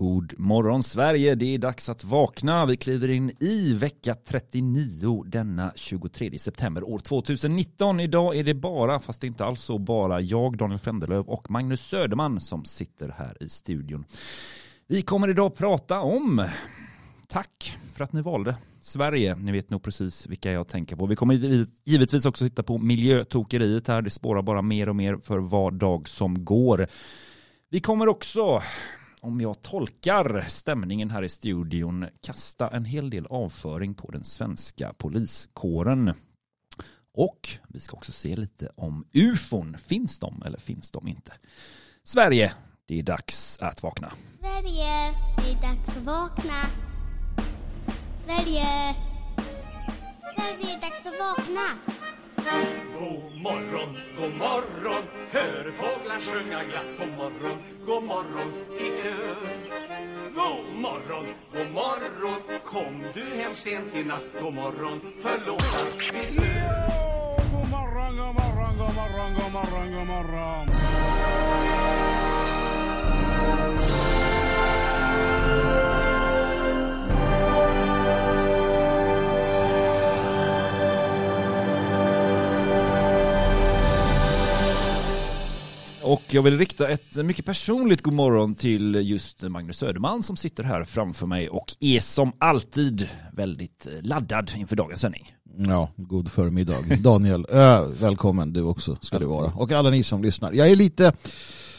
God morgon Sverige, det är dags att vakna. Vi kliver in i vecka 39 denna 23 september år 2019. Idag är det bara, fast det är inte alls så bara, jag, Daniel Frändelöv och Magnus Söderman som sitter här i studion. Vi kommer idag prata om Tack för att ni valde Sverige. Ni vet nog precis vilka jag tänker på. Vi kommer givetvis också titta på miljötokeriet här. Det spårar bara mer och mer för var dag som går. Vi kommer också om jag tolkar stämningen här i studion, kasta en hel del avföring på den svenska poliskåren. Och vi ska också se lite om ufon. Finns de eller finns de inte? Sverige, det är dags att vakna. Sverige, det är dags att vakna. Sverige, Sverige, det är dags att vakna. God morgon, god morgon, hör fåglar sjunga glatt. God morgon, god morgon i kör. God morgon, god morgon, kom du hem sent i natt. God morgon, förlåt att vi stör. God morgon, god morgon, god morgon, god morgon, god morgon. Och jag vill rikta ett mycket personligt god morgon till just Magnus Söderman som sitter här framför mig och är som alltid väldigt laddad inför dagens sändning. Ja, god förmiddag. Daniel, äh, välkommen du också ska du vara. Och alla ni som lyssnar. Jag är lite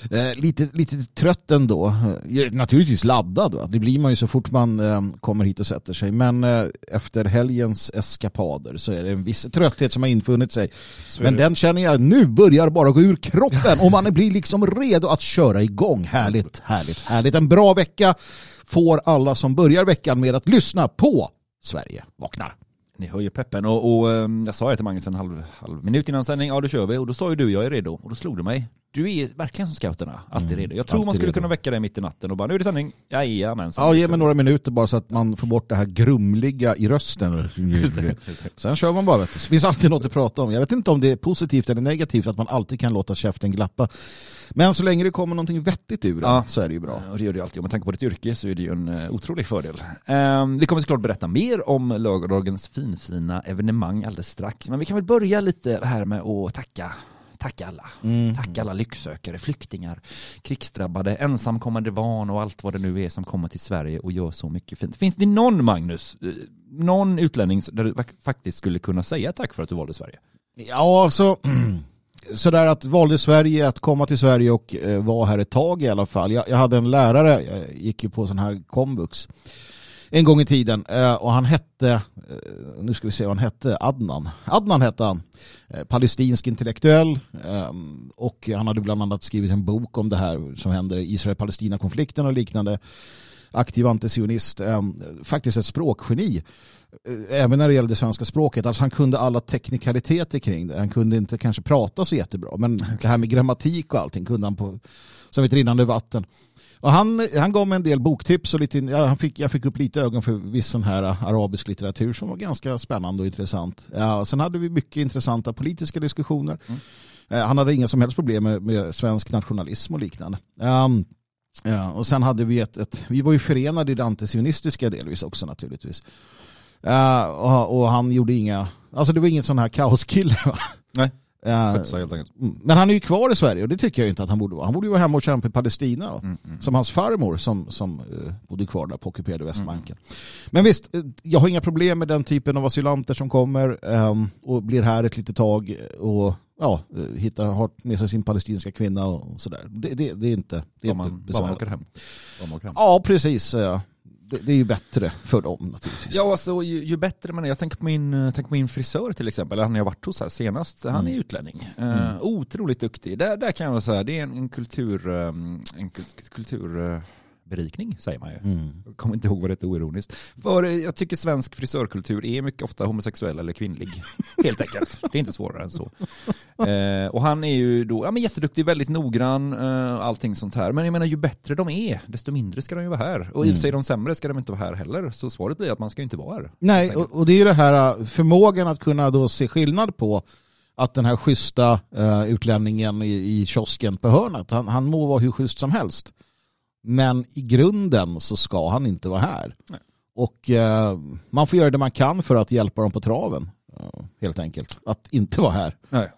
Eh, lite, lite trött ändå. Eh, naturligtvis laddad. Va? Det blir man ju så fort man eh, kommer hit och sätter sig. Men eh, efter helgens eskapader så är det en viss trötthet som har infunnit sig. Men den känner jag nu börjar bara gå ur kroppen och man blir liksom redo att köra igång. Härligt, härligt, härligt. En bra vecka får alla som börjar veckan med att lyssna på Sverige vaknar. Ni höjer peppen. Och, och ehm, jag sa det till Magnus en halv, halv minut innan sändning, ja då kör vi. Och då sa ju du jag är redo. Och då slog du mig. Du är verkligen som scouterna, alltid Mm, redo. Jag tror man skulle redo. kunna väcka dig mitt i natten och bara nu är det sändning, jajamensan. Ja, ge mig några minuter bara så att man får bort det här grumliga i rösten. Sen kör man bara. Vet du. Det finns alltid något att prata om. Jag vet inte om det är positivt eller negativt att man alltid kan låta käften glappa. Men så länge det kommer någonting vettigt ur Ja. så är det ju bra. Och det gör det ju alltid. Och med tanke på ditt yrke så är det ju en eh, otrolig fördel. Ehm, vi kommer såklart berätta mer om lördagens finfina evenemang alldeles strax. Men vi kan väl börja lite här med att tacka Tacka alla. Mm. Tacka alla lycksökare, flyktingar, krigsdrabbade, ensamkommande barn och allt vad det nu är som kommer till Sverige och gör så mycket fint. Finns det någon, Magnus, eh, någon utlänning där du fak- faktiskt skulle kunna säga tack för att du valde Sverige? Ja, alltså sådär att valde Sverige att komma till Sverige och eh, vara här ett tag i alla fall. Jag, jag hade en lärare, jag gick ju på sån här komvux en gång i tiden eh, och han hette, eh, nu ska vi se vad han hette, Adnan. Adnan hette han, eh, palestinsk intellektuell och han hade bland annat skrivit en bok om det här som händer i Israel-Palestina-konflikten och liknande. Aktiv antisionist, faktiskt ett språkgeni även när det gällde svenska språket. Alltså han kunde alla teknikaliteter kring det. Han kunde inte kanske prata så jättebra. Men det här med grammatik och allting kunde han på som ett rinnande vatten. Och han, han gav mig en del boktips och lite, ja, han fick, jag fick upp lite ögon för viss sån här arabisk litteratur som var ganska spännande och intressant. Ja, sen hade vi mycket intressanta politiska diskussioner. Eh, Han hade inga som helst problem med, med svensk nationalism och liknande. Um, ja, och sen hade vi ett, ett, vi var ju förenade i det antisionistiska delvis också naturligtvis. Uh, och, och han gjorde inga, alltså det var inget sån här kaoskille va? Nej. Uh, Så helt enkelt. Mm. Men han är ju kvar i Sverige och det tycker jag inte att han borde vara. Han borde ju vara hemma och kämpa i Palestina. Mm, Som hans farmor som, som uh, bodde kvar där på ockuperade Västbanken. Men visst, eh, jag har inga problem med den typen av asylanter som kommer ehm, och blir här ett litet tag och ja, eh, hittar, har med sig sin palestinska kvinna och sådär. Det, det, det är inte, det är inte man, man besvärligt. Bara man åker hem. Ja, precis. eh, Det, det är ju bättre för dem naturligtvis. Ja, alltså, ju, ju bättre man är. Jag tänker på min, eh, tänker på min frisör till exempel, han jag varit hos här senast. Han är utlänning. Eh, otroligt duktig. Där, där kan jag säga, det är en, en kultur, eh, en kul- kultur eh, berikning säger man ju. Jag kommer inte ihåg vad det är oironiskt. För eh, jag tycker svensk frisörkultur är mycket ofta homosexuell eller kvinnlig. Helt enkelt. Det är inte svårare än så. Eh, och han är ju då ja, men jätteduktig, väldigt noggrann, eh, allting sånt här. Men jag menar ju bättre de är, desto mindre ska de ju vara här. Och i och för sig de sämre ska de inte vara här heller. Så svaret blir att man ska ju inte vara här. Nej, och, och det är ju det här uh, förmågan att kunna då se skillnad på att den här schyssta uh, utlänningen i, i kiosken på hörnet, han, han må vara hur schysst som helst. Men i grunden så ska han inte vara här. Nej. Och eh, man får göra det man kan för att hjälpa dem på traven. eh, Helt enkelt. Att inte vara här. Nej.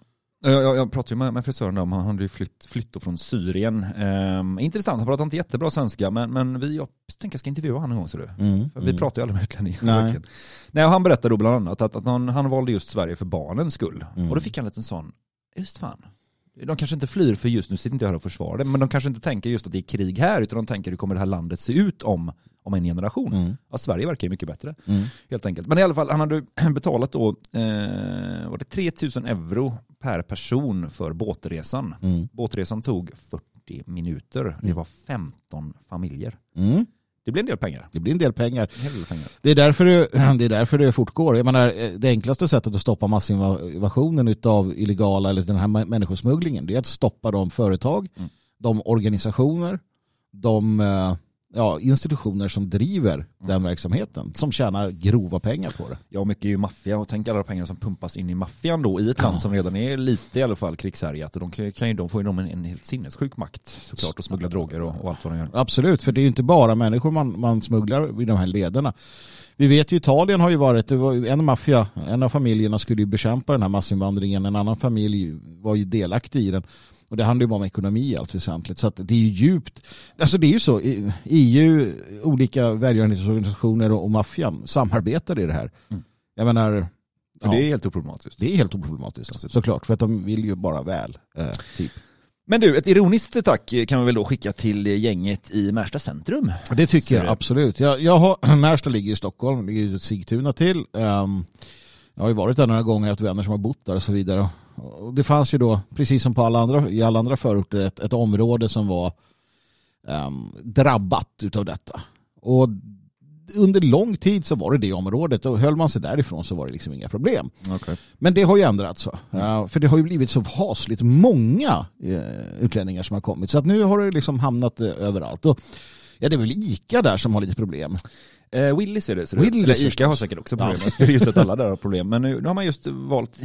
Jag, jag, jag pratade ju med, med frisören om, han hade ju flytt, flytt från Syrien. Ehm, intressant, han pratar inte jättebra svenska men, men vi, jag tänker jag ska intervjua honom en gång ser du. Mm. Vi pratar ju aldrig med utlänningar. Nej. Nej, han berättade då bland annat att, att han, han valde just Sverige för barnens skull. Mm. Och då fick han en liten sån, just fan. De kanske inte flyr för just nu sitter inte jag här och försvarar det, men de kanske inte tänker just att det är krig här, utan de tänker hur kommer det här landet se ut om, om en generation. Mm. Ja, Sverige verkar ju mycket bättre, Mm. helt enkelt. Men i alla fall, han hade betalat då, eh, var det 3000 euro per person för båtresan. Mm. Båtresan tog 40 minuter, det var 15 familjer. Det blir en del pengar. Det blir en del pengar. En del pengar. Det är, därför det, det är därför det fortgår. Jag menar, eh, det enklaste sättet att stoppa massinvasionen av illegala eller den här mä- människosmugglingen det är att stoppa de företag, Mm. de organisationer, de eh, ja, institutioner som driver den verksamheten, som tjänar grova pengar på det. Ja, mycket är ju maffia och tänk alla pengar som pumpas in i maffian då i ett land som redan är lite i alla fall krigshärjat och de, kan, kan ju, de får ju de en, en helt sinnessjuk makt såklart att smuggla droger och, och allt vad de gör. Absolut, för det är ju inte bara människor man, man smugglar i de här lederna. Vi vet ju Italien har ju varit, det var en maffia, en av familjerna skulle ju bekämpa den här massinvandringen, en annan familj var ju delaktig i den. Och det handlar ju bara om ekonomi i allt väsentligt. Så det är ju djupt, alltså det är ju så, i- EU, olika välgörenhetsorganisationer och, maffian samarbetar i det här. Mm. Jag menar, ja, det är det, helt oproblematiskt. är helt oproblematiskt såklart, för att de vill ju bara väl. Eh, typ. Men du, ett ironiskt tack kan vi väl då skicka till gänget i Märsta centrum. Det tycker Så jag det- absolut. Jag, jag har, Märsta ligger i Stockholm, ligger ju Sigtuna till. Ehm, jag har ju varit där några gånger, jag har haft vänner som har bott där och så vidare. Och det fanns ju då, precis som på alla andra, i alla andra förorter, ett, ett område som var ehm, drabbat utav detta. Och under lång tid så var det det området och höll man sig därifrån så var det liksom inga problem. Okay. Men det har ju ändrats. Ja, för det har ju blivit så hasligt många eh, utlänningar som har kommit. Så att nu har det liksom hamnat eh, överallt. Och, ja, det är väl ICA där som har lite problem. Eh, Willys är det. Så Willys Eller Ica har säkert också Ja. problem. Jag skulle att alla där har problem. Men nu, nu har man just valt,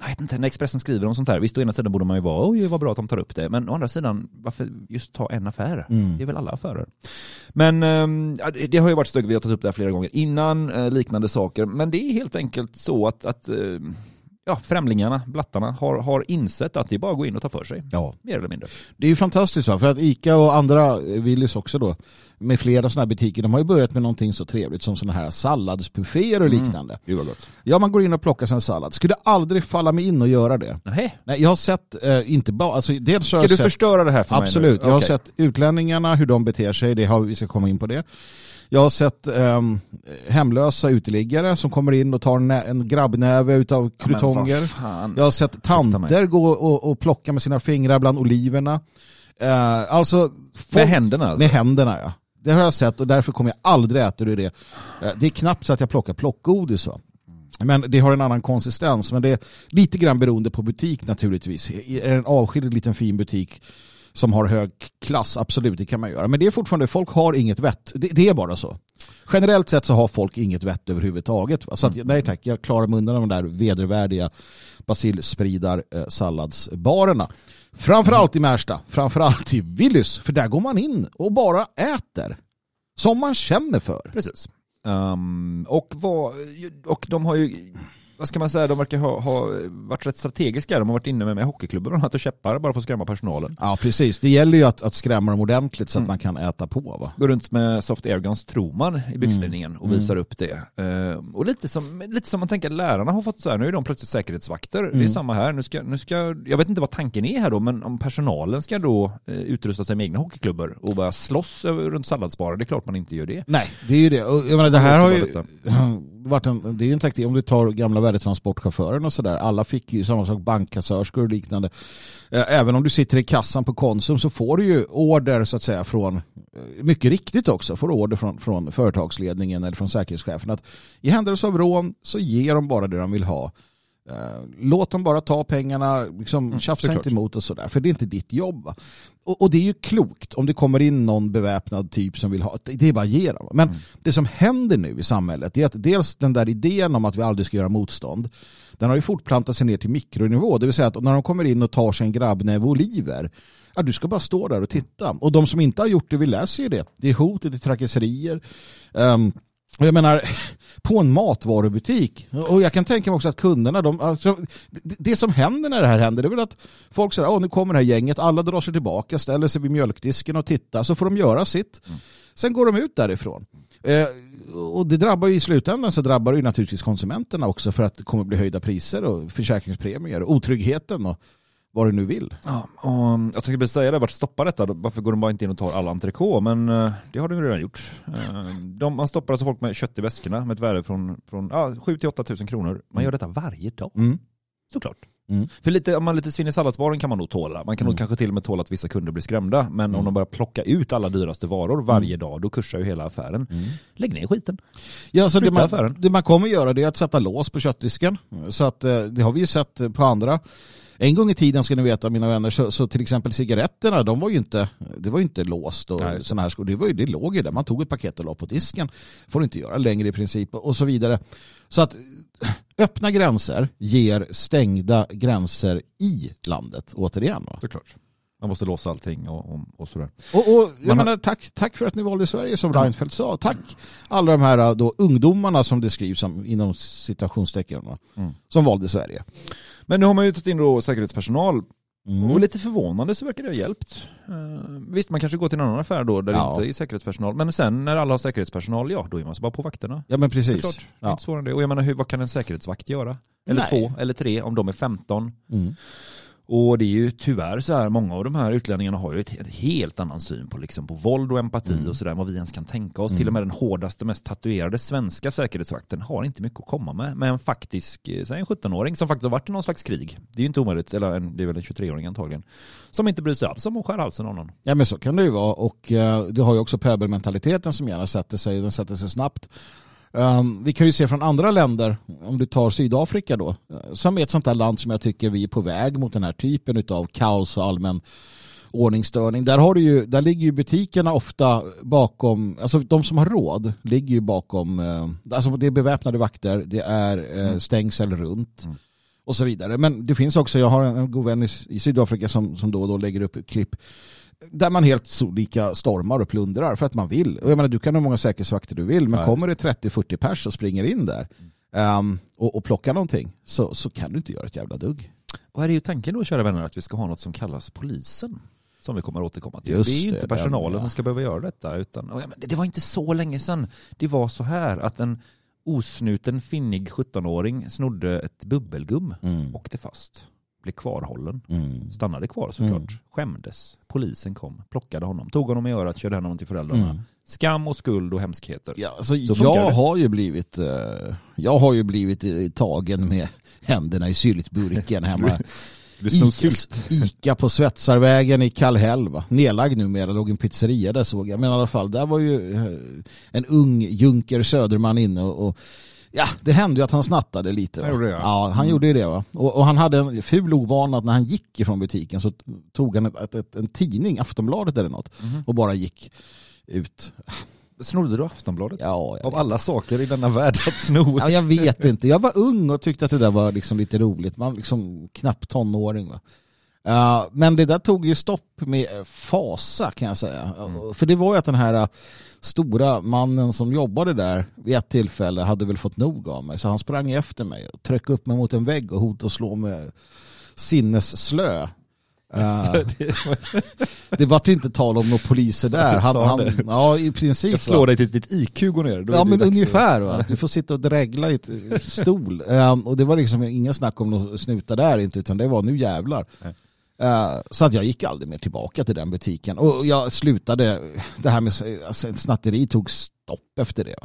jag vet inte, när Expressen skriver om sånt här, visst å ena sidan borde man ju vara, oj vad bra att de tar upp det, men å andra sidan, varför just ta en affär? Mm. Det är väl alla affärer. Men ehm, ja, det, har ju varit stök, vi har tagit upp det här flera gånger innan, eh, liknande saker, men det är helt enkelt så att, att eh, ja, främlingarna, blattarna, har, har insett att det är bara att gå in och ta för sig. Ja. Mer eller mindre. Det är ju fantastiskt va? för att ICA och andra eh, Willys också då med flera sådana här butiker, de har ju börjat med någonting så trevligt som sådana här salladsbufféer och liknande. Det var gott. Ja, man går in och plockar sig en sallad. Skulle aldrig falla mig in och göra det. Nej. Nej, jag har sett, eh, inte bara, alltså dels har Ska jag du sett, förstöra det här för Absolut, mig nu? jag har Okej. sett utlänningarna, hur de beter sig, det har, vi ska komma in på det. Jag har sett ehm, hemlösa uteliggare som kommer in och tar en, nä- en grabbnäve utav Ja, men krutonger. fan. Jag har sett tanter gå och, och plocka med sina fingrar bland oliverna. Eh, alltså, folk, Med händerna alltså? med händerna ja. Det har jag sett och därför kommer jag aldrig äta ur det. Eh, det är knappt så att jag plockar plockgodis va. Men det har en annan konsistens. Men det är lite grann beroende på butik naturligtvis. Är det en avskild liten fin butik som har hög klass, absolut det kan man göra. Men det är fortfarande, folk har inget vett. Det, det är bara så. Generellt sett så har folk inget vett överhuvudtaget. Så att, nej tack, jag klarar mig undan de där vedervärdiga basilspridar eh, salladsbarerna. Framförallt i Märsta, framförallt i Willys, för där går man in och bara äter. Som man känner för. Precis. Um, och, vad, och de har ju, vad ska man säga, de verkar ha, ha varit rätt strategiska. De har varit inne med, med hockeyklubbar och annat och käppar bara för att skrämma personalen. Ja, precis. Det gäller ju att, att skrämma dem ordentligt så att Mm. man kan äta på. Va? Går runt med soft airguns tror man i byxlinningen och Mm. visar upp det. Ehm, och lite som, lite som man tänker att lärarna har fått så här, nu är de plötsligt säkerhetsvakter. Det är Mm. samma här. Nu ska, nu ska, jag vet inte vad tanken är här då, men om personalen ska då eh, utrusta sig med egna hockeyklubbor och bara slåss runt salladsbarer, det är klart man inte gör det. Nej, det är ju det. Och jag menar, det här har ju. varit en, det är en taktik, om du tar gamla värdetransportchauffören och sådär, alla fick ju samma sak, bankkassörskor och liknande. Eh, Även om du sitter i kassan på Konsum så får du ju order så att säga från, eh, mycket riktigt också, får du order från, från företagsledningen eller från säkerhetschefen att i händelse av rån så ger de bara det de vill ha. Eh, Låt dem bara ta pengarna, liksom, Mm, tjafsa inte emot och sådär. För det är inte ditt jobb. Och, och det är ju klokt om det kommer in någon beväpnad typ som vill ha, det det är bara att ge dem. Men Mm. det som händer nu i samhället är att dels den där idén om att vi aldrig ska göra motstånd, den har ju fortplantat sig ner till mikronivå. Det vill säga att när de kommer in och tar sig en grabbnäve oliver, Ja, du ska bara stå där och titta. Och de som inte har gjort det, vi läser ju det. Det är hot, det är trakasserier. Um, jag menar, på en matvarubutik. Och jag kan tänka mig också att kunderna, de, alltså, det, det som händer när det här händer, det är väl att folk säger, åh nu kommer det här gänget, alla drar sig tillbaka, ställer sig vid mjölkdisken och tittar, så får de göra sitt. Sen går de ut därifrån. Eh, och det drabbar ju i slutändan så drabbar det ju naturligtvis konsumenterna också för att det kommer bli höjda priser och försäkringspremier och otryggheten och vad du nu vill. Ja, och jag tänkte precis säga det, vart stoppar detta? Varför går de bara inte in och tar all entrecote? Men eh, det har de redan gjort. Eh, De, man stoppar alltså folk med kött i väskorna med ett värde från, från ja, 7 till 8 000 kronor. Man gör detta varje dag. Mm. Såklart. Mm. För lite, om man lite svinn i salladsbaren kan man nog tåla. Man kan nog kanske till och med tåla att vissa kunder blir skrämda. Men om de börjar plocka ut alla dyraste varor varje dag, då kursar ju hela affären. Lägg ner skiten. Ja, så det, man, affären. det man kommer göra det är att sätta lås på köttdisken. Så att, eh, det har vi ju sett på andra. En gång i tiden ska ni veta mina vänner, så, så till exempel cigaretterna, de var ju inte, det var ju inte låst och sådana här skor. Det, var ju, det låg ju där, man tog ett paket och la på disken. får du inte göra längre i princip och så vidare. Så att öppna gränser ger stängda gränser i landet, återigen. Va? Såklart. Man måste låsa allting och, och, och sådär. Och, och jag Man har- menar, tack, tack för att ni valde Sverige som Reinfeldt sa. Tack alla de här då, ungdomarna som det skrivs om inom citationstecken? Mm. som valde Sverige. Men nu har man ju tagit in då säkerhetspersonal Mm. och lite förvånande så verkar det ha hjälpt. Uh, visst, man kanske går till en annan affär då där Ja. det inte är säkerhetspersonal. Men sen när alla har säkerhetspersonal, ja då är man så bara på vakterna. Ja men precis. Såklart. Ja. Inte svårare än det. Och jag menar, hur, vad kan en säkerhetsvakt göra? Eller Nej. två, eller tre om de är 15. Mm. Och det är ju tyvärr så här, många av de här utlänningarna har ju ett, ett helt annan syn på, liksom, på våld och empati Mm. och sådär, vad vi ens kan tänka oss. Till och med den hårdaste, mest tatuerade svenska säkerhetsvakten har inte mycket att komma med. Med en faktisk, eh, säg en 17-åring som faktiskt har varit i någon slags krig. Det är ju inte omöjligt, eller en, det är väl en 23-åring antagligen. Som inte bryr sig alls om att skära halsen av någon. Ja men så kan det ju vara och uh, du har ju också pöbelmentaliteten som gärna sätter sig, den sätter sig snabbt. Um, vi kan ju se från andra länder, om du tar Sydafrika då, som är ett sånt där land som jag tycker vi är på väg mot den här typen av kaos och allmän ordningsstörning. Där, har du ju, där ligger ju butikerna ofta bakom, alltså de som har råd ligger ju bakom, eh, alltså det är beväpnade vakter, det är eh, stängsel runt och så vidare. Men det finns också, jag har en, god vän i, Sydafrika som, som då och då lägger upp klipp där man helt solika stormar och plundrar för att man vill. Och jag menar, du kan ha många säkerhetsvakter du vill, men Nej. kommer det 30-40 pers och springer in där ehm, och, och plockar någonting så, så kan du inte göra ett jävla dugg. Och här är ju tanken då, kära vänner, att vi ska ha något som kallas polisen. Som vi kommer att återkomma till. Just det är ju inte personalen ja. som ska behöva göra detta. Utan, och ja, det, var inte så länge sedan. Det var så här att en osnuten finnig 17-åring snodde ett bubbelgum, Mm. åkte fast, blev kvarhållen, Mm. stannade kvar såklart, Mm. skämdes. Polisen kom, plockade honom, tog honom i örat, körde honom till föräldrarna. Mm. Skam och skuld och hemskheter. Ja, alltså, Så funkar jag har ju blivit eh, jag har ju blivit eh, tagen med händerna i syltburken hemma. Ica på Svetsarvägen i Kallhäll va? Nedlagd numera, låg en pizzeria där såg jag. Men i alla fall, där var ju eh, en ung Junker Söderman inne och, och ja, det hände ju att han snattade lite. Han gjorde det, ja. ja. han gjorde ju det va. Och, och han hade en ful ovana att när han gick ifrån butiken så tog han ett, ett, en tidning, Aftonbladet eller något, Mhm. och bara gick ut. Snodde du Aftonbladet? Ja, Av vet. alla saker i denna värld att sno. Ja, jag vet inte. Jag var ung och tyckte att det där var liksom lite roligt. Man var liksom knappt tonåring. Va? Ja, men det där tog ju stopp med fasa kan jag säga. För det var ju att den här uh, stora mannen som jobbade där vid ett tillfälle hade väl fått nog av mig. Så han sprang efter mig och tryckte upp mig mot en vägg och hotade att slå med sinnesslö. Uh, det var inte tal om några poliser där. Han, han ja, i princip. Jag slår dig tills ditt IQ går ner. Ja men ungefär va. Du får sitta och dregla i ett eh, stol. Ehm, och det var liksom ingen snack om att snuta där inte utan det var nu jävlar. Nej. Eh, så att jag gick aldrig mer tillbaka till den butiken. Och jag slutade, det här med alltså, snatteri tog stopp efter det.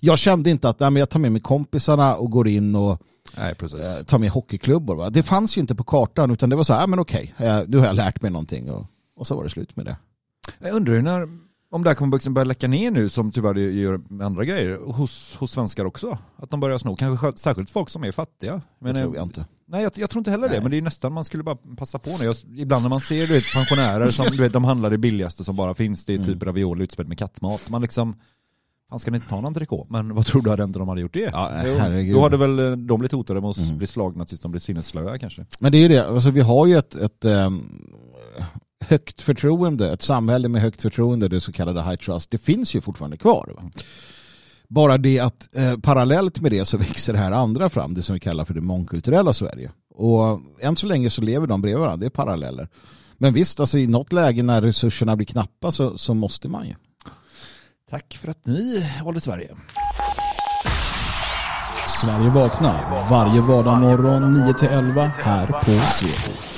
Jag kände inte att nej, men jag tar med mig kompisarna och går in och Nej, eh, tar med hockeyklubbor. Va? Det fanns ju inte på kartan utan det var så här, men okej, eh, nu har jag lärt mig någonting. Och, och så var det slut med det. Jag undrar när, om det här kommer börja läcka ner nu som tyvärr det gör med andra grejer hos, hos svenskar också. Att de börjar sno, kanske särskilt folk som är fattiga. Det tror jag inte. Nej jag, jag tror inte heller Nej. det, men det är nästan man skulle bara passa på nu. Jag, ibland när man ser du vet, pensionärer som du vet, de handlar det billigaste som bara finns, det är typ ravioli utspädd med kattmat. Man liksom, han ska inte ta någon entrecote, men vad tror du hade hänt om de hade gjort det? Ja, herregud. Då hade väl eh, de blivit hotade med att Mm. bli slagna tills de blir sinnesslöa kanske. Men det är ju det, alltså, vi har ju ett, ett, ehm, högt förtroende, ett samhälle med högt förtroende, det så kallade high trust, det finns ju fortfarande kvar. Va? Bara det att eh, parallellt med det så växer det här andra fram, det som vi kallar för det mångkulturella Sverige. Och än så länge så lever de bredvid varandra, det är paralleller. Men visst, alltså i något läge när resurserna blir knappa så, så måste man ju. Tack för att ni valde Sverige. Sverige vaknar varje vardagsmorgon 9-11 här på Svegot.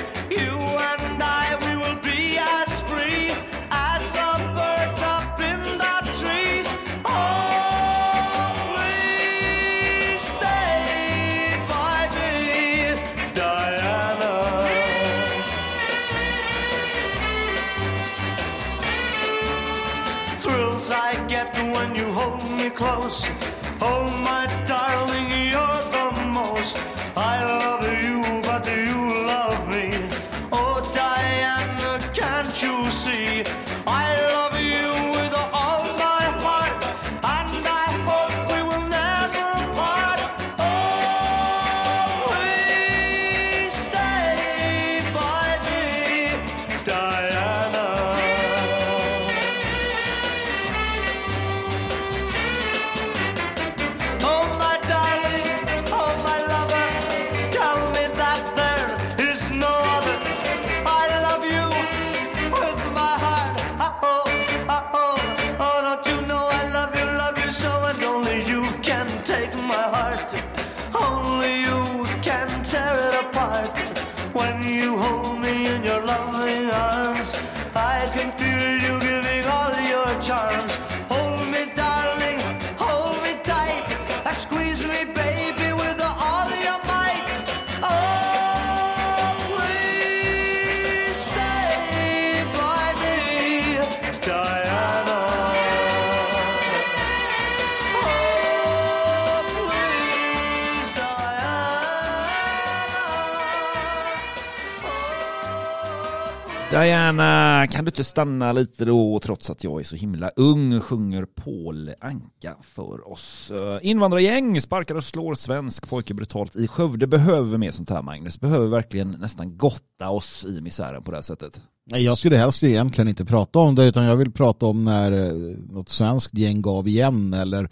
Diana. Eh, kan du inte stanna lite då trots att jag är så himla ung sjunger Paul Anka för oss. Eh, invandrargäng sparkar och slår svensk pojke brutalt i Skövde. Behöver mer sånt här Magnus. Behöver verkligen nästan gotta oss i misären på det här sättet. Nej, Jag skulle helst egentligen inte prata om det utan jag vill prata om när eh, något svenskt gäng gav igen eller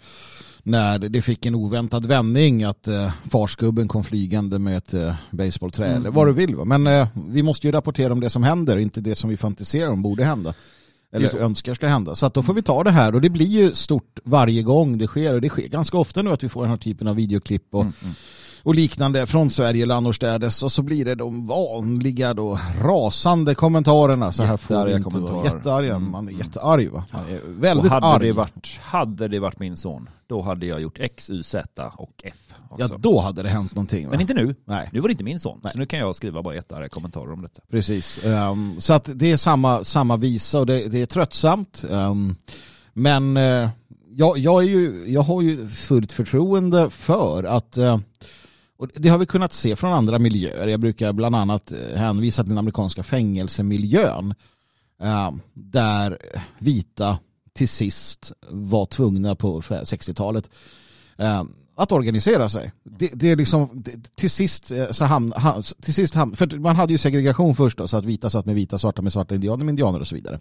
när det fick en oväntad vändning att eh, farsgubben kom flygande med ett eh, baseballträ eller vad du vill. Va? Men eh, vi måste ju rapportera om det som händer, inte det som vi fantiserar om borde hända. Eller önskar ska hända. Så att då får vi ta det här och det blir ju stort varje gång det sker och det sker ganska ofta nu att vi får den här typen av videoklipp och, och liknande från Sverige eller annorstädes och så blir det de vanliga då rasande kommentarerna. Så här Jättearga kommentarer. Jättearga, Mm, man är jättearg va? Man är Och väldigt hade arg. det, varit, hade det varit min son, då hade jag gjort X, Y, Z och F också. Ja då hade det hänt någonting va? Men inte nu. Nej. Nu var det inte min son. Nej. Så nu kan jag skriva bara jättearga kommentarer om detta. Precis. Ehm, så att det är samma, samma visa och det, det är tröttsamt. Ehm, men eh, jag, jag, är ju, jag har ju fullt förtroende för att eh, och det har vi kunnat se från andra miljöer. Jag brukar bland annat eh, hänvisa till den amerikanska fängelsemiljön eh, där vita till sist var tvungna på 60-talet organisera sig. Det, det är liksom, det, till sist eh, så hamn, ham, till sist ham, för man hade ju segregation först då, så att vita satt med vita, svarta med svarta, indianer med indianer och så vidare.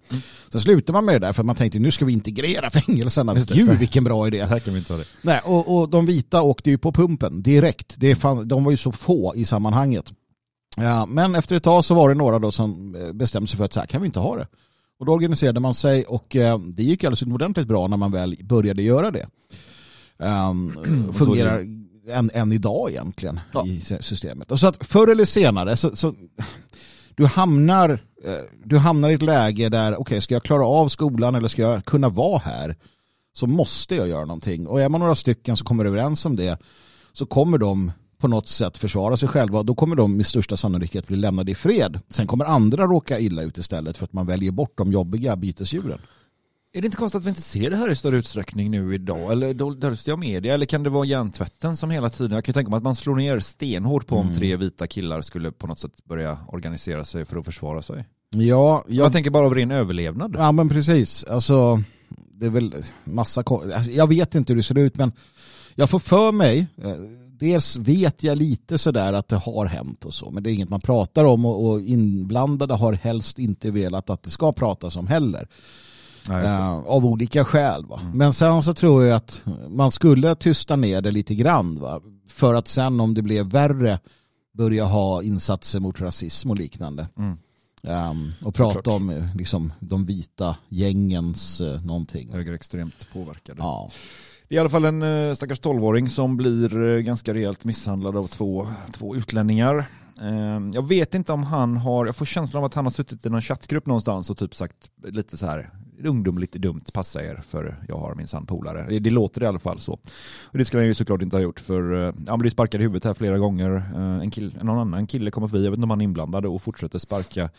Så slutade man med det där för att man tänkte nu ska vi integrera fängelserna. Gud vilken bra idé. här kan vi inte ha det. Nej, och, och de vita åkte ju på pumpen direkt. Det fan, de var ju så få i sammanhanget. Ja, men efter ett tag så var det några då som eh, bestämde sig för att så här kan vi inte ha det. Och då organiserade man sig och eh, det gick alldeles utomordentligt bra när man väl började göra det. Um, fungerar än, än idag egentligen Ja. i systemet. Och så att förr eller senare så, så du hamnar eh, du hamnar i ett läge där okej ska jag klara av skolan eller ska jag kunna vara här så måste jag göra någonting. Och är man några stycken som kommer överens om det så kommer de på något sätt försvara sig själva, då kommer de med största sannolikhet bli lämnade i fred. Sen kommer andra råka illa ut istället för att man väljer bort de jobbiga bytesdjuren. Är det inte konstigt att vi inte ser det här i större utsträckning nu idag? Eller döljs det av media? Eller kan det vara hjärntvätten som hela tiden, jag kan tänka mig att man slår ner stenhårt på om Mm. tre vita killar skulle på något sätt börja organisera sig för att försvara sig. Ja, Jag jag, tänker bara av ren överlevnad. ja men precis. Alltså, det är väl massa... Alltså, jag vet inte hur det ser ut, men jag får för mig, eh, dels vet jag lite sådär att det har hänt och så, men det är inget man pratar om och inblandade har helst inte velat att det ska pratas om heller. Nej, Eh, av olika skäl. Va? Men sen så tror jag att man skulle tysta ner det lite grann. Va? För att sen om det blev värre börja ha insatser mot rasism och liknande. Mm. Ehm, och prata om eh, liksom, de vita gängens eh, någonting. Högerextremt påverkade. Ja. Det är i alla fall en eh, stackars tolvåring som blir eh, ganska rejält misshandlad av två, två utlänningar. Eh, Jag vet inte om han har, jag får känslan av att han har suttit i någon chattgrupp någonstans och typ sagt lite så här, ungdom lite dumt, passa er för jag har min sann polare. Det, det låter i alla fall så. Och det skulle han ju såklart inte ha gjort för eh, han blir sparkad i huvudet här flera gånger. Eh, En kill, någon annan kille kommer förbi, jag vet inte om han är inblandad och fortsätter sparka.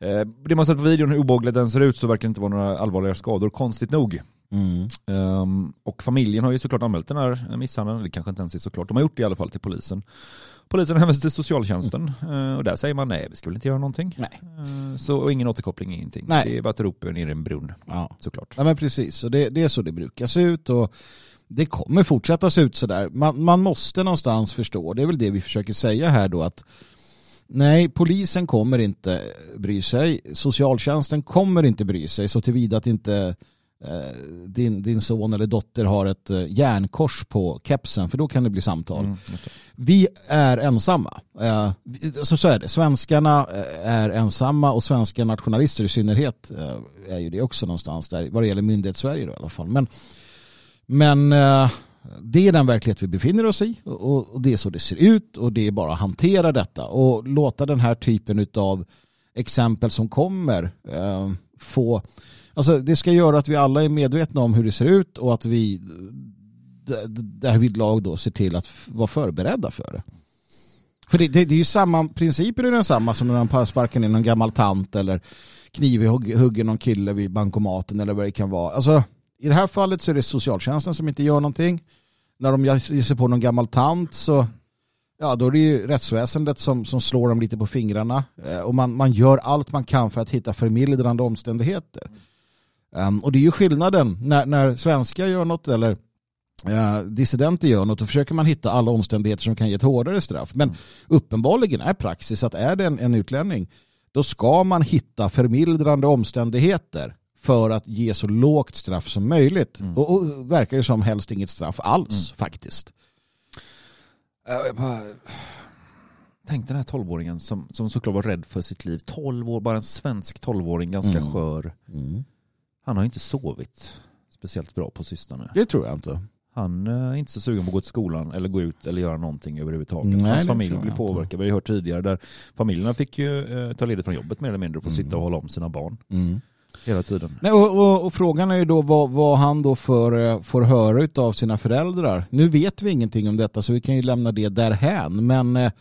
Eh, Det man sett på videon hur obehagligt den ser ut så verkar det inte vara några allvarliga skador, konstigt nog. Mm. Ehm, och familjen har ju såklart anmält den här misshandeln, det kanske inte ens är såklart, de har gjort det i alla fall till polisen. Polisen hänvisar till socialtjänsten eh, och där säger man nej, vi väl inte göra någonting. Nej. Eh, så och ingen återkoppling, ingenting. Nej. Det är bara ett rop ner i en brunn, Ja. såklart. ja, men precis. Och det, det är så det brukar se ut. Och det kommer fortsätta se ut sådär. Man, man måste någonstans förstå, det är väl det vi försöker säga här då, att Nej, polisen kommer inte bry sig. Socialtjänsten kommer inte bry sig så tillvida att inte din, din son eller dotter har ett eh, järnkors på kepsen för då kan det bli samtal. Mm, det. Vi är ensamma. Eh, så, så är det. Svenskarna eh, är ensamma och svenska nationalister i synnerhet eh, är ju det också någonstans där vad det gäller myndighets-Sverige då, i alla fall. Men, men eh, det är den verklighet vi befinner oss i och, det är så det ser ut och det är bara att hantera detta och låta den här typen av exempel som kommer eh, få Alltså det ska göra att vi alla är medvetna om hur det ser ut och att vi där vid lag då ser till att vara förberedda för det. För det, det, det är ju samma, principen är densamma som när man sparkar ner någon gammal tant eller knivhugger någon kille vid bankomaten eller vad det kan vara. Alltså, I det här fallet så är det socialtjänsten som inte gör någonting. När de ger sig på någon gammal tant så ja, då är det ju rättsväsendet som, som slår dem lite på fingrarna. Eh, och man, man gör allt man kan för att hitta förmildrande omständigheter. Um, och det är ju skillnaden när, när svenskar gör något eller eh, dissidenter gör något, då försöker man hitta alla omständigheter som kan ge ett hårdare straff. Men uppenbarligen är praxis att är det en, en utlänning, då ska man hitta förmildrande omständigheter för att ge så lågt straff som möjligt. Och, och verkar det som helst inget straff alls faktiskt. Eh, Jag bara... Tänk den här tolvåringen som, som såklart var rädd för sitt liv. 12 år, bara en svensk tolvåring, ganska Mm. skör. Mm. Han har inte sovit speciellt bra på sistone. Det tror jag inte. Han eh, är inte så sugen på att gå till skolan eller gå ut eller göra någonting överhuvudtaget. Nej, Hans familj blir påverkad. Vi har hört tidigare där familjerna fick ju eh, ta ledigt från jobbet mer eller mindre och få Mm. sitta och hålla om sina barn Mm. hela tiden. Nej, och, och, och frågan är ju då vad, vad han då för, eh, får höra av sina föräldrar. Nu vet vi ingenting om detta så vi kan ju lämna det därhän. Men eh,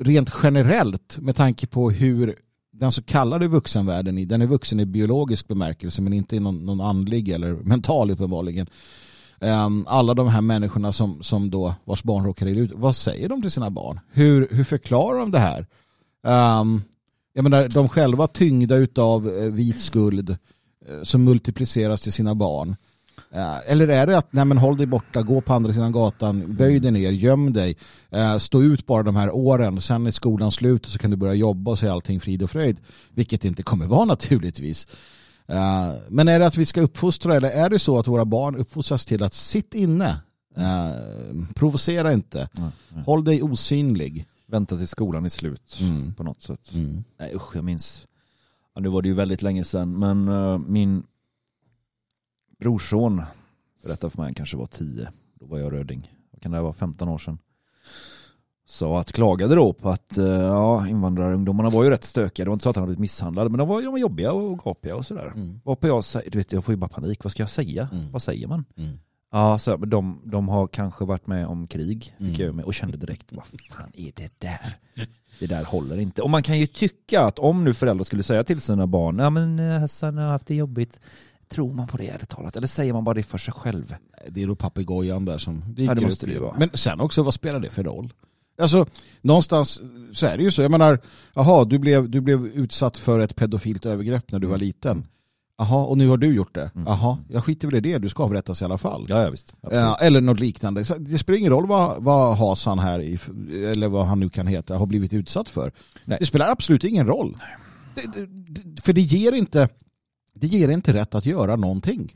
rent generellt med tanke på hur den så kallade vuxenvärlden, i- den är vuxen i biologisk bemärkelse men inte i någon, någon andlig eller mental uppenbarligen. Ehm, alla de här människorna som, som då vars barn råkar illa ut, vad säger de till sina barn? Hur, hur förklarar de det här? Um, jag menar, de själva tyngda utav eh, vit skuld eh, som multipliceras till sina barn. Eh, Eller är det att nej men håll dig borta, gå på andra sidan gatan, böj dig ner, göm dig, eh, stå ut bara de här åren, sen är skolan slut och så kan du börja jobba och se allting frid och fröjd. Vilket inte kommer vara naturligtvis. Eh, Men är det att vi ska uppfostra eller är det så att våra barn uppfostras till att sitt inne, provocera inte, håll dig osynlig. Vänta till skolan är slut Mm. på något sätt. Mm. Nej usch, jag minns. Ja, nu var det ju väldigt länge sedan, men min brorson berättade för mig, han kanske var 10, då var jag röding. Vad kan det vara, 15 år sedan. Så att klagade då på att eh, ja, invandrarungdomarna var ju rätt stökiga. Det var inte så att han hade blivit misshandlad, men de var, de var jobbiga och gapiga och sådär. Mm. Varpå jag säger, du vet jag får ju bara panik, vad ska jag säga? Mm. Vad säger man? Mm. Ja, så de, de har kanske varit med om krig Mm. fick jag med, och kände direkt, vad fan är det där? Det där håller inte. Och man kan ju tycka att om nu föräldrar skulle säga till sina barn, ja men eh, Hassan har haft det jobbigt, tror man på det ärligt talat? Eller säger man bara det för sig själv? Det är då papegojan där som Ja, dyker det måste upp. det vara. Men sen också, vad spelar det för roll? Alltså, någonstans så är det ju så. Jag menar, jaha, du blev, du blev utsatt för ett pedofilt övergrepp när du var liten. Jaha, och nu har du gjort det. Mm. Jaha, jag skiter väl i det, du ska avrättas i alla fall. Ja, ja visst. Absolut. Ja, eller något liknande. Det spelar ingen roll vad, vad Hasan här, i, eller vad han nu kan heta, har blivit utsatt för. Nej. Det spelar absolut ingen roll. Det, det, för det ger, inte, det ger inte rätt att göra någonting.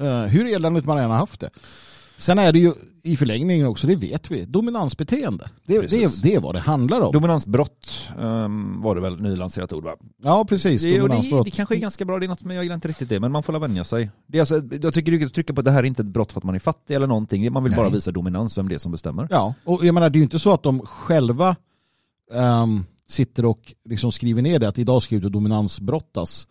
Eh, hur eländigt man än har haft det. Sen är det ju i förlängningen också, det vet vi, dominansbeteende. Det, det, det är vad det handlar om. Dominansbrott um, var det väl nylanserat ord va? ja, precis. Det, det, det kanske är ganska bra, det är något, men jag gillar inte riktigt det. Men man får la vänja sig. Det är alltså, jag tycker du trycka på att det här är inte ett brott för att man är fattig eller någonting. Man vill Nej. bara visa dominans, vem det är som bestämmer. Ja, och jag menar det är ju inte så att de själva ehm, sitter och liksom skriver ner det att idag ska ut och dominansbrottas.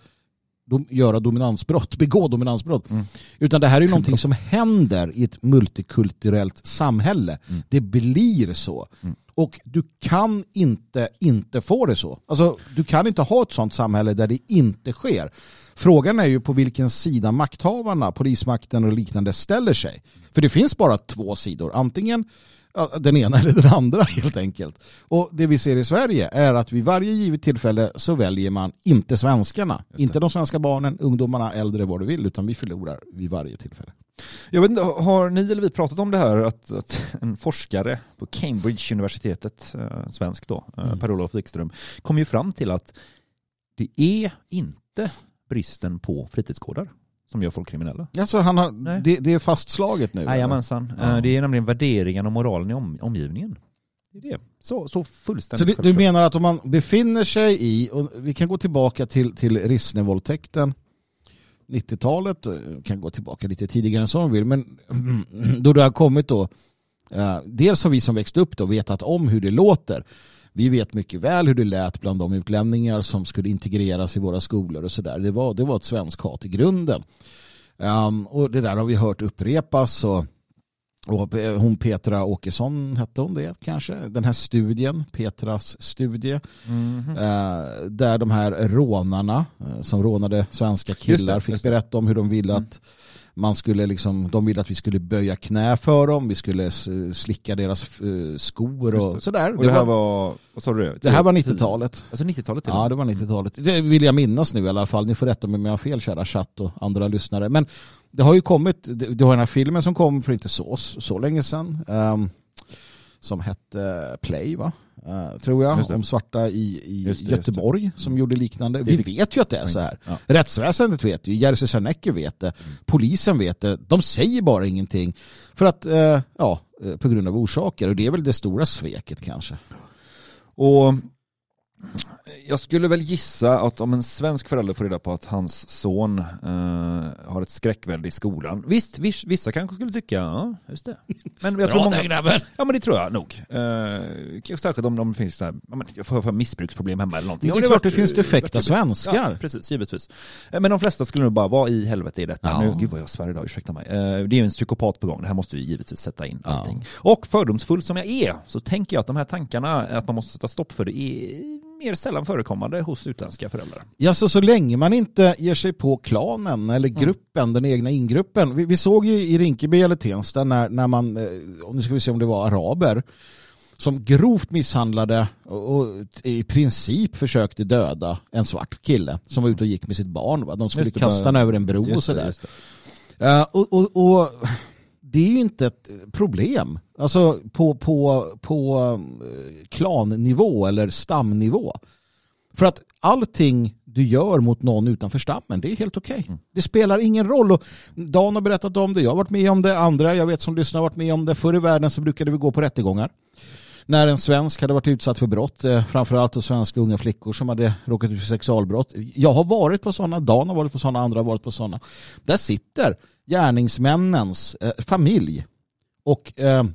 Dom, göra dominansbrott, begå dominansbrott. Mm. Utan det här är ju någonting som händer i ett multikulturellt samhälle. Mm. Det blir så. Mm. Och du kan inte inte få det så. Alltså, du kan inte ha ett sånt samhälle där det inte sker. Frågan är ju på vilken sida makthavarna, polismakten och liknande ställer sig. För det finns bara två sidor. Antingen den ena eller den andra helt enkelt. Och det vi ser i Sverige är att vid varje givet tillfälle så väljer man inte svenskarna. Inte de svenska barnen, ungdomarna, äldre, vad du vill, utan vi förlorar vid varje tillfälle. Jag vet inte, har ni eller vi pratat om det här att, att en forskare på Cambridge-universitetet, eh, svensk då, eh, Mm. Per-Olof Wikström, kom ju fram till att det är inte bristen på fritidsgårdar som gör folk kriminella. Alltså, han har, Nej. det, det är fastslaget nu. Jajamensan. Ja. Eh, Det är nämligen värderingen och moralen i om, omgivningen. Det är det. Så, så Så fullständigt du, du självklart. menar att om man befinner sig i, och vi kan gå tillbaka till, till Rissnevåldtäkten, 90-talet, eh, kan gå tillbaka lite tidigare än så om vi vill, men då det har kommit då, eh, dels har vi som växt upp då vetat om hur det låter. Vi vet mycket väl hur det lät bland de utlänningar som skulle integreras i våra skolor och sådär. Det var, det var ett svensk hat i grunden. Um, och det där har vi hört upprepas och, och eh, hon Petra Åkesson hette hon det kanske? Den här studien, Petras studie, Mhm. eh, där de här rånarna eh, som rånade svenska killar det, fick berätta om hur de ville Mm. Man skulle liksom, de ville att vi skulle böja knä för dem, vi skulle slicka deras skor och det. sådär. Och det här var, vad sa du det? här var 90-talet. Alltså 90-talet till Ja, det var 90-talet. Det vill jag minnas nu i alla fall. Ni får rätta mig om jag har fel, kära chatt och andra lyssnare. Men det har ju kommit, det, det var den här filmen som kom för inte så, så länge sedan. ehm, som hette Play, va? Eh, tror jag. Om svarta i, i Just det, just Göteborg som gjorde liknande. Vi vet ju att det är så här. Ja. Rättsväsendet vet ju, Jerzy Sarnecki vet det, polisen vet det. De säger bara ingenting. För att, eh, ja, eh, på grund av orsaker. Och det är väl det stora sveket kanske. Och jag skulle väl gissa att om en svensk förälder får reda på att hans son eh, har ett skräckvälde i skolan. Visst, vis, vissa kanske skulle tycka, ja just det. Men jag tror många, grabben. Ja men det tror jag nog. Eh, särskilt om, det finns så här, ja, jag får, får missbruksproblem hemma eller någonting. Men det är Ja, klart det finns defekta svenskar. Ja, precis, givetvis. Eh, Men de flesta skulle nog bara, vad i helvete är detta? Ja. Nu, gud vad jag svär idag, ursäkta mig. Eh, Det är ju en psykopat på gång, det här måste vi givetvis sätta in Ja. allting. Och fördomsfull som jag är, så tänker jag att de här tankarna, att man måste sätta stopp för det, är mer sällan förekommande hos utländska föräldrar. Ja, så, så länge man inte ger sig på klanen eller gruppen, den egna ingruppen. Vi, vi såg ju i Rinkeby eller Tensta när, när man, eh, nu ska vi se om det var araber, som grovt misshandlade och, i princip försökte döda en svart kille som var ute och gick med sitt barn. Va? De skulle kasta honom över en bro och sådär. Eh, och, och, och det är ju inte ett problem. Alltså på, på, på eh, klannivå eller stamnivå. För att allting du gör mot någon utanför stammen, det är helt okej. Det spelar ingen roll. Och Dan har berättat om det, jag har varit med om det, andra jag vet som lyssnar har varit med om det. Förr i världen så brukade vi gå på rättegångar. När en svensk hade varit utsatt för brott, eh, framförallt hos svenska unga flickor som hade råkat ut för sexualbrott. Jag har varit på sådana, Dan har varit på sådana, andra har varit på sådana. Där sitter gärningsmännens eh, familj och eh,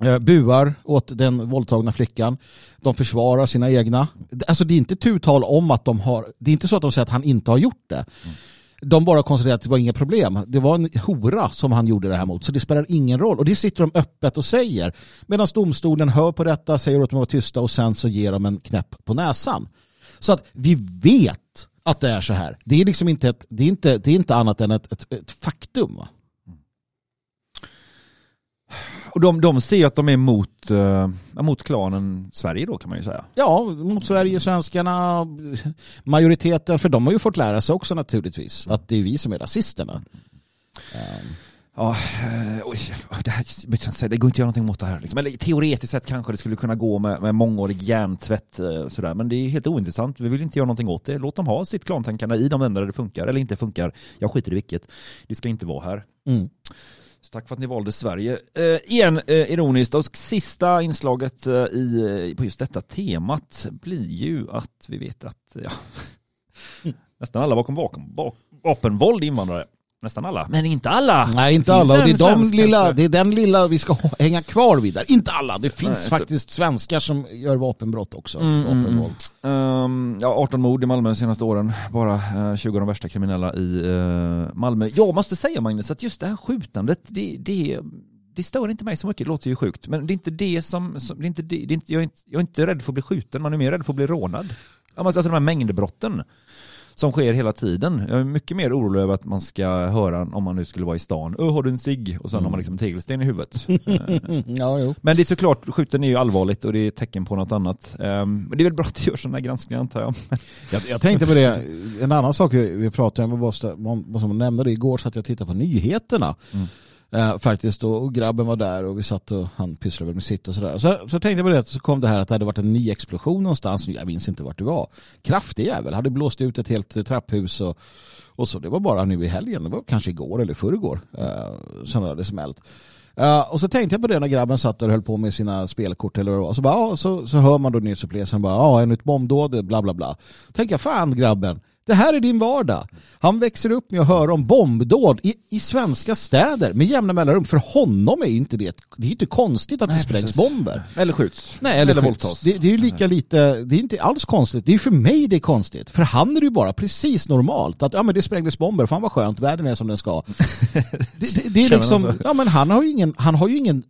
eh, buar åt den våldtagna flickan. De försvarar sina egna. Alltså det är inte tutal om att de har, det är inte så att de säger att han inte har gjort det. De bara konstaterade att det var inga problem. Det var en hora som han gjorde det här mot. Så det spelar ingen roll. Och det sitter de öppet och säger. Medan domstolen hör på detta, säger att de var tysta och sen så ger de en knäpp på näsan. Så att vi vet att det är så här. Det är liksom inte, ett, det är inte, det är inte annat än ett, ett, ett faktum. Va? Och de, de ser att de är mot, eh, mot klanen Sverige då kan man ju säga. Ja, mot Sverige, svenskarna, majoriteten, för de har ju fått lära sig också naturligtvis att det är vi som är rasisterna. Ja, eh, oj, det, här, det går inte att göra någonting mot det här. Liksom. Eller teoretiskt sett kanske det skulle kunna gå med, med mångårig hjärntvätt. eh, Sådär. Men det är helt ointressant. Vi vill inte göra någonting åt det. Låt dem ha sitt klantänkande i de länder där det funkar eller inte funkar. Jag skiter i vilket. Det ska inte vara här. Mm. Så tack för att ni valde Sverige. Eh, igen, eh, ironiskt. Och sista inslaget eh, i, på just detta temat blir ju att vi vet att ja, nästan alla bakom, bakom bak, vapenvåld invandrare. Nästan alla, men inte alla. Nej, inte alla. Och det, är de lilla, det är den lilla vi ska hänga kvar vid där. Inte alla. Det finns inte. faktiskt svenskar som gör vapenbrott också. Mm. Ehm, ja, 18 mord i Malmö de senaste åren. Bara eh, 20 av de värsta kriminella i eh, Malmö. Jag måste säga Magnus att just det här skjutandet, det, det, det stör inte mig så mycket. Det låter ju sjukt. Men det är inte det som, som det är inte det, det är inte, jag, är inte, jag är inte rädd för att bli skjuten. Man är mer rädd för att bli rånad. Alltså de här mängdbrotten som sker hela tiden. Jag är mycket mer orolig över att man ska höra om man nu skulle vara i stan. Öh, har du en cigg? Och sen har man liksom en tegelsten i huvudet. Mm, ja, jo. Men det är såklart, skjuten är ju allvarligt och det är tecken på något annat. Ehm, Men det är väl bra att det görs sådana här granskningar antar jag. Jag, jag tänkte på det, en annan sak vi, pratade om, vad som nämnde det igår, så att jag tittade på nyheterna. Mm. Eh, faktiskt, och, och grabben var där och vi satt och han pysslade väl med sitt och sådär. Så, så tänkte jag på det, så kom det här att det hade varit en ny explosion någonstans, jag minns inte vart det var. Kraftig jävel, hade blåst ut ett helt trapphus och, och så. Det var bara nu i helgen, det var kanske igår eller förrgår eh, uh, som det hade smält. Uh, och så tänkte jag på det när grabben satt och höll på med sina spelkort eller vad det var. Så, bara, ja, så, så hör man då nyhetsuppläsaren bara, ja, ännu ett bombdåd, bla bla bla. Tänker jag, fan grabben, det här är din vardag. Han växer upp med att höra om bombdåd i, i svenska städer med jämna mellanrum. För honom är inte det, det är inte konstigt att det sprängs precis. bomber. Eller skjuts. Nej, eller, eller våldtas. Det, det är ju lika lite, det är inte alls konstigt. Det är för mig det är konstigt. För han är det ju bara precis normalt. Att ja men det sprängdes bomber, fan vad skönt, världen är som den ska. det, det, det är liksom, ja men han har ju ingen, han har ju ingen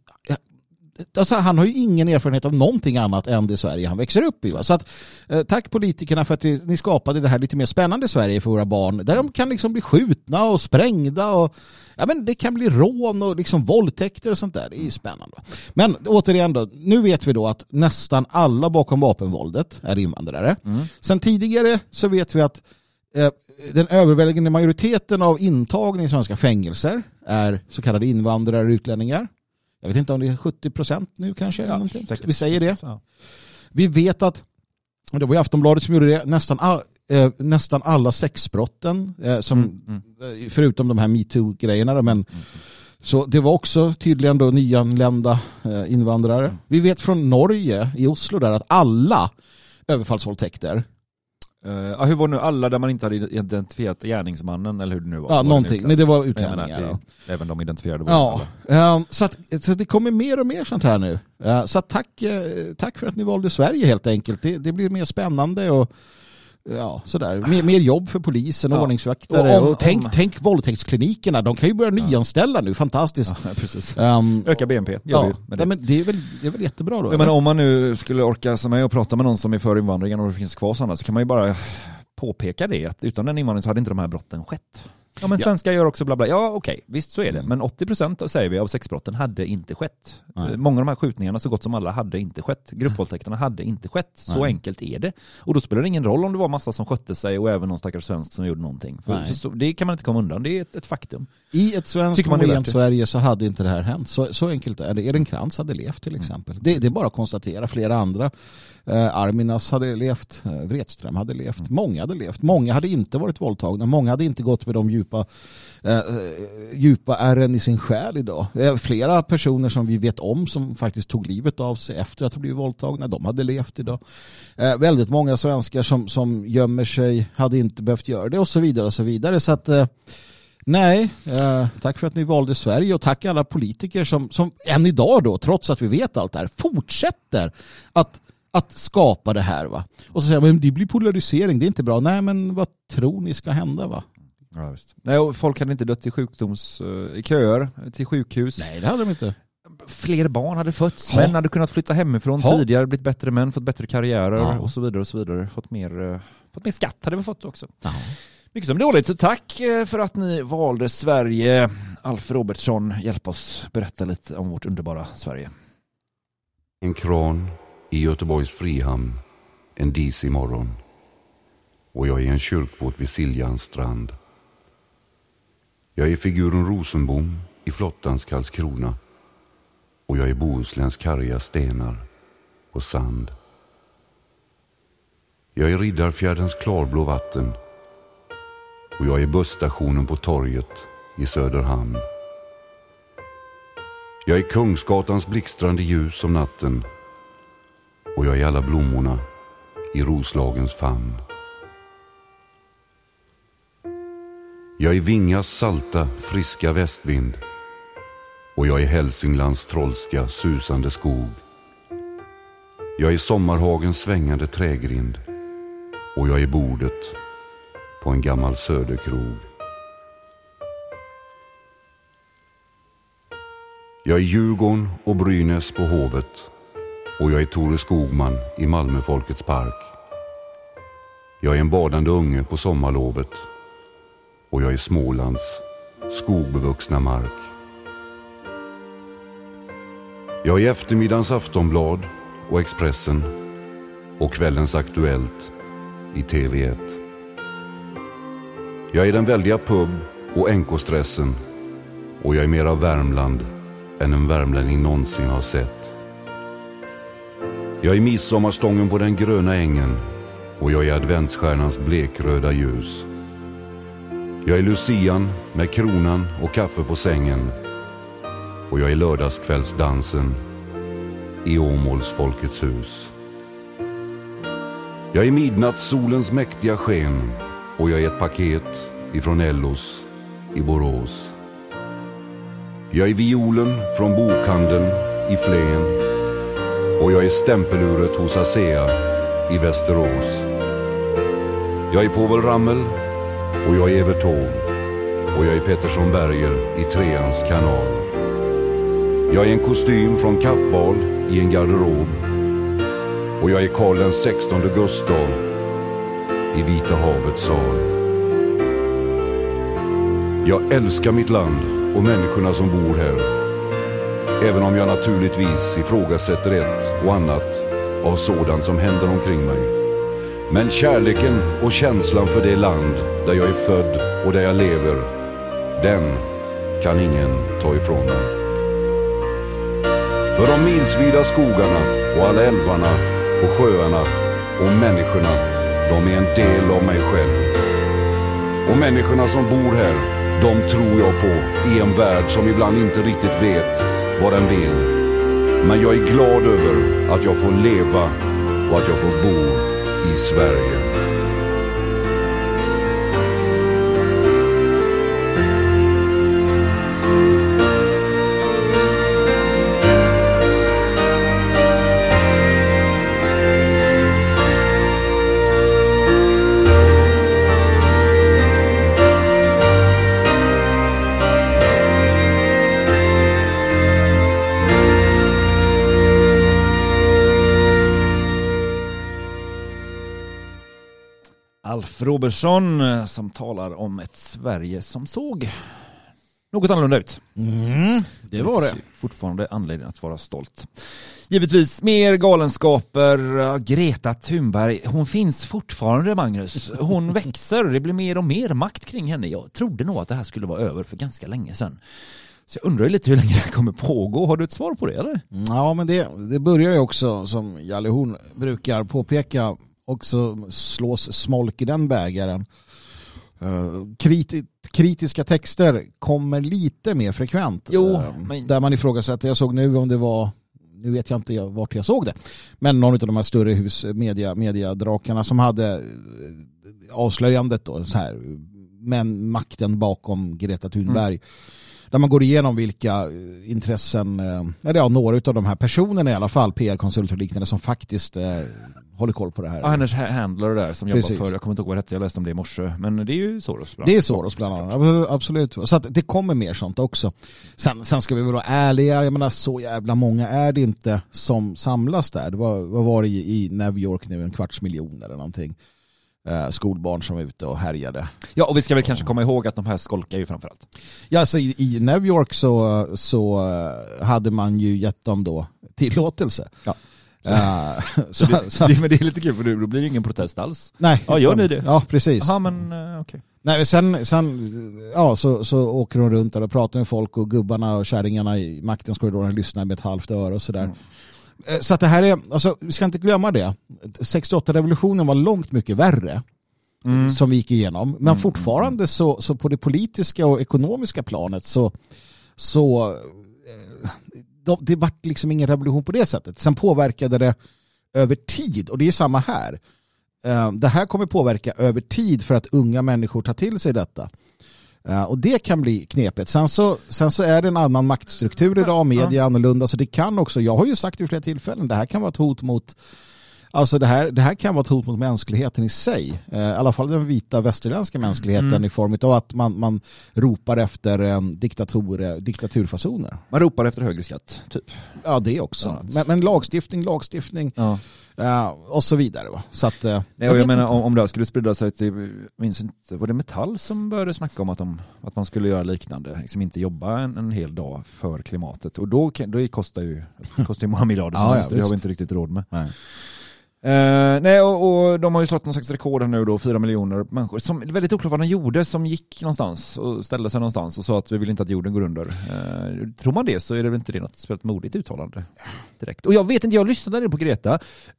Alltså, han har ju ingen erfarenhet av någonting annat än det Sverige han växer upp i. Va? Så att, eh, tack politikerna för att ni, skapade det här lite mer spännande Sverige för våra barn. Där de kan liksom bli skjutna och sprängda och ja, men det kan bli rån och liksom våldtäkter och sånt där. Det är spännande. Men återigen då, nu vet vi då att nästan alla bakom vapenvåldet är invandrare. Sen tidigare så vet vi att eh, den överväldigande majoriteten av intagna i svenska fängelser är så kallade invandrare och utlänningar. Jag vet inte om det är 70 procent nu kanske. eller någonting. säkert. Vi säger det. Ja. Vi vet att, och det var ju Aftonbladet som gjorde det, nästan, all, eh, nästan alla sexbrotten, eh, som, Mm, eh, förutom de här metoo-grejerna, men så det var också tydligen då nyanlända eh, invandrare. Mm. Vi vet från Norge, i Oslo där, att alla överfallsvåldtäkter, Ja, hur var nu alla där man inte hade identifierat gärningsmannen eller hur det nu var? ja var det någonting, utländska. men det var menar, utlänningar. då. det, även de identifierade Ja, eh, så, att, så det kommer mer och mer sånt här nu. Eh, Så att tack, eh, tack för att ni valde Sverige helt enkelt. Det, det blir mer spännande och ja, sådär. Mer, mer jobb för polisen och Ja. ordningsvaktare. Och Och, om- tänk, om- tänk våldtäktsklinikerna, de kan ju börja nyanställa nu, fantastiskt. Ja, precis. Um, Öka BNP, ja, med nej, det. men det, är väl, det är väl jättebra då? Jag menar om man nu skulle orka som mig och prata med någon som är för invandringen och det finns kvar sådana så kan man ju bara påpeka det att utan den invandringen så hade inte de här brotten skett. Ja men Ja. svenskar gör också bla bla. Ja okej, visst så är det. Men 80% säger vi av sexbrotten hade inte skett. Nej. Många av de här skjutningarna, så gott som alla, hade inte skett. Gruppvåldtäkterna hade inte skett. Så Nej. enkelt är det. Och då spelar det ingen roll om det var massa som skötte sig och även någon stackars svensk som gjorde någonting. Så, det kan man inte komma undan, det är ett, ett faktum. I ett svenskt homogent det? Sverige så hade inte det här hänt. Så, så enkelt är det. Ehrenkrantz hade levt till exempel. Det, det är bara att konstatera. Flera andra. Eh, Arminas hade levt. Eh, Wretström hade levt. Många hade levt. Många hade inte varit våldtagna. Många hade inte gått med de djupa, eh, eh djupa ärren i sin själ idag. Flera personer som vi vet om som faktiskt tog livet av sig efter att ha blivit våldtagna. De hade levt idag. Eh, väldigt många svenskar som, som gömmer sig hade inte behövt göra det och så vidare och så vidare. Så att eh, Nej, eh, tack för att ni valde Sverige och tack alla politiker som, som än idag då, trots att vi vet allt det här, fortsätter att, att skapa det här. Va? Och så säger man, men det blir polarisering, det är inte bra. Nej, men vad tror ni ska hända? va? Ja, just. Nej, och folk hade inte dött i sjukdoms, eh, i köer till sjukhus. Nej, det hade de inte. Fler barn hade fötts, Ja. män hade kunnat flytta hemifrån Ja. tidigare, blivit bättre män, fått bättre karriärer Ja. och så vidare och så vidare. Fått mer, eh, fått mer skatt hade vi fått också. Mycket som dåligt, så tack eh, för att ni valde Sverige. Alf Robertsson, hjälp oss berätta lite om vårt underbara Sverige. En kran i Göteborgs Frihamn en disig morgon och jag är i en kyrkbåt vid Siljans strand. Jag är figuren Rosenbom i flottans Karlskrona och jag är Bohusläns karga stenar och sand. Jag är Riddarfjärdens klarblå vatten och jag är busstationen på torget i Söderhamn. Jag är Kungsgatans blixtrande ljus om natten och jag är alla blommorna i Roslagens famn. Jag är Vingas salta, friska västvind och jag är Hälsinglands trollska, susande skog. Jag är Sommarhagens svängande trägrind och jag är bordet på en gammal söderkrog. Jag är Djurgården och Brynäs på Hovet och jag är Tore Skogman i Malmö Folkets park. Jag är en badande unge på sommarlovet och jag är Smålands skogbevuxna mark. Jag är eftermiddagens Aftonblad och Expressen och kvällens Aktuellt i TV1. Jag är den väldiga pub och NK-stressen och jag är mer av Värmland än en värmlänning någonsin har sett. Jag är midsommarstången på den gröna ängen och jag är adventsstjärnans blekröda ljus. Jag är lucian med kronan och kaffe på sängen och jag är lördagskvällsdansen i Åmåls Folkets hus. Jag är midnattssolens mäktiga sken och jag är ett paket ifrån Ellos i Borås. Jag är violen från bokhandeln i Flen och jag är stämpeluret hos ASEA i Västerås. Jag är Povel Ramel och jag är Evert Taube och jag är Pettersson Berger i Treans kanal. Jag är en kostym från Kappahl i en garderob och jag är Karl den 16 Gustav i Vita havets sal. Jag älskar mitt land och människorna som bor här. Även om jag naturligtvis ifrågasätter ett och annat av sådant som händer omkring mig. Men kärleken och känslan för det land där jag är född och där jag lever, den kan ingen ta ifrån mig. För de milsvida skogarna och alla älvarna och sjöarna och människorna, de är en del av mig själv. Och människorna som bor här, de tror jag på i en värld som ibland inte riktigt vet vad den vill. Men jag är glad över att jag får leva och att jag får bo i Sverige. Robertsson eh, som talar om ett Sverige som såg något annorlunda ut. Mm, det var det. Fortfarande anledning att vara stolt. Givetvis mer galenskaper. Greta Thunberg, hon finns fortfarande Magnus. Hon växer, det blir mer och mer makt kring henne. Jag trodde nog att det här skulle vara över för ganska länge sedan. Så jag undrar lite hur länge det kommer pågå. Har du ett svar på det eller? Ja, men det, det börjar ju också, som Jalle Horn brukar påpeka, också slås smolk i den bägaren. Kriti kritiska texter kommer lite mer frekvent. Jo, Eh, men- Där man ifrågasätter, jag såg nu om det var, nu vet jag inte vart jag såg det, men någon av de här större hus, media, mediadrakarna som hade eh, avslöjandet då, så här, men makten bakom Greta Thunberg. Där man går igenom vilka eh, intressen, eh, eller ja, några av de här personerna i alla fall, PR-konsulter och liknande som faktiskt eh, håller koll på det här. Ja, hennes ha- handler där som Precis. jobbar för, jag kommer inte ihåg vad det hette, jag läste om det i morse. Men det är ju Soros. bland Det är. Soros bland annat, absolut. Så att det kommer mer sånt också. Sen, sen ska vi vara ärliga, jag menar så jävla många är det inte som samlas där. Det var, vad var det i, i New York nu, en kvarts miljon eller någonting. Eh, skolbarn som var ute och härjade. Ja, och vi ska väl kanske komma ihåg att de här skolkar ju framförallt. Ja, alltså i, i New York så, så eh, hade man ju gett dem då tillåtelse. Ja. Eh, Så det, så, det, men det är lite kul för då blir det ingen protest alls. nej, Ja, gör ni det? Ja, precis. Jaha, men okej. Nej, men sen, sen ja, så, så åker de runt där och pratar med folk och gubbarna och kärringarna i maktens korridorer lyssnar med ett halvt öra och sådär. Eh, Så att det här är, alltså vi ska inte glömma det. 68-revolutionen var långt mycket värre Mm. som vi gick igenom. Men fortfarande så, så på det politiska och ekonomiska planet så, så eh, de, det vart liksom ingen revolution på det sättet. Sen påverkade det över tid och det är samma här. Eh, Det här kommer påverka över tid för att unga människor tar till sig detta. Eh, Och det kan bli knepigt. Sen så, sen så är det en annan maktstruktur idag, media är annorlunda, så det kan också, jag har ju sagt vid flera tillfällen, det här kan vara ett hot mot Alltså det här, det här kan vara ett hot mot mänskligheten i sig. Eh, I alla fall den vita västerländska mänskligheten i form av att man, man ropar efter eh, diktator, eh, diktaturfasoner. Man ropar efter högre skatt, typ. Ja det också. Ja. Men, men lagstiftning, lagstiftning Ja. Och så vidare. Va? Så att, eh, Nej, vet jag menar inte. om, det här skulle sprida sig till, jag minns inte, var det Metall som började snacka om att, de, att man skulle göra liknande, liksom inte jobba en, en hel dag för klimatet. Och då, då kostar ju, kostar ju många miljarder, Ja, ja, det har vi inte riktigt råd med. Nej. Eh, nej, och, och de har ju slått någon slags rekord här nu då, fyra miljoner människor. Som, det är väldigt oklart vad de gjorde, som gick någonstans och ställde sig någonstans och sa att vi vill inte att jorden går under. Eh, tror man det så är det väl inte det något speciellt modigt uttalande direkt. Och jag vet inte, jag lyssnade på Greta,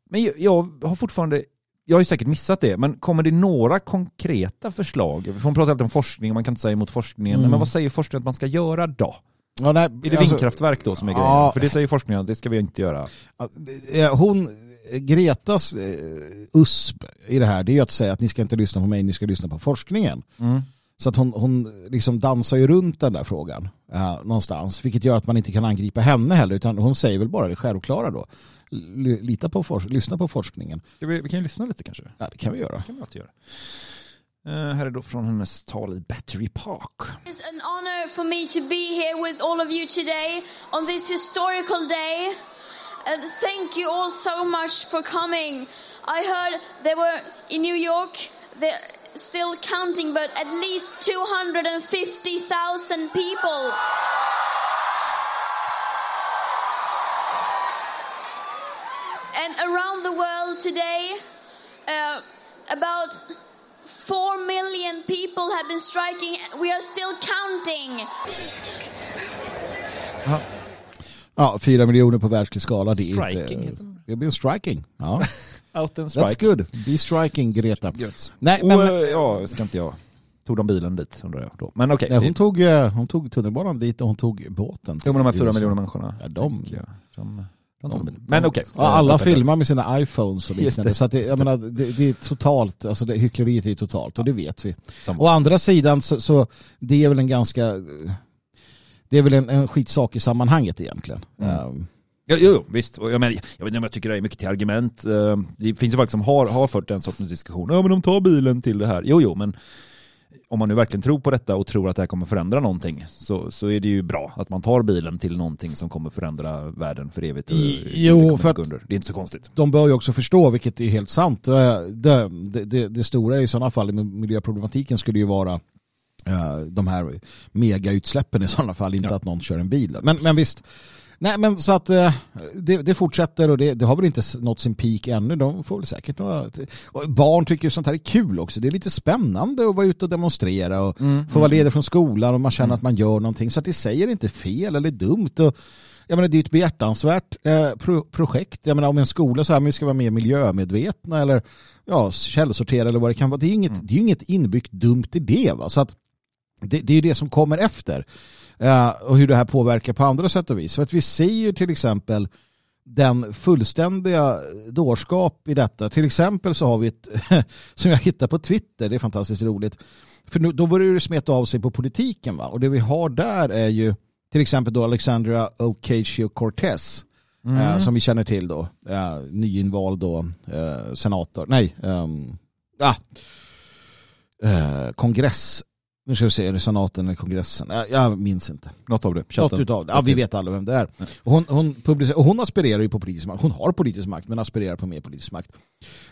men jag, jag har fortfarande jag har ju säkert missat det, men kommer det några konkreta förslag? För man pratar alltid om forskning, man kan inte säga emot forskningen, Mm. men vad säger forskningen att man ska göra då? Ja, nej, Är det alltså- vindkraftverk då som är grejen? Ja. För det säger forskningen att det ska vi inte göra. Hon, Gretas eh, USP i det här det är ju att säga att ni ska inte lyssna på mig, ni ska lyssna på forskningen. Så att hon, hon liksom dansar ju runt den där frågan eh, någonstans. Vilket gör att man inte kan angripa henne heller. Utan hon säger väl bara det självklara då. L- Lita på lyssna på forskningen. Vi, vi kan ju lyssna lite kanske. Ja, det kan vi göra. Det kan vi alltid göra. Eh, här är då från hennes tal i Battery Park. It's an honor for me to be here with all of you today on this historical day. And thank you all so much for coming. I heard they were in New York, they're still counting, but at least 250,000 people. And around the world today, uh, about 4 million people have been striking. We are still counting. Ja, fyra miljoner på världslig skala. Det är Striking inte... heter det. Det blir striking. Ja. Out and strike. That's good. Be striking, Greta. Gött. Nej, Och, men eh, ja, ska inte jag... Tog de bilen dit undrar jag då. Men okej. nej, hon, tog, eh, hon tog tunnelbanan dit och hon tog båten. Jo men de här fyra miljoner människorna. Ja, de-. De. Men okej. Ja, alla filmar med sina iPhones och liknande. det. Så att det, jag menar, det, det är totalt, alltså det, hyckleriet är totalt och det vet vi. Samma. Å andra sidan så, så det är väl en ganska, det är väl en, en skitsak i sammanhanget egentligen. Mm. Ehm, Jo, jo, visst. Jag, menar, jag vet inte om jag tycker det är mycket till argument. Eh, Det finns ju folk som har, har fört den sortens diskussion. Ja men de tar bilen till det här. Jo, jo, men om man nu verkligen tror på detta och tror att det här kommer förändra någonting så, så är det ju bra att man tar bilen till någonting som kommer förändra världen för evigt. I- jo, för att- under. Det är inte så konstigt. de bör ju också förstå, vilket är helt sant, det, det, det, det stora i sådana fall med miljöproblematiken skulle ju vara de här megautsläppen i sådana fall, inte Ja. att någon kör en bil. Men, men visst, nej men så att eh, det, det fortsätter och det, det har väl inte nått sin peak ännu. De får väl säkert några... Barn tycker sånt här är kul också. Det är lite spännande att vara ute och demonstrera och få vara ledig från skolan och man känner att man gör någonting. Så att det säger inte fel eller dumt. Och, jag menar, det är ett behjärtansvärt eh, pro projekt. Jag menar, om en skola så här, vi ska vara mer miljömedvetna eller ja, källsortera eller vad det kan vara. Det är ju inget, det är ju inget inbyggt dumt i det. Va? Så att det, det är ju det som kommer efter. Eh, och hur det här påverkar på andra sätt och vis. För att vi ser ju till exempel den fullständiga dårskap i detta. Till exempel så har vi ett, som jag hittade på Twitter, det är fantastiskt roligt. För nu, då börjar det smeta av sig på politiken. Va? Och det vi har där är ju till exempel då Alexandria Ocasio-Cortez. Eh, som vi känner till då. Eh, nyinvald då, eh, senator. Nej, ehm, ja. Eh, kongress. Nu ska vi se, är det senaten eller kongressen? Jag, jag minns inte. Något av det. Något Chatten. utav det. Ja, vi vet alla vem det är. Och hon, hon, och hon aspirerar ju på politisk makt. Hon har politisk makt men aspirerar på mer politisk makt.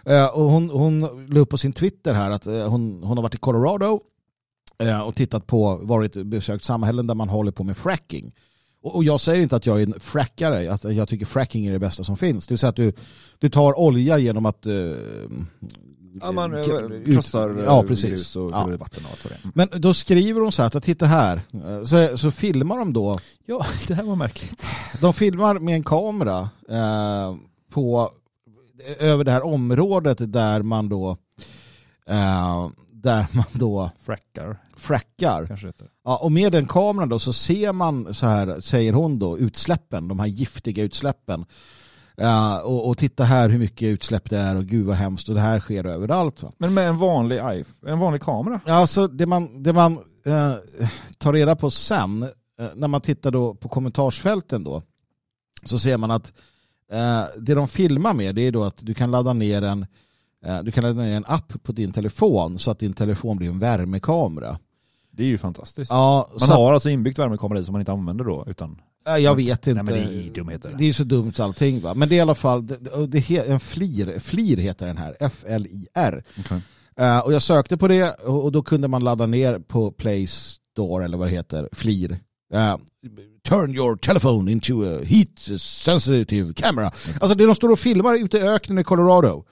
Eh, och hon, hon la upp på sin Twitter här att eh, hon, hon har varit i Colorado eh, och tittat på, varit besökt samhällen där man håller på med fracking. Och, och jag säger inte att jag är en frackare, att jag tycker fracking är det bästa som finns. Det vill säga att du, du tar olja genom att... Eh, Ja, man eh, ut- krossar ja, eh, precis. grus och Ja. ja. vatten och allt vad det är. Men då skriver de så här att titta här, Eh, så, så filmar de då Ja, det här var märkligt. de filmar med en kamera eh, på, över det här området där man då eh, där man då Frackar, frackar. kanske heter. Ja, och med den kameran då så ser man så här, säger hon då, utsläppen, de här giftiga utsläppen. Eh, och, och titta här hur mycket utsläpp det är och gud vad hemskt och det här sker överallt. Va? Men med en vanlig, iPhone, en vanlig kamera. Ja, alltså det man, det man eh, tar reda på sen, eh, när man tittar då på kommentarsfälten då, så ser man att det de filmar med det är då att du kan ladda ner en du kan ladda ner en app på din telefon så att din telefon blir en värmekamera. Det är ju fantastiskt. Ja, Man så att- har alltså inbyggt värmekamera i som man inte använder då, utan Jag vet inte. Nej, det är dumheter. Det är så dumt allting va. Men det är i alla fall, det, det en FLIR, FLIR heter den här, F-L-I-R. Eh, och jag sökte på det och, då kunde man ladda ner på Play Store eller vad det heter, FLIR. Eh, turn your telephone into a heat sensitive camera. Alltså det de står och filmar ute i öknen i Colorado.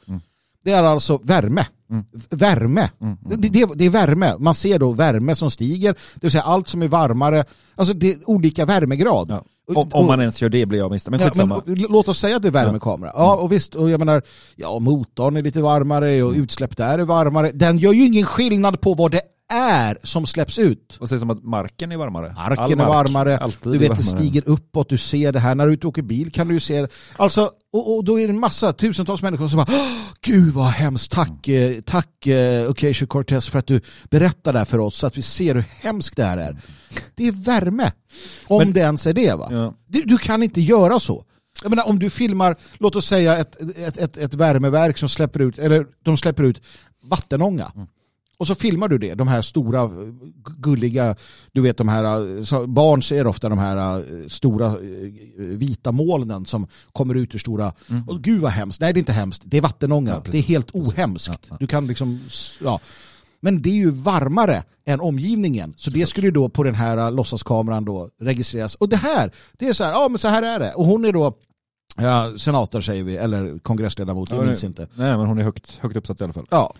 Det är alltså värme. V- Värme. Det, det, det är värme. Man ser då värme som stiger. Det vill säga allt som är varmare. Alltså det är olika värmegrad. ja. Om, om man ens gör det blir jag misstänkt. Men Ja, men, låt oss säga att det är värmekamera. Ja, och visst, och jag menar, ja, motorn är lite varmare och utsläpp där är varmare. Den gör ju ingen skillnad på vad det är som släpps ut. Vad sägs om att marken är varmare? All Marken är mark, varmare, alltid du vet det varmare. stiger uppåt, du ser det här. När du åker bil kan du ju se det. Alltså, och, och då är det en massa, tusentals människor som bara "Åh, Gud vad hemskt, tack, eh, tack eh, Ocasio Cortez för att du berättar det här för oss så att vi ser hur hemskt det här är. Det är värme. Om Men- det ens är det va? Ja. Du, du kan inte göra så. Jag menar om du filmar, låt oss säga ett, ett, ett, ett värmeverk som släpper ut, eller de släpper ut vattenånga. Och så filmar du det, de här stora eh, gulliga, du vet de här, eh, barn ser ofta de här eh, stora vita molnen som kommer ut ur stora, och gud vad hemskt, nej det är inte hemskt, det är vattenånga, det är helt ohemskt. Du kan liksom, ja. Men det är ju varmare än omgivningen. Så det skulle ju då på den här låtsaskameran då registreras. Och det här, det är så här, ja men så här är det. Och hon är då ja, senator säger vi, eller kongressledamot, jag Ja, minns det- inte. Nej men hon är högt, högt uppsatt i alla fall. Ja.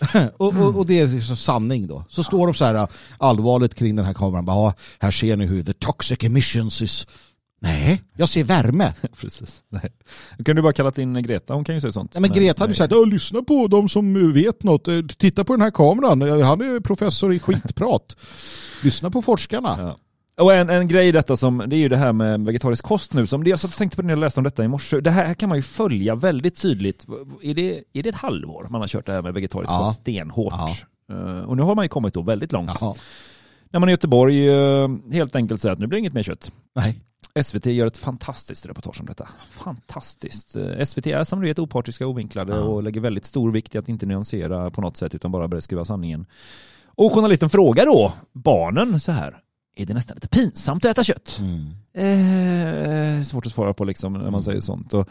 och, och, och det är liksom sanning då. Så står de så här uh, allvarligt kring den här kameran. Bara, här ser ni hur the toxic emissions is... Nej, jag ser värme. Precis. Nej. Då kan du bara kallat in Greta, hon kan ju säga sånt. Nej, men Greta hade sagt, "Åh, lyssna på de som vet något. Eh, Titta på den här kameran. Eh, Han är professor i skitprat. lyssna på forskarna. Ja. Och en, en grej i detta som, det är ju det här med vegetarisk kost nu. Som det, jag satt och tänkte på när jag läste om detta i morse. Det här kan man ju följa väldigt tydligt. Är det, är det ett halvår man har kört det här med vegetarisk Ja. kost stenhårt? Eh, och nu har man ju kommit då väldigt långt. Jaha. När man i Göteborg eh, helt enkelt säger att nu blir det inget mer kött. Nej. SVT gör ett fantastiskt reportage om detta. Fantastiskt. Eh, SVT är som du vet opartiska och ovinklade Ja. och lägger väldigt stor vikt i att inte nyansera på något sätt utan bara beskriva sanningen. Och journalisten frågar då barnen så här. Är det nästan lite pinsamt att äta kött? Mm. Eh, svårt att svara på liksom när man säger sånt. Och,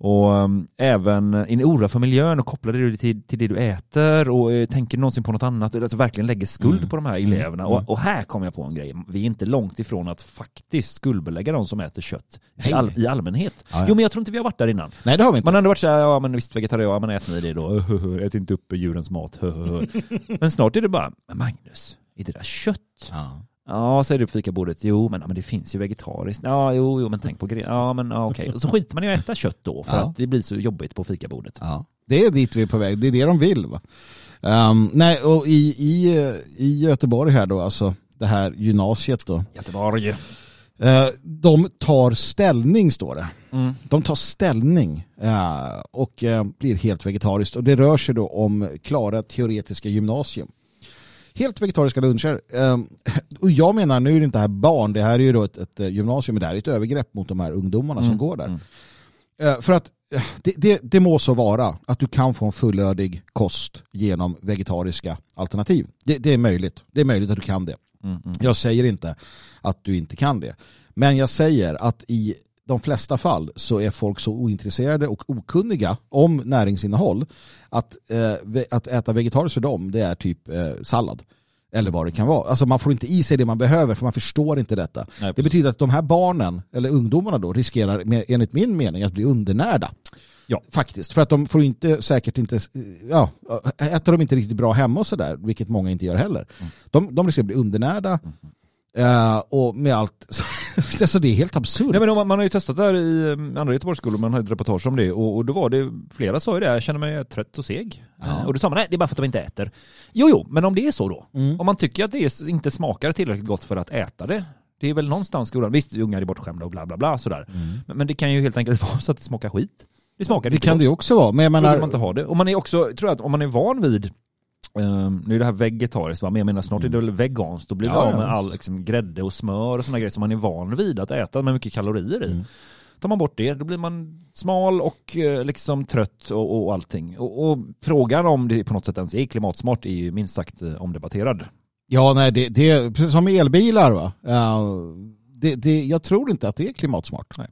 och um, även är ni orolig för miljön och kopplar det till, till det du äter och eh, tänker någonsin på något annat? Alltså verkligen lägger skuld Mm. på de här eleverna. Mm. Och, och här kommer jag på en grej. Vi är inte långt ifrån att faktiskt skuldbelägga de som äter kött i, all, i allmänhet. Ja, ja. Jo men jag tror inte vi har varit där innan. Nej, det har vi inte. Man har ändå varit såhär, ja men visst vegetarian, ja, men äter ni det då? Ät inte upp djurens mat. men snart är det bara, men Magnus, är det där kött? Ja. Ja, säger du på fikabordet. Jo, men, ja, men det finns ju vegetariskt. Ja, jo, jo men tänk på grejer. Ja, men ja, okej. Och så skiter man i att äta kött då för Ja. att det blir så jobbigt på fikabordet. Ja. Det är dit vi är på väg. Det är det de vill. Va? Ehm, nej, och i, i, i Göteborg här då, alltså det här gymnasiet då. Göteborg. Eh, de tar ställning, står det. Mm. De tar ställning eh, och eh, blir helt vegetariskt. Och det rör sig då om Klara teoretiska gymnasium. Helt vegetariska luncher. Eh, och jag menar, nu är det inte här barn, det här är ju då ett, ett eh, gymnasium, men det här är ett övergrepp mot de här ungdomarna som Mm, går där. mm. Eh, För att eh, det, det, det må så vara att du kan få en fullödig kost genom vegetariska alternativ. Det, det är möjligt. Det är möjligt att du kan det. Mm, mm. Jag säger inte att du inte kan det. Men jag säger att i de flesta fall så är folk så ointresserade och okunniga om näringsinnehåll att, eh, att äta vegetariskt för dem det är typ eh, sallad. Eller vad det kan vara. Alltså man får inte i sig det man behöver för man förstår inte detta. Nej, Det betyder att de här barnen, eller ungdomarna då, riskerar enligt min mening att bli undernärda. Ja. Faktiskt. För att de får inte, säkert inte, ja, äter de inte riktigt bra hemma och sådär, vilket många inte gör heller. De, de riskerar att bli undernärda. Eh, och med allt, alltså det är helt absurt. Nej, men man, man har ju testat det här i eh, andra Göteborgsskolor, man har ett reportage om det och, och då var det, flera sa ju det, jag känner mig trött och seg. Ja. Eh, Och då sa man, nej det är bara för att de inte äter. Jo, jo, men om det är så då, Mm. om man tycker att det är, inte smakar tillräckligt gott för att äta det, det är väl någonstans skolan, visst ungar är bortskämda och bla bla bla sådär. Men, men det kan ju helt enkelt vara så att det smakar skit. Det smakar det kan gott. det ju också vara. Men jag Då vill menar, man inte ha det. Och man är också, tror jag att om man är van vid Um, nu är det här vegetariskt va, men jag menar snart är det väl veganskt. Då blir det Ja, av ja. med all liksom, grädde och smör och sådana grejer som man är van vid att äta med mycket kalorier i. Mm. Tar man bort det, då blir man smal och eh, liksom trött och, och allting. Och, och frågan om det på något sätt ens är klimatsmart är ju minst sagt eh, omdebatterad. ja nej, det, det är precis som elbilar va. Ja, det, det, jag tror inte att det är klimatsmart. Nej.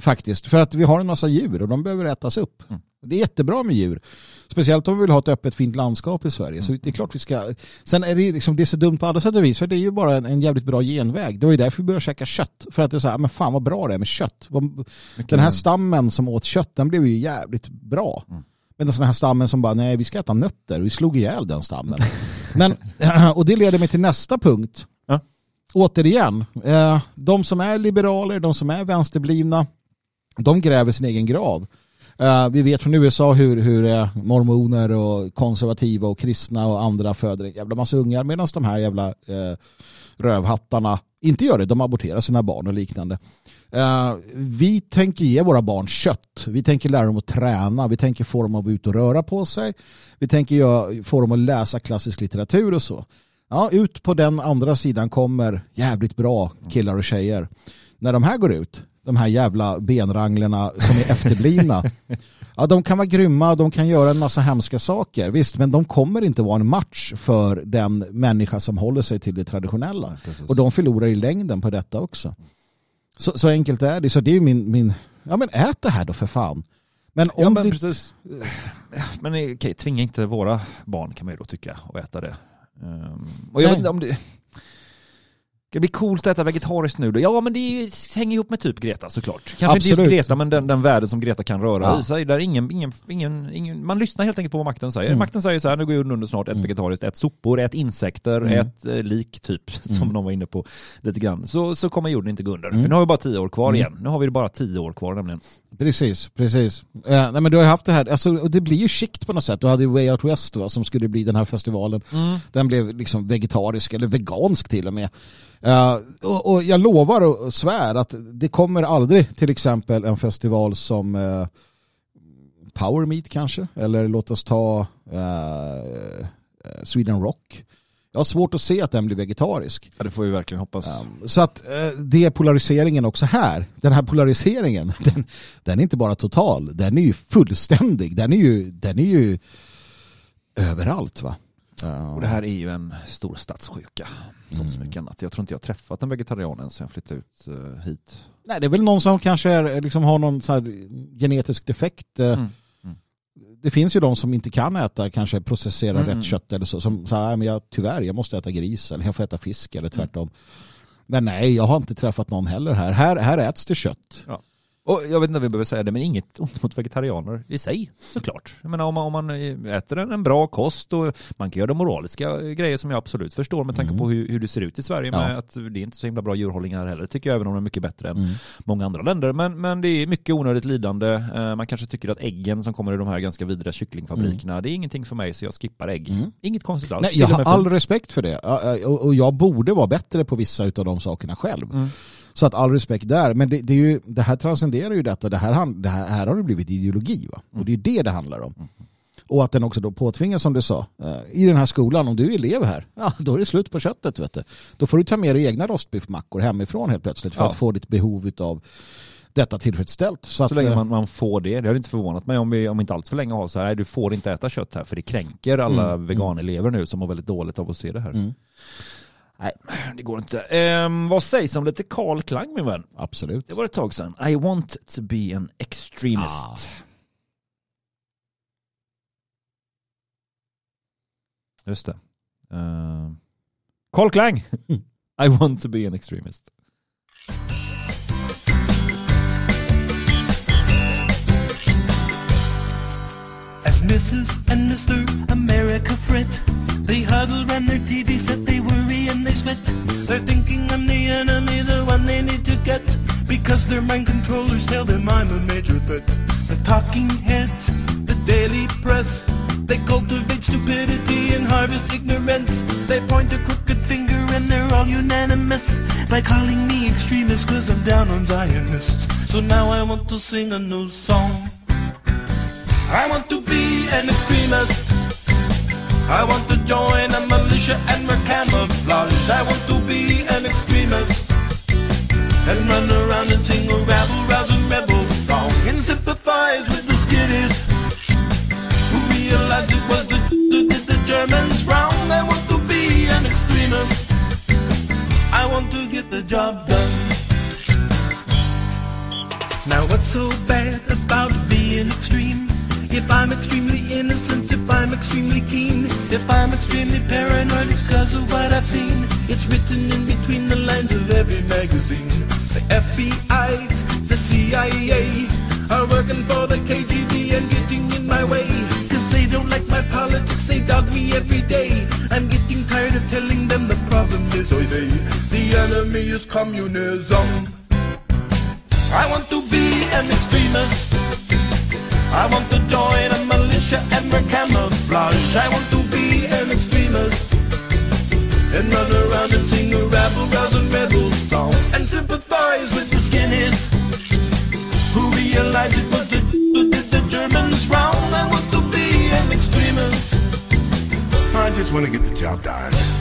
Faktiskt, för att vi har en massa djur och de behöver ätas upp. Mm. Det är jättebra med djur. Speciellt om vi vill ha ett öppet fint landskap i Sverige. Så det är klart vi ska... Sen är det, liksom, det är så dumt på alla sätt och vis. För det är ju bara en, en jävligt bra genväg. Det var ju därför vi började käka kött. För att det är så här, men fan vad bra det är med kött. Den här stammen som åt kött, den blev ju jävligt bra. Mm. Men den här stammen som bara, nej vi ska äta nötter. Vi slog ihjäl den stammen. Men, och det leder mig till nästa punkt. Ja. Återigen, eh, de som är liberaler, de som är vänsterblivna, de gräver sin egen grav. Eh, vi vet från USA hur, hur eh, mormoner och konservativa och kristna och andra föder en jävla massa ungar medan de här jävla eh, rövhattarna inte gör det. De aborterar sina barn och liknande. Uh, vi tänker ge våra barn kött. Vi tänker lära dem att träna. Vi tänker få dem att vara ute och röra på sig. Vi tänker göra, få dem att läsa klassisk litteratur och så. Ja, ut på den andra sidan kommer jävligt bra killar och tjejer. När de här går ut, de här jävla benranglerna som är efterblivna, ja, de kan vara grymma, de kan göra en massa hemska saker, visst, men de kommer inte vara en match för den människa som håller sig till det traditionella. Och de förlorar i längden på detta också. Så, så enkelt är det. Så det är ju min, min, ja men ät det här då för fan. Men om Ja, men det, precis. Men eh, okej, tvinga inte våra barn kan man ju då tycka och äta det. Ehm, och jag Nej. vet om det... Det blir coolt att äta vegetariskt nu då. Ja men det hänger ihop med typ Greta såklart. Kanske inte Absolut. just Greta men den, den världen som Greta kan röra Ja. i sig. Där ingen, ingen, ingen, ingen, man lyssnar helt enkelt på vad makten säger. Mm. Makten säger så här, nu går jorden under snart, ät Mm. vegetariskt, ät sopor, ät insekter, Mm. ät eh, lik typ, som Mm. de var inne på lite grann. Så, så kommer jorden inte gå under. Mm. För nu har vi bara tio år kvar Mm. igen. Nu har vi bara tio år kvar nämligen. Precis, precis. Eh, nej, men du har ju haft det här, alltså, och det blir ju skikt på något sätt. Du hade ju Way Out West va, som skulle bli den här festivalen. Den blev liksom vegetarisk eller vegansk till och med. Eh, och, och jag lovar och svär att det kommer aldrig till exempel en festival som uh, Power Meet kanske. Eller låt oss ta eh, Sweden Rock. Jag har svårt att se att den blir vegetarisk. Ja det får vi verkligen hoppas. Um, Så att eh, det är polariseringen också här. Den här polariseringen, den, den är inte bara total, den är ju fullständig. Den är ju, den är ju överallt va. Uh, Och det här är ju en stor stadssjuka som så Mm. mycket annat. Jag tror inte jag har träffat en vegetarian än sen jag flyttade ut eh, hit. Nej, det är väl någon som kanske är, liksom har någon så här genetisk defekt. eh, Mm. Mm. Det finns ju de som inte kan äta kanske processera Mm, rätt mm. kött eller så. Som säger, men jag, tyvärr, jag måste äta gris eller jag får äta fisk eller Mm. tvärtom. Men nej, jag har inte träffat någon heller här. Här, här äts det kött. Och jag vet inte om vi behöver säga det, men inget ont mot vegetarianer i sig såklart. Jag menar om man, om man äter en, en bra kost och man kan göra de moraliska grejer som jag absolut förstår med tanke Mm. på hur, hur det ser ut i Sverige med Ja. att det är inte så himla bra djurhållning här heller tycker jag även om det är mycket bättre än Mm. många andra länder. Men, men det är mycket onödigt lidande. Eh, Man kanske tycker att äggen som kommer i de här ganska vidriga kycklingfabrikerna, det är ingenting för mig så jag skippar ägg. Mm. Inget konstigt alls. Nej, jag har all respekt för det. Och och jag borde vara bättre på vissa av de sakerna själv. Mm. Så att all respekt där. Men det, det, är ju, det här transcenderar ju detta. Det här, det här, här har det blivit ideologi. Va? Och det är det det handlar om. Och att den också då påtvingas som du sa. eh, I den här skolan, om du är elev här, ja, då är det slut på köttet. Vet du. Då får du ta med dig egna rostbiffmackor hemifrån helt plötsligt för Ja. att få ditt behov av detta tillfredsställt. Så, Så att, länge eh, man, man får det. Det hade inte förvånat mig om vi om inte allt för länge har så här, nej du får inte äta kött här för det kränker alla Mm, veganelever nu som mår väldigt dåligt av att se det här. Mm. Nej, det går inte. Ehm, vad sägs om lite Karl Klang min vän? Absolut. Det var ett tag sedan. I want to be an extremist. Ah. Just det. Ehm, Karl Klang! I want to be an extremist. As Mrs. and Mr. America fret, they huddle around their TV set, they worry and they sweat. They're thinking I'm the enemy, the one they need to get. Because their mind controllers tell them I'm a major threat. The talking heads, the daily press, they cultivate stupidity and harvest ignorance. They point a crooked finger and they're all unanimous by calling me extremist cause I'm down on Zionists. So now I want to sing a new song. I want to be an extremist. I want to join a militia and wear camouflage. I want to be an extremist. And run around and sing a rabble rousing rebel song. And sympathize with the skitties. Who realize it was the who did the Germans wrong. I want to be an extremist. I want to get the job done. Now what's so bad about being extreme? If I'm extremely innocent, if I'm extremely keen, if I'm extremely paranoid, it's cause of what I've seen. It's written in between the lines of every magazine. The FBI, the CIA are working for the KGB and getting in my way. Cause they don't like my politics, they dog me every day. I'm getting tired of telling them the problem is oy they. The enemy is communism. I want to be an extremist. I want to join a militia and wear camouflage. I want to. And run around and sing a rabble rousing rebel song. And sympathize with the skinnies. Who realize it was the who did the Germans wrong. I want to be an extremist. I just want to get the job done.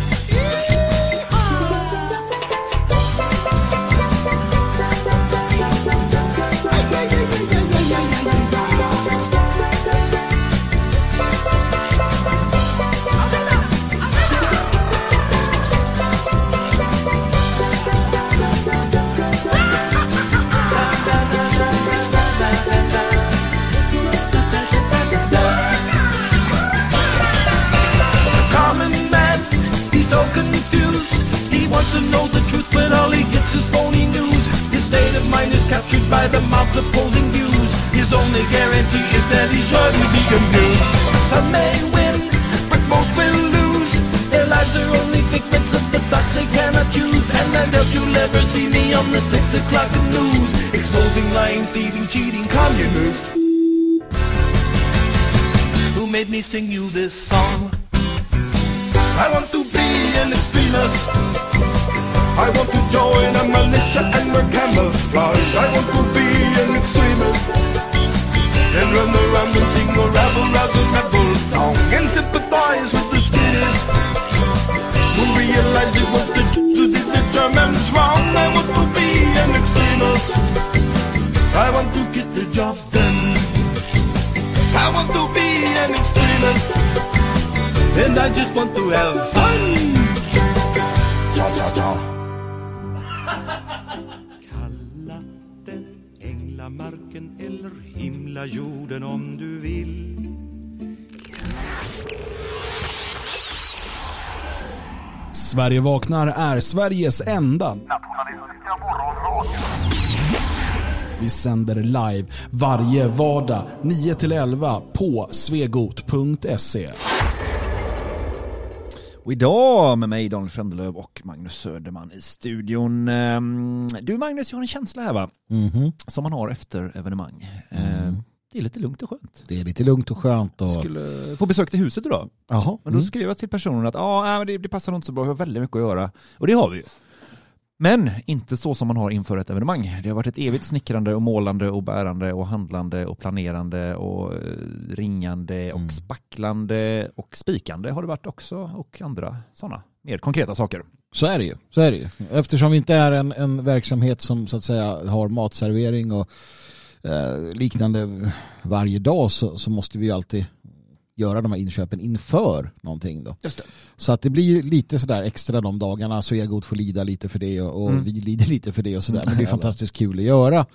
Wants to know the truth, but all he gets is phony news. His state of mind is captured by the mouth's opposing views. His only guarantee is that he shouldn't be amused. Some may win, but most will lose. Their lives are only figments of the thoughts they cannot choose. And I doubt you'll ever see me on the six o'clock news, exposing lying, thieving, cheating communists. Who made me sing you this song? I want to be an extremist. I want to join a militia and wear camouflage. I want to be an extremist. And run around and sing a rabble rousing rebel song. And sympathize with the skinnies. Who realize it was the Jews who did the Germans wrong. I want to be an extremist. I want to get the job done. I want to be an extremist. And I just want to have fun. Cha. Kalla den änglamarken eller himlajorden om du vill. Sverige vaknar är Sveriges enda Vi sänder live varje vardag 9-11 på svegot.se. Och idag med mig Daniel Frändelöv och Magnus Söderman i studion. Ehm, Du Magnus, jag har en känsla här va? Mhm. Som man har efter evenemang. Ehm, Det är lite lugnt och skönt. Det är lite lugnt och skönt. Och... Jag skulle få besök till huset idag. Jaha. Men då Mm. skrev jag till personen att ah, det, det passar nog inte så bra, vi har väldigt mycket att göra. Och det har vi ju. Men inte så som man har inför ett evenemang. Det har varit ett evigt snickrande och målande och bärande och handlande och planerande och eh, ringande och Mm. spacklande och spikande har det varit också och andra sådana mer konkreta saker. Så är det ju. Så är det ju. Eftersom vi inte är en, en verksamhet som så att säga har matservering och eh, liknande varje dag så, så måste vi alltid göra de här inköpen inför någonting då. Så att det blir lite sådär extra de dagarna. Svegot får lida lite för det och, och Mm. vi lider lite för det och sådär. Men det är fantastiskt kul att göra.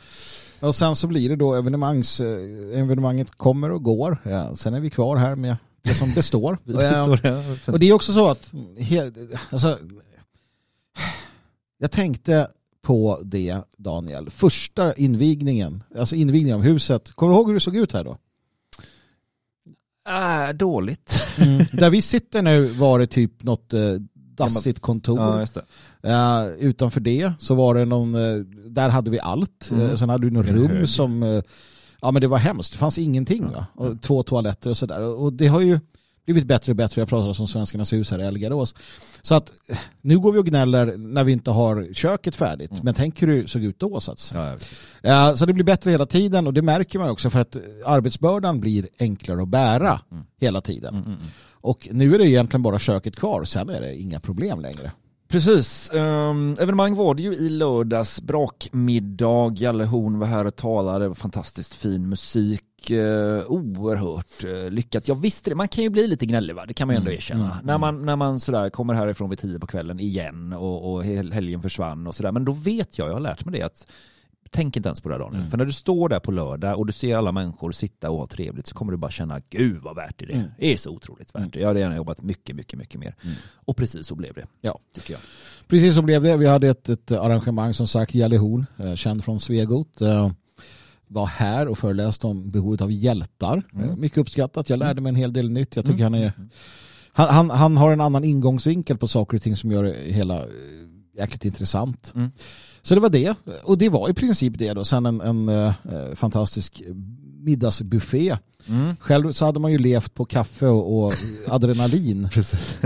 Och sen så blir det då evenemangs, eh, evenemanget kommer och går. Ja, sen är vi kvar här med det som består. Och, det är också så att alltså, jag tänkte på det Daniel. Första invigningen, alltså invigningen av huset. Kommer du ihåg hur det såg ut här då? Äh, dåligt. Där vi sitter nu var det typ något eh, dassigt kontor. Ja, det. Eh, utanför det så var det någon, eh, där hade vi allt. Mm. Eh, sen hade vi något rum som, eh, ja men det var hemskt. Det fanns ingenting va? Och två toaletter och sådär. Och det har ju blivit bättre och bättre. Jag pratar om Svenskarnas hus här i Elgarås. Så att eh, nu går vi och gnäller när vi inte har köket färdigt. Mm. Men tänk hur det såg ut då så att. Ja, ja. Ja, så det blir bättre hela tiden och det märker man också för att arbetsbördan blir enklare att bära hela tiden. Mm, mm, mm. Och nu är det egentligen bara köket kvar, sen är det inga problem längre. Precis. Um, evenemang var det ju i lördags. Brakmiddag. Jalle Horn var här och talade. Fantastiskt fin musik. Uh, oerhört uh, lyckat. Jag visste det. Man kan ju bli lite gnällig va? Det kan man ju ändå Mm, erkänna. mm, när, man, när man sådär kommer härifrån vid tio på kvällen igen och, och hel- helgen försvann och sådär. Men då vet jag, jag har lärt mig det att Tänk inte ens på det här Daniel. Mm. För när du står där på lördag och du ser alla människor sitta och ha trevligt så kommer du bara känna gud vad värt det är. Mm. Det är så otroligt värt det. Jag hade gärna jobbat mycket, mycket, mycket mer. Mm. Och precis så blev det. Ja. Tycker jag. Precis så blev det. Vi hade ett, ett arrangemang som sagt, Jalle Horn, eh, känd från Svegot, eh, var här och föreläste om behovet av hjältar. Mm. Eh, Mycket uppskattat. Jag lärde mig en hel del nytt. Jag tycker Mm. han är han, han, han har en annan ingångsvinkel på saker och ting som gör det hela jäkligt intressant. Mm. Så det var det. Och det var i princip det då. Sen en, en eh, fantastisk middagsbuffé. Mm. Själv så hade man ju levt på kaffe och, och adrenalin.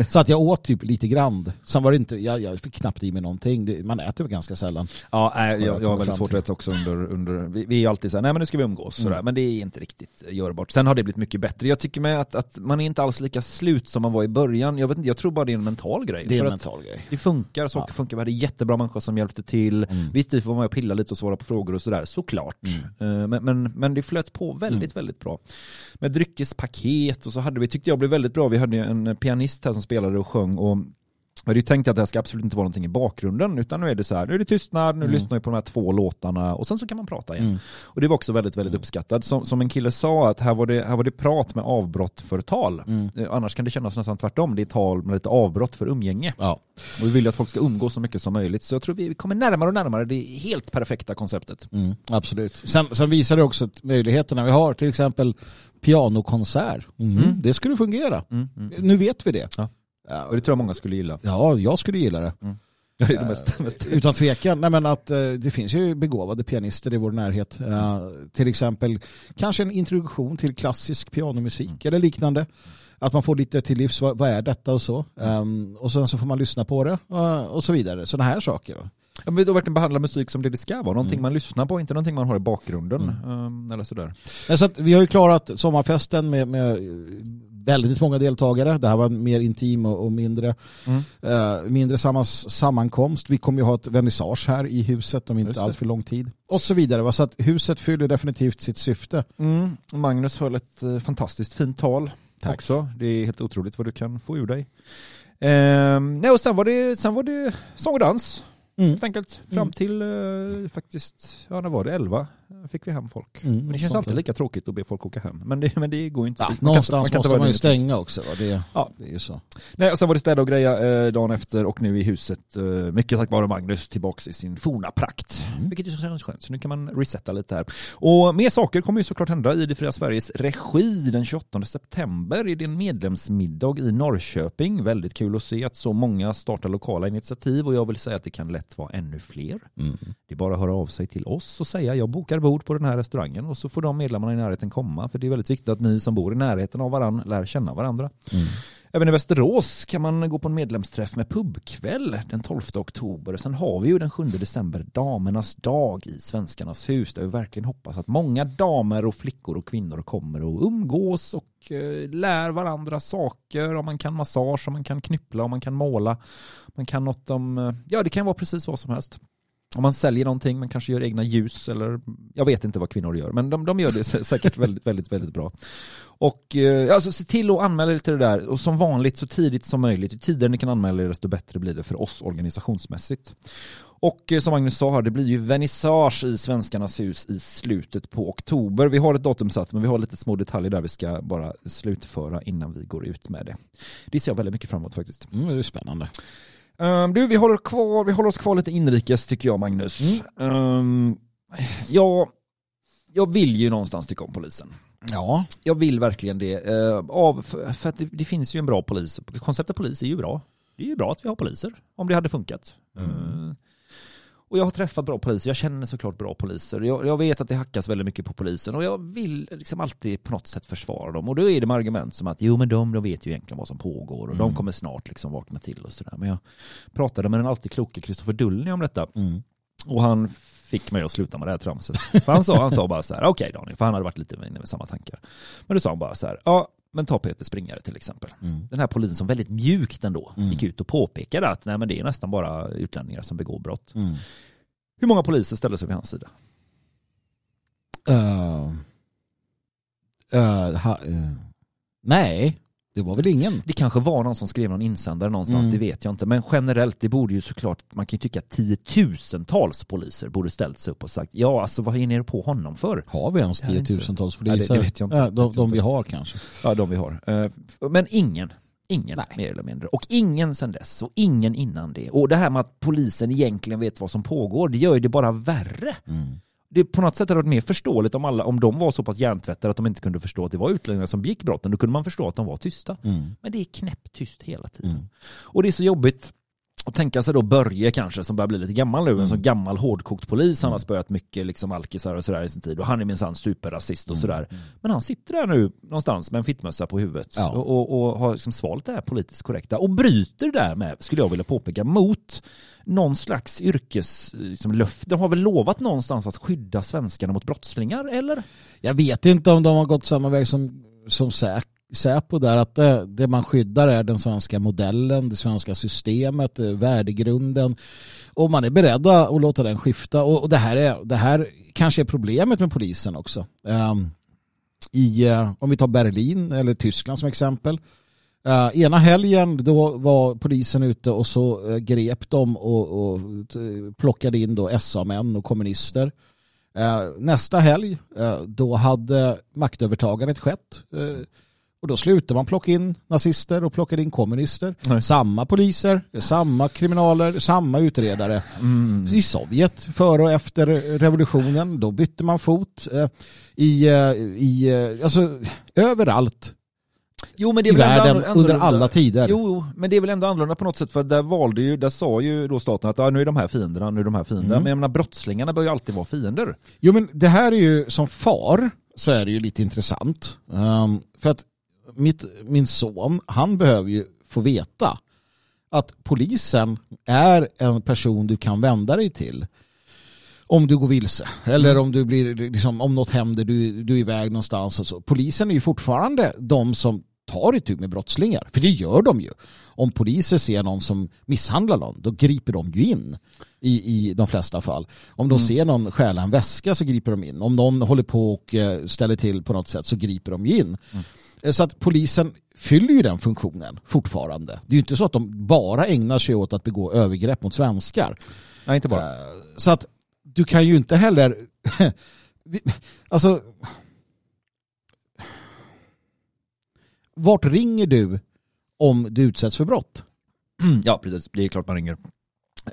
Så att jag åt typ lite grann. Sen var det inte, jag, jag fick knappt i mig någonting. Det, man äter väl ganska sällan. Ja, nej, jag, jag jag har väldigt svårt att äta också under, under vi, vi är ju alltid så här, nej men nu ska vi umgås, Mm. sådär. men det är inte riktigt görbart. Sen har det blivit mycket bättre. Jag tycker med att, att man är inte alls lika slut som man var i början. Jag vet inte, jag tror bara det är en mental grej. Det är en mental grej. Det funkar, saker Ja. funkar. Vi hade jättebra människor som hjälpte till. Mm. Visst, vi får vara med och pilla lite och svara på frågor och sådär, såklart. Mm. Eh, Men, men, men det flöt på väldigt, väldigt bra. Med dryckespaket och så hade vi, tyckte jag blev väldigt bra, vi hade ju en pianist här som spelade och sjöng och jag hade ju tänkt att det här ska absolut inte vara någonting i bakgrunden utan nu är det så här, nu är det tystnad, nu Mm. lyssnar vi på de här två låtarna och sen så kan man prata igen. Mm. Och det var också väldigt, väldigt uppskattat. Som, som en kille sa att här var det, här var det prat med avbrott för tal. Mm. Eh, Annars kan det kännas nästan tvärtom, det är tal med lite avbrott för umgänge. Ja. Och vi vill ju att folk ska umgås så mycket som möjligt. Så jag tror vi kommer närmare och närmare det helt perfekta konceptet. Mm, absolut. Sen, sen visar det också möjligheterna vi har, till exempel pianokonsert. Mm. Mm. Det skulle fungera. Mm, mm. Nu vet vi det. Ja. Ja, Och det tror jag många skulle gilla. ja, jag skulle gilla det. Är det mest, mest. Utan tvekan. Nej, men att, eh, det finns ju begåvade pianister i vår närhet. Eh, till exempel kanske en introduktion till klassisk pianomusik eller liknande. Att man får lite till livs, vad, vad är detta och så. Um, och sen så får man lyssna på det eh, och så vidare. Sådana här saker. Ja, men då verkligen behandla musik som det det ska vara. Någonting Mm. man lyssnar på, inte någonting man har i bakgrunden. ehm, eller sådär. Men Så vi har ju klarat sommarfesten med, med väldigt många deltagare. Det här var mer intim och, mindre, Mm. eh, mindre sammans, sammankomst. Vi kommer ju ha ett vernissage här i huset om inte allt för lång tid. Och så vidare. Va? Så att huset fyller definitivt sitt syfte. Mm. Magnus höll ett eh, fantastiskt fint tal Tack. också. Det är helt otroligt vad du kan få ur dig. Ehm, nej, och sen var, det, sen var det sång och dans. Mm. Helt enkelt. Fram till eh, faktiskt, ja när var det, 11 fick vi hem folk. Mm, Men det känns alltid lika tråkigt att be folk åka hem. Men det, men det går ju inte. Ja, Man kan någonstans kan inte måste vara man ju stänga också. Va? Det, Ja. det är ju så. Nej, och sen var det städa och greja eh, dagen efter och nu i huset. Eh, mycket tack vare Magnus tillbaks i sin forna prakt. Mm. Vilket ju känns skönt. Så nu kan man resetta lite här. Och mer saker kommer ju såklart hända i Det Fria Sveriges regi den 28 september. Är det en medlemsmiddag i Norrköping. Väldigt kul att se att så många startar lokala initiativ och jag vill säga att det kan lätt vara ännu fler. Mm. Det är bara att höra av sig till oss och säga jag bokar bord på den här restaurangen och så får de medlemmarna i närheten komma. För det är väldigt viktigt att ni som bor i närheten av varandra lär känna varandra. Mm. Även i Västerås kan man gå på en medlemsträff med pubkväll den 12 oktober. Sen har vi ju den 7 december damernas dag i Svenskarnas hus där vi verkligen hoppas att många damer och flickor och kvinnor kommer och umgås och eh, lär varandra saker. Om man kan massage, om man kan knyppla, om man kan måla. Man kan något om, eh, ja det kan vara precis vad som helst. Om man säljer någonting, man kanske gör egna ljus eller jag vet inte vad kvinnor gör, men de, de gör det säkert väldigt, väldigt, väldigt bra. Och eh, alltså se till att anmäla er till det där och som vanligt så tidigt som möjligt. Ju tidigare ni kan anmäla er desto bättre blir det för oss organisationsmässigt. Och eh, som Magnus sa här, det blir ju vernissage i Svenskarnas hus i slutet på oktober. Vi har ett datum satt men vi har lite små detaljer där vi ska bara slutföra innan vi går ut med det. Det ser jag väldigt mycket fram emot faktiskt. Mm, det är spännande. Um, du, vi håller, kvar, vi håller oss kvar lite inrikes tycker jag Magnus. Um, ja, jag vill ju någonstans tycka om polisen. Ja. Jag vill verkligen det. eh, av, för, att det, det finns ju en bra polis. Konceptet polis är ju bra. Det är ju bra att vi har poliser. Om det hade funkat. Eh, och jag har träffat bra poliser. Jag känner såklart bra poliser. Jag, jag vet att det hackas väldigt mycket på polisen. Och jag vill liksom alltid på något sätt försvara dem. Och då är det med argument som att jo men de, de vet ju egentligen vad som pågår. Och de kommer snart liksom vakna till och sådär. Men jag pratade med den alltid kloke Kristoffer Dullny om detta. Mm. Och han fick mig att sluta med det här tramset. För han sa, han sa bara så här, okej Daniel, för han hade varit lite inne med samma tankar. Men då sa han bara så här, ja men ta Peter Springare till exempel. Mm. Den här polisen som väldigt mjukt ändå gick ut och påpekade att nej men det är nästan bara utlänningar som begår brott. Mm. Hur många poliser ställde sig vid hans sida? Uh, uh, ha, uh, nej, det var väl ingen. Det kanske var någon som skrev någon insändare någonstans, Mm. det vet jag inte. Men generellt, det borde ju såklart, man kan ju tycka att tiotusentals poliser borde ställt sig upp och sagt ja alltså vad är ni på honom för? Har vi ens tiotusentals Ja, det- poliser? det vet jag inte. Ja, de, de vi har kanske. Ja, de vi har. Eh, Men ingen. Ingen mer eller mindre. Och ingen sen dess och ingen innan det. Och det här med att polisen egentligen vet vad som pågår, det gör ju det bara värre. Mm. Det på något sätt hade varit mer förståeligt om, alla, om de var så pass hjärntvättade att de inte kunde förstå att det var utlänningar som begick brotten. Då kunde man förstå att de var tysta. Mm. Men det är knäpptyst hela tiden. Mm. Och det är så jobbigt att tänka sig då Börje kanske som börjar bli lite gammal nu, en sån gammal hårdkokt polis. Han har spöat mycket liksom alkisar och sådär i sin tid och han är minsann superrasist och sådär. Men han sitter där nu någonstans med en fittmössa på huvudet Ja. och, och, och har liksom svalt det här politiskt korrekta och bryter där med, skulle jag vilja påpeka, mot någon slags yrkeslöfte. Liksom, de har väl lovat någonstans att skydda svenskarna mot brottslingar, eller? Jag vet inte om de har gått samma väg som, som Sä- Säpo där, att det, det man skyddar är den svenska modellen, det svenska systemet, eh, värdegrunden. Och man är beredda att låta den skifta. Och, och det, här är, det här kanske är problemet med polisen också. Um, i, uh, om vi tar Berlin eller Tyskland som exempel. Uh, ena helgen då var polisen ute och så uh, grep de och, och plockade in då SA-män och kommunister. Nästa helg då hade maktövertagandet skett. Och då slutade man plocka in nazister och plockade in kommunister. Nej. Samma poliser, samma kriminaler, samma utredare. I Sovjet, före och efter revolutionen, då bytte man fot. Eh, I, eh, i, eh, alltså, överallt Jo, men det i är ändå världen annorlunda- under alla tider. Jo, men det är väl ändå annorlunda på något sätt för där valde ju, där sa ju då staten att ja, nu är de här fienderna, nu är de här fienderna. Mm. Men jag menar brottslingarna bör ju alltid vara fiender. Jo men det här är ju som far så är det ju lite intressant. Ehm, för att mitt, min son, han behöver ju få veta att polisen är en person du kan vända dig till. Om du går vilse eller om du blir liksom, om något händer, du, du är iväg någonstans och så. Polisen är ju fortfarande de som tar itu med brottslingar. För det gör de ju. Om poliser ser någon som misshandlar någon, då griper de ju in i, i de flesta fall. Om de ser någon stjäla en väska så griper de in. Om någon håller på och eh, ställer till på något sätt så griper de ju in. Eh, Så att polisen fyller ju den funktionen fortfarande. Det är ju inte så att de bara ägnar sig åt att begå övergrepp mot svenskar. Nej, inte bara. Eh, Så att du kan ju inte heller... Alltså... Vart ringer du om du utsätts för brott? Ja, precis. Det är klart man ringer.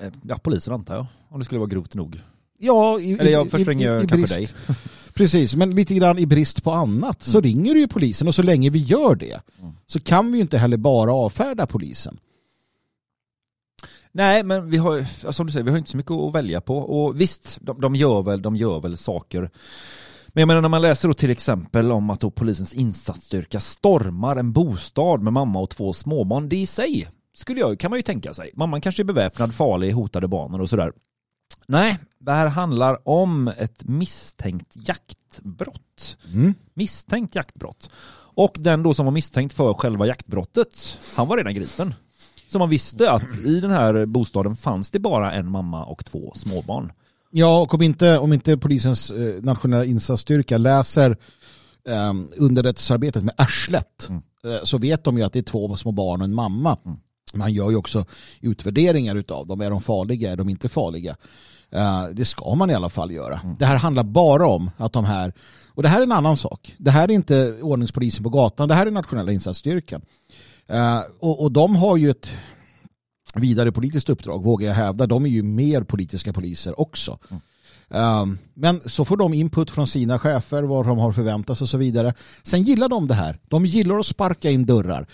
eh, Ja, polisen antar jag. Om det skulle vara grovt nog. Ja, i, Eller jag först i- ringer jag kanske dig. Precis, men lite grann i brist på annat så ringer du ju polisen och så länge vi gör det så kan vi ju inte heller bara avfärda polisen. Nej, men vi har, som du säger, vi har inte så mycket att välja på. Och visst, de, de, gör, väl, de gör väl saker. Men jag menar när man läser då till exempel om att polisens insatsstyrka stormar en bostad med mamma och två småbarn. Det i sig skulle jag, kan man ju tänka sig. Mamman kanske är beväpnad, farlig, hotade barnen och sådär. Nej, det här handlar om ett misstänkt jaktbrott. Mm. Misstänkt jaktbrott. Och den då som var misstänkt för själva jaktbrottet, han var redan gripen. Så man visste att i den här bostaden fanns det bara en mamma och två småbarn. Ja, och om inte, om inte polisens eh, nationella insatsstyrka läser eh, underrättelsearbetet med arslet Mm. eh, så vet de ju att det är två små barn och en mamma. Man gör ju också utvärderingar utav dem. Är de farliga? Är de inte farliga? Eh, det ska man i alla fall göra. Det här handlar bara om att de här, och det här är en annan sak. Det här är inte ordningspolisen på gatan, det här är nationella insatsstyrkan. Eh, och, och de har ju ett vidare politiskt uppdrag, vågar jag hävda. De är ju mer politiska poliser också. Um, men så får de input från sina chefer, vad de har förväntat sig och så vidare. Sen gillar de det här. De gillar att sparka in dörrar.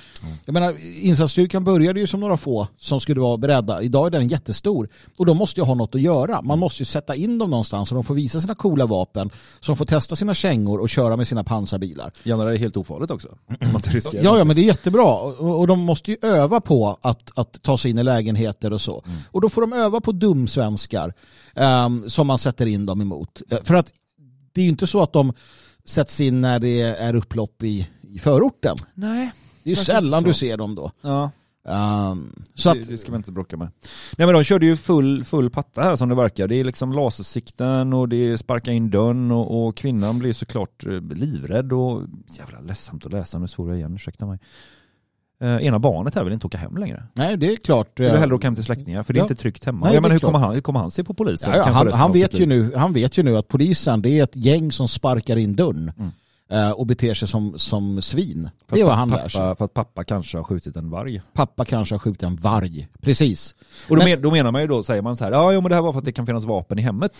Jag menar, insatsstyrkan började ju som några få som skulle vara beredda. Idag är den jättestor. Och de måste ju ha något att göra. Man måste ju sätta in dem någonstans så de får visa sina coola vapen. Så de får testa sina kängor och köra med sina pansarbilar. Gärna det är helt ofarligt också. Ja, ja, men det är jättebra. Och, de måste ju öva på att, att ta sig in i lägenheter och så. Och då får de öva på dumsvenskar ehm, som man sätter in dem emot. Eh, För att det är ju inte så att de sätts in när det är upplopp i, i förorten. Nej. Det är ju sällan du ser dem då. Ja, Ehm, så att, det, det ska man inte bråka med. Nej men de körde ju full, full patta här som det verkar. Det är liksom lasersikten och det är sparka in dörren och, och kvinnan blir såklart eh, livrädd och jävla ledsamt att läsa. Nu svor jag igen, ursäkta mig. Eh, ena barnet här vill inte åka hem längre. nej, det är klart. Vill eh, hellre åka hem till släktingar för det är Ja. inte tryggt hemma. Nej, jag menar, hur, kommer han, hur kommer han se på polisen? Ja, ja, han, han, vet ju nu, han vet ju nu att polisen det är ett gäng som sparkar in dörren Mm. eh, och beter sig som, som svin. För Det vad han pappa, lär sig. För att pappa kanske har skjutit en varg. Pappa kanske har skjutit en varg. Precis. Och då, Men- men, då menar man ju då, säger man så här, ja jo, men det här var för att det kan finnas vapen i hemmet.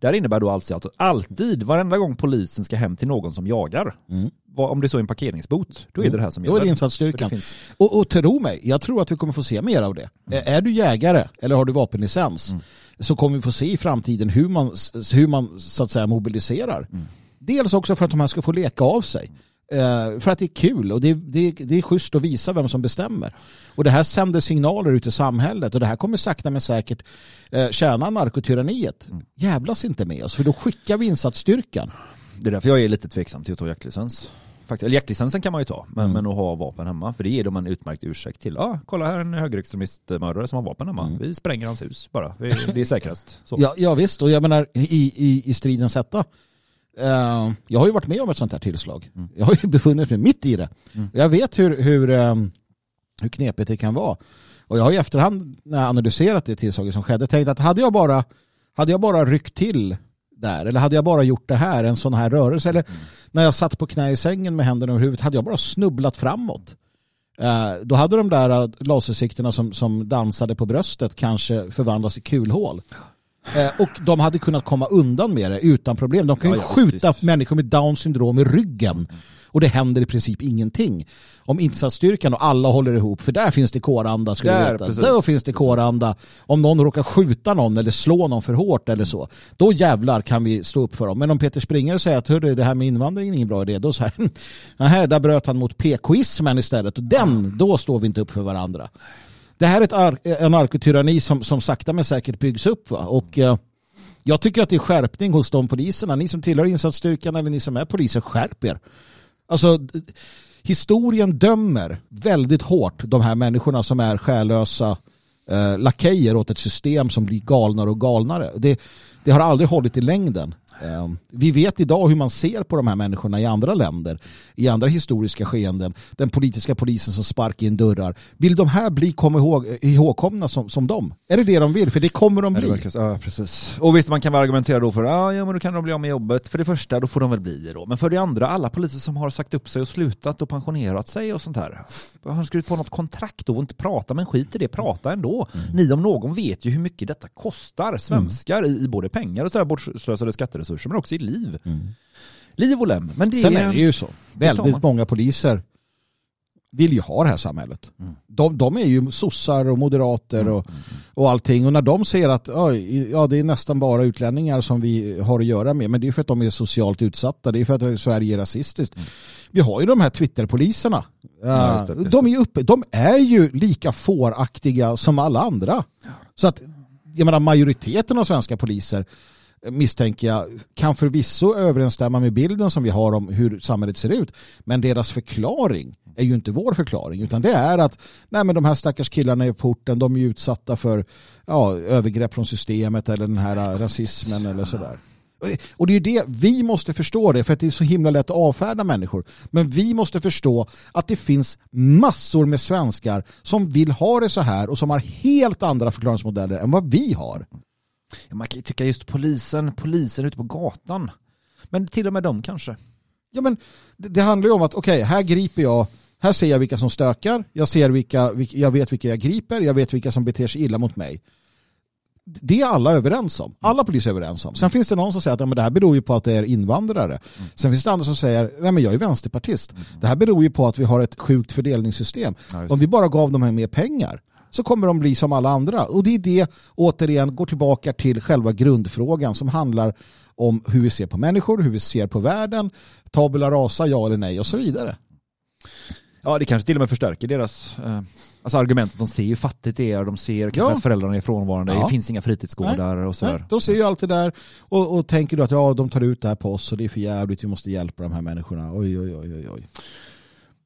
Det här innebär då alltså att alltid, varenda gång polisen ska hem till någon som jagar, Mm. Om det så är en parkeringsbot, då är det det här som Då gäller. är det insatsstyrkan. det finns- Och, och tro mig, jag tror att vi kommer få se mer av det. Mm. Är du jägare eller har du vapenlicens så kommer vi få se i framtiden hur man, hur man så att säga mobiliserar. Mm. Dels också för att de här ska få leka av sig. Eh, för att det är kul och det, det, det är schysst att visa vem som bestämmer. Och det här sänder signaler ut i samhället och det här kommer sakta men säkert eh, tjäna narkotyranniet. Mm. Jävlas inte med oss för då skickar vi insatsstyrkan. Det är därför jag är lite tveksam till att ta jaktlicens. Faktiskt. Eller jaktlicensen kan man ju ta, men, Mm. men att ha vapen hemma, för det ger dem en utmärkt ursäkt till, ja, kolla här är en högerextremistmördare som har vapen hemma. Vi spränger hans hus bara, är, det är säkrast. Så. Ja, ja visst, och jag menar i, i, i stridens hetta. Eh, jag har ju varit med om ett sånt här tillslag. Jag har ju befunnit mig mitt i det. Jag vet hur, hur, eh, hur knepigt det kan vara. Och jag har i efterhand när jag analyserat det tillslaget som skedde tänkt att hade jag bara, hade jag bara ryckt till där eller hade jag bara gjort det här, en sån här rörelse eller när jag satt på knä i sängen med händerna över huvudet, hade jag bara snubblat framåt. Eh, då hade de där eh, lasersikterna som, som dansade på bröstet kanske förvandlats i kulhål. Eh, och de hade kunnat komma undan med det utan problem. De kan ju Ja, ja, skjuta visst. människor med down syndrom i ryggen. Och det händer i princip ingenting. Om insatsstyrkan och alla håller ihop, för där finns det kåranda skulle Där, veta. precis. Där finns det kåranda. Om någon råkar skjuta någon eller slå någon för hårt eller så, då jävlar kan vi stå upp för dem. Men om Peter Springare säger att hörru, det här med invandring är ingen bra idé, då så här, nähä, där bröt han mot PKismen istället. Och den, då står vi inte upp för varandra. Det här är ett ar- en narkotyranni som, som sakta men säkert byggs upp. Va? Och eh, jag tycker att det är skärpning hos de poliserna. Ni som tillhör insatsstyrkan eller ni som är poliser, skärp er. Alltså, historien dömer väldigt hårt de här människorna som är själlösa eh, lakejer åt ett system som blir galnare och galnare. Det, det har aldrig hållit i längden. Eh, vi vet idag hur man ser på de här människorna i andra länder, i andra historiska skeenden. Den politiska polisen som sparkar in dörrar. Vill de här bli kom ihåg, ihågkomna som, som dem? Är det det de vill? För det kommer de Ja, bli. verkar så- ja, precis. Och visst, man kan väl argumentera då för ja, ja, men då kan de bli av med jobbet. För det första, då får de väl bli det då. Men för det andra, alla poliser som har sagt upp sig och slutat och pensionerat sig och sånt här. Har de skrivit på något kontrakt då och inte prata, men skit i det, prata ändå. Mm. Ni om någon vet ju hur mycket detta kostar svenskar i, i både pengar och så här bortslösade skatteresurser, men också i liv. Liv och lem. Men det Mm. Sen är det ju så. Väldigt många poliser vill ju ha det här samhället. Mm. De, de är ju sossar och moderater och, och allting. Och när de ser att oj, ja, det är nästan bara utlänningar som vi har att göra med. Men det är för att de är socialt utsatta. Det är för att Sverige är rasistiskt. Vi har ju de här Twitterpoliserna. Ja, just det, de, är ju uppe, de är ju lika fåraktiga som alla andra. Så att jag menar, majoriteten av svenska poliser misstänker jag kan förvisso överensstämma med bilden som vi har om hur samhället ser ut. Men deras förklaring är ju inte vår förklaring utan det är att nej men de här stackars killarna i porten de är ju utsatta för ja, övergrepp från systemet eller den här rasismen eller sådär. Och det är ju det, vi måste förstå det för att det är så himla lätt att avfärda människor. Men vi måste förstå att det finns massor med svenskar som vill ha det så här och som har helt andra förklaringsmodeller än vad vi har. Ja, man kan ju tycka just polisen, polisen ute på gatan. Men till och med dem kanske. Ja, men det, det handlar ju om att okej, här griper jag, här ser jag vilka som stökar, jag, ser vilka, vilka, jag vet vilka jag griper, jag vet vilka som beter sig illa mot mig. Det är alla överens om. Alla poliser är överens om. Sen finns det någon som säger att ja, men det här beror ju på att det är invandrare. Sen finns det andra som säger nej men jag är vänsterpartist. Det här beror ju på att vi har ett sjukt fördelningssystem. Ja, om vi bara gav dem här mer pengar så kommer de bli som alla andra. Och det är det, återigen, går tillbaka till själva grundfrågan som handlar om hur vi ser på människor, hur vi ser på världen, tabula rasa, ja eller nej och så vidare. Ja, det kanske till och med förstärker deras eh, alltså argument de ser hur fattigt det är de ser kanske Ja. att föräldrarna är frånvarande. Ja. Det finns inga fritidsgårdar och Nej, sådär. de ser ju allt det där och, och tänker då att ja, de tar ut det här på oss och det är för jävligt, vi måste hjälpa de här människorna. Oj, oj, oj, oj, oj.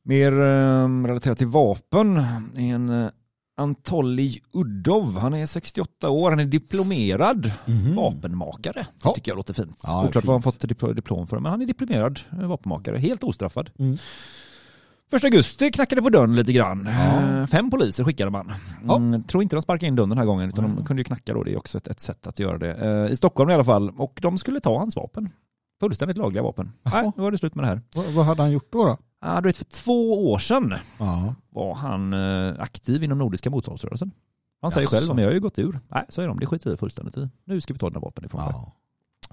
Mer eh, relaterat till vapen en eh, Antolij Uddov. Han är 68 år, han är diplomerad vapenmakare. Mhm. Ja. tycker jag låter fint. Ja, Oklart vad han fått dipl- diplom för, men han är diplomerad eh, vapenmakare. Helt ostraffad. Mm. Första augusti knackade på dörren lite grann. Ja. Eh, Fem poliser skickade man. Ja. Mm, tror inte de sparkade in dörren den här gången, utan de kunde ju knacka då. Det är också ett, ett sätt att göra det. Eh, I Stockholm i alla fall. Och de skulle ta hans vapen. Fullständigt lagliga vapen. Nej, nu var det slut med det här. Vad, vad hade han gjort då? då? Ah, du vet, för två år sedan Ja. var han eh, aktiv inom Nordiska motståndsrörelsen. Han säger Jaså. själv, men jag har ju gått ur. Nej, säger de, det skiter vi fullständigt i. Nu ska vi ta dina vapen ifrån dig. Ja.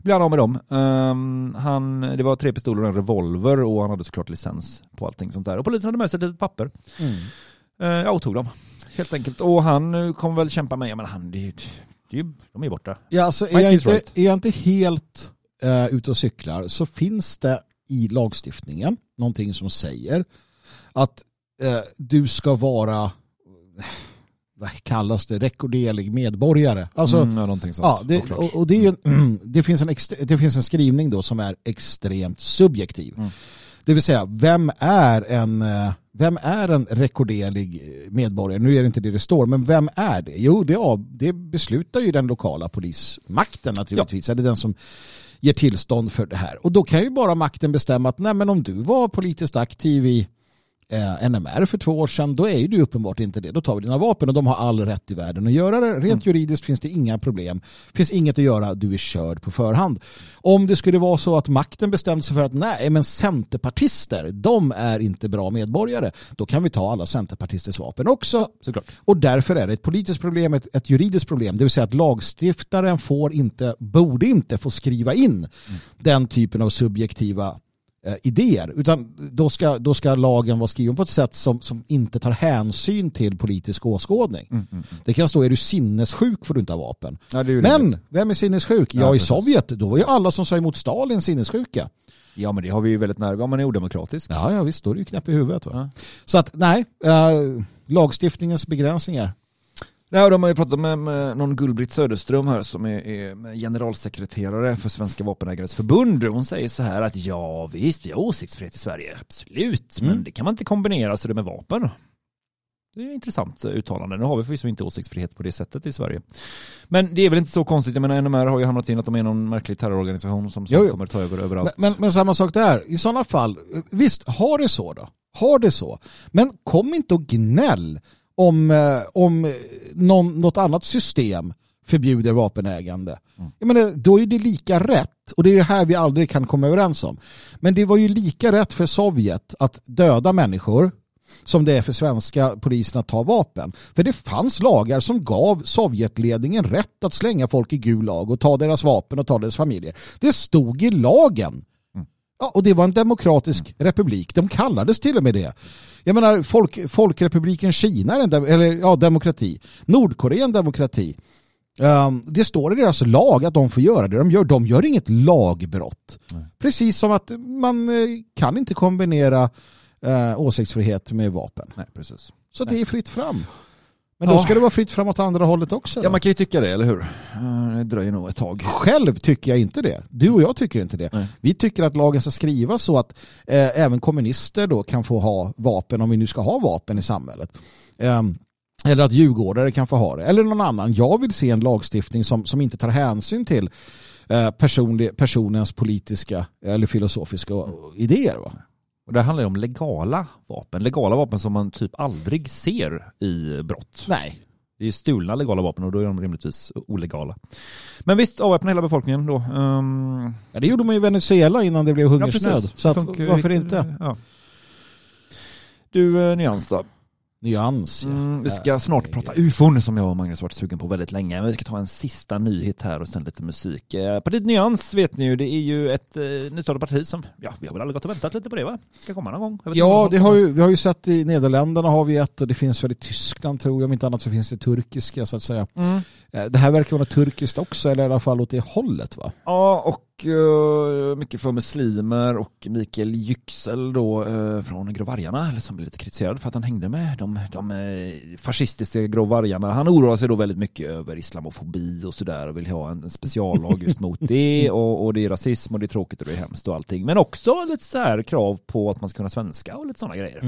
Blir han av med dem. Ehm, han, det var tre pistoler och en revolver och han hade såklart licens på allting sånt där. Och polisen hade med sig ett litet papper. Mm. Uh, jag tog dem. Helt enkelt. Och han eh, kommer väl kämpa med, men han, det, det ju, de är ju borta. Ja, alltså, är, jag inte, right. är jag inte helt uh, ute och cyklar så finns det i lagstiftningen någonting som säger att eh, du ska vara vad kallas det, rekorderlig medborgare. Alltså, mm, ja. Ja, det, och, och det, är ju en, det, finns en det finns en skrivning då som är extremt subjektiv. Mm. Det vill säga, vem är en eh, vem är en rekorderlig medborgare? Nu är det inte det det står, men vem är det? Jo, det, av- det beslutar ju den lokala polismakten naturligtvis. Eller den som ger tillstånd för det här. Och då kan ju bara makten bestämma att nej, men om du var politiskt aktiv i eh, NMR för två år sedan, då är ju du uppenbart inte det. Då tar vi dina vapen och de har all rätt i världen att göra det. Rent juridiskt finns det inga problem. finns inget att göra, du är körd på förhand. Om det skulle vara så att makten bestämde sig för att nej, men centerpartister, de är inte bra medborgare, då kan vi ta alla centerpartisters vapen också. Såklart. Och därför är det ett politiskt problem, ett, ett juridiskt problem. Det vill säga att lagstiftaren får inte, borde inte få skriva in den typen av subjektiva idéer. Utan då ska, då ska lagen vara skriven på ett sätt som, som inte tar hänsyn till politisk åskådning. Mm, Det kan stå, är du sinnessjuk får du inte ha vapen. Ja, det Men rimligt. vem är sinnessjuk? Ja, Ja, i. Sovjet, då var ju alla som sa emot Stalin sinnessjuka. Ja, men det har vi ju väldigt nära. Ja, man är odemokratisk. Ja, ja visst, då är det ju knäpp i huvudet. Ja. Så att nej, eh, lagstiftningens begränsningar. Ja, de har ju pratat med, med någon Gullbritt Söderström här som är, är generalsekreterare för Svenska Vapenägares Förbund. Hon säger så här att ja visst, vi har åsiktsfrihet i Sverige, absolut, Mm. men det kan man inte kombinera så det med vapen. Det är ett intressant eh, uttalande. Nu har vi förvisso inte åsiktsfrihet på det sättet i Sverige. Men det är väl inte så konstigt. Jag menar NMR har ju hamnat in att de är någon märklig terrororganisation som Jo, jo. kommer ta över Men, överallt. men, men samma sak där. I sådana fall, visst, har det så då. Har det så. Men kom inte och gnäll om, eh, om någon, något annat system förbjuder vapenägande. Jag menar, då är det lika rätt, och det är det här vi aldrig kan komma överens om. Men det var ju lika rätt för Sovjet att döda människor som det är för svenska polisen att ta vapen. För det fanns lagar som gav Sovjetledningen rätt att slänga folk i Gulag och ta deras vapen och ta deras familjer. Det stod i lagen. Ja, och det var en demokratisk republik. De kallades till och med det. Jag menar, folk, Folkrepubliken Kina är en dem- eller, ja, demokrati. Nordkorea är en demokrati. Um, det står i deras lag att de får göra det de gör. De gör inget lagbrott. Precis som att man eh, kan inte kombinera eh, åsiktsfrihet med vapen. Nej, precis. Så det är fritt fram. Men då Ja. ska det vara fritt fram åt andra hållet också. Ja, Då. man kan ju tycka det, eller hur? Eh, Det dröjer nog ett tag. Själv tycker jag inte det. Du och jag tycker inte det. Nej. Vi tycker att lagen ska skrivas så att eh, även kommunister då kan få ha vapen om vi nu ska ha vapen i samhället. Ehm, eller att djurgårdare kan få ha det. Eller någon annan. Jag vill se en lagstiftning som, som inte tar hänsyn till eh, personlig, personens politiska eller filosofiska idéer. Va? Och det handlar ju om legala vapen. Legala vapen som man typ aldrig ser i brott. Nej. Det är ju stulna legala vapen och då är de rimligtvis olegala. Men visst, avväpna hela befolkningen då. Um, Ja, det gjorde man ju i Venezuela innan det blev hungersnöd. precis. så att, varför inte? Ja. Du, eh, Nyans då? Nyans. ja. Mm, vi ska snart prata ufon som jag och Magnus varit sugen på väldigt länge. Men vi ska ta en sista nyhet här och sen lite musik. Eh, Partiet Nyans vet ni ju, det är ju ett eh, nystartat parti som, ja vi har väl aldrig gått och väntat lite på det va? Ska komma någon gång. Ja, det har ju, vi har ju sett i Nederländerna har vi ett och det finns väl i Tyskland tror jag, om inte annat så finns det turkiska så att säga. Mm. Eh, Det här verkar vara turkiskt också, eller i alla fall åt det hållet va? Ja, och eh, mycket för muslimer och Mikael Yüksel då uh, från Grå Vargarna, eller som blev lite kritiserad för att han hängde med de, de uh, fascistiska Grå Vargarna. Han oroar sig då väldigt mycket över islamofobi och sådär och vill ha en, speciallag just mot det och, och det är rasism och det är tråkigt och det är hemskt och allting. Men också lite så här krav på att man ska kunna svenska och lite sådana grejer.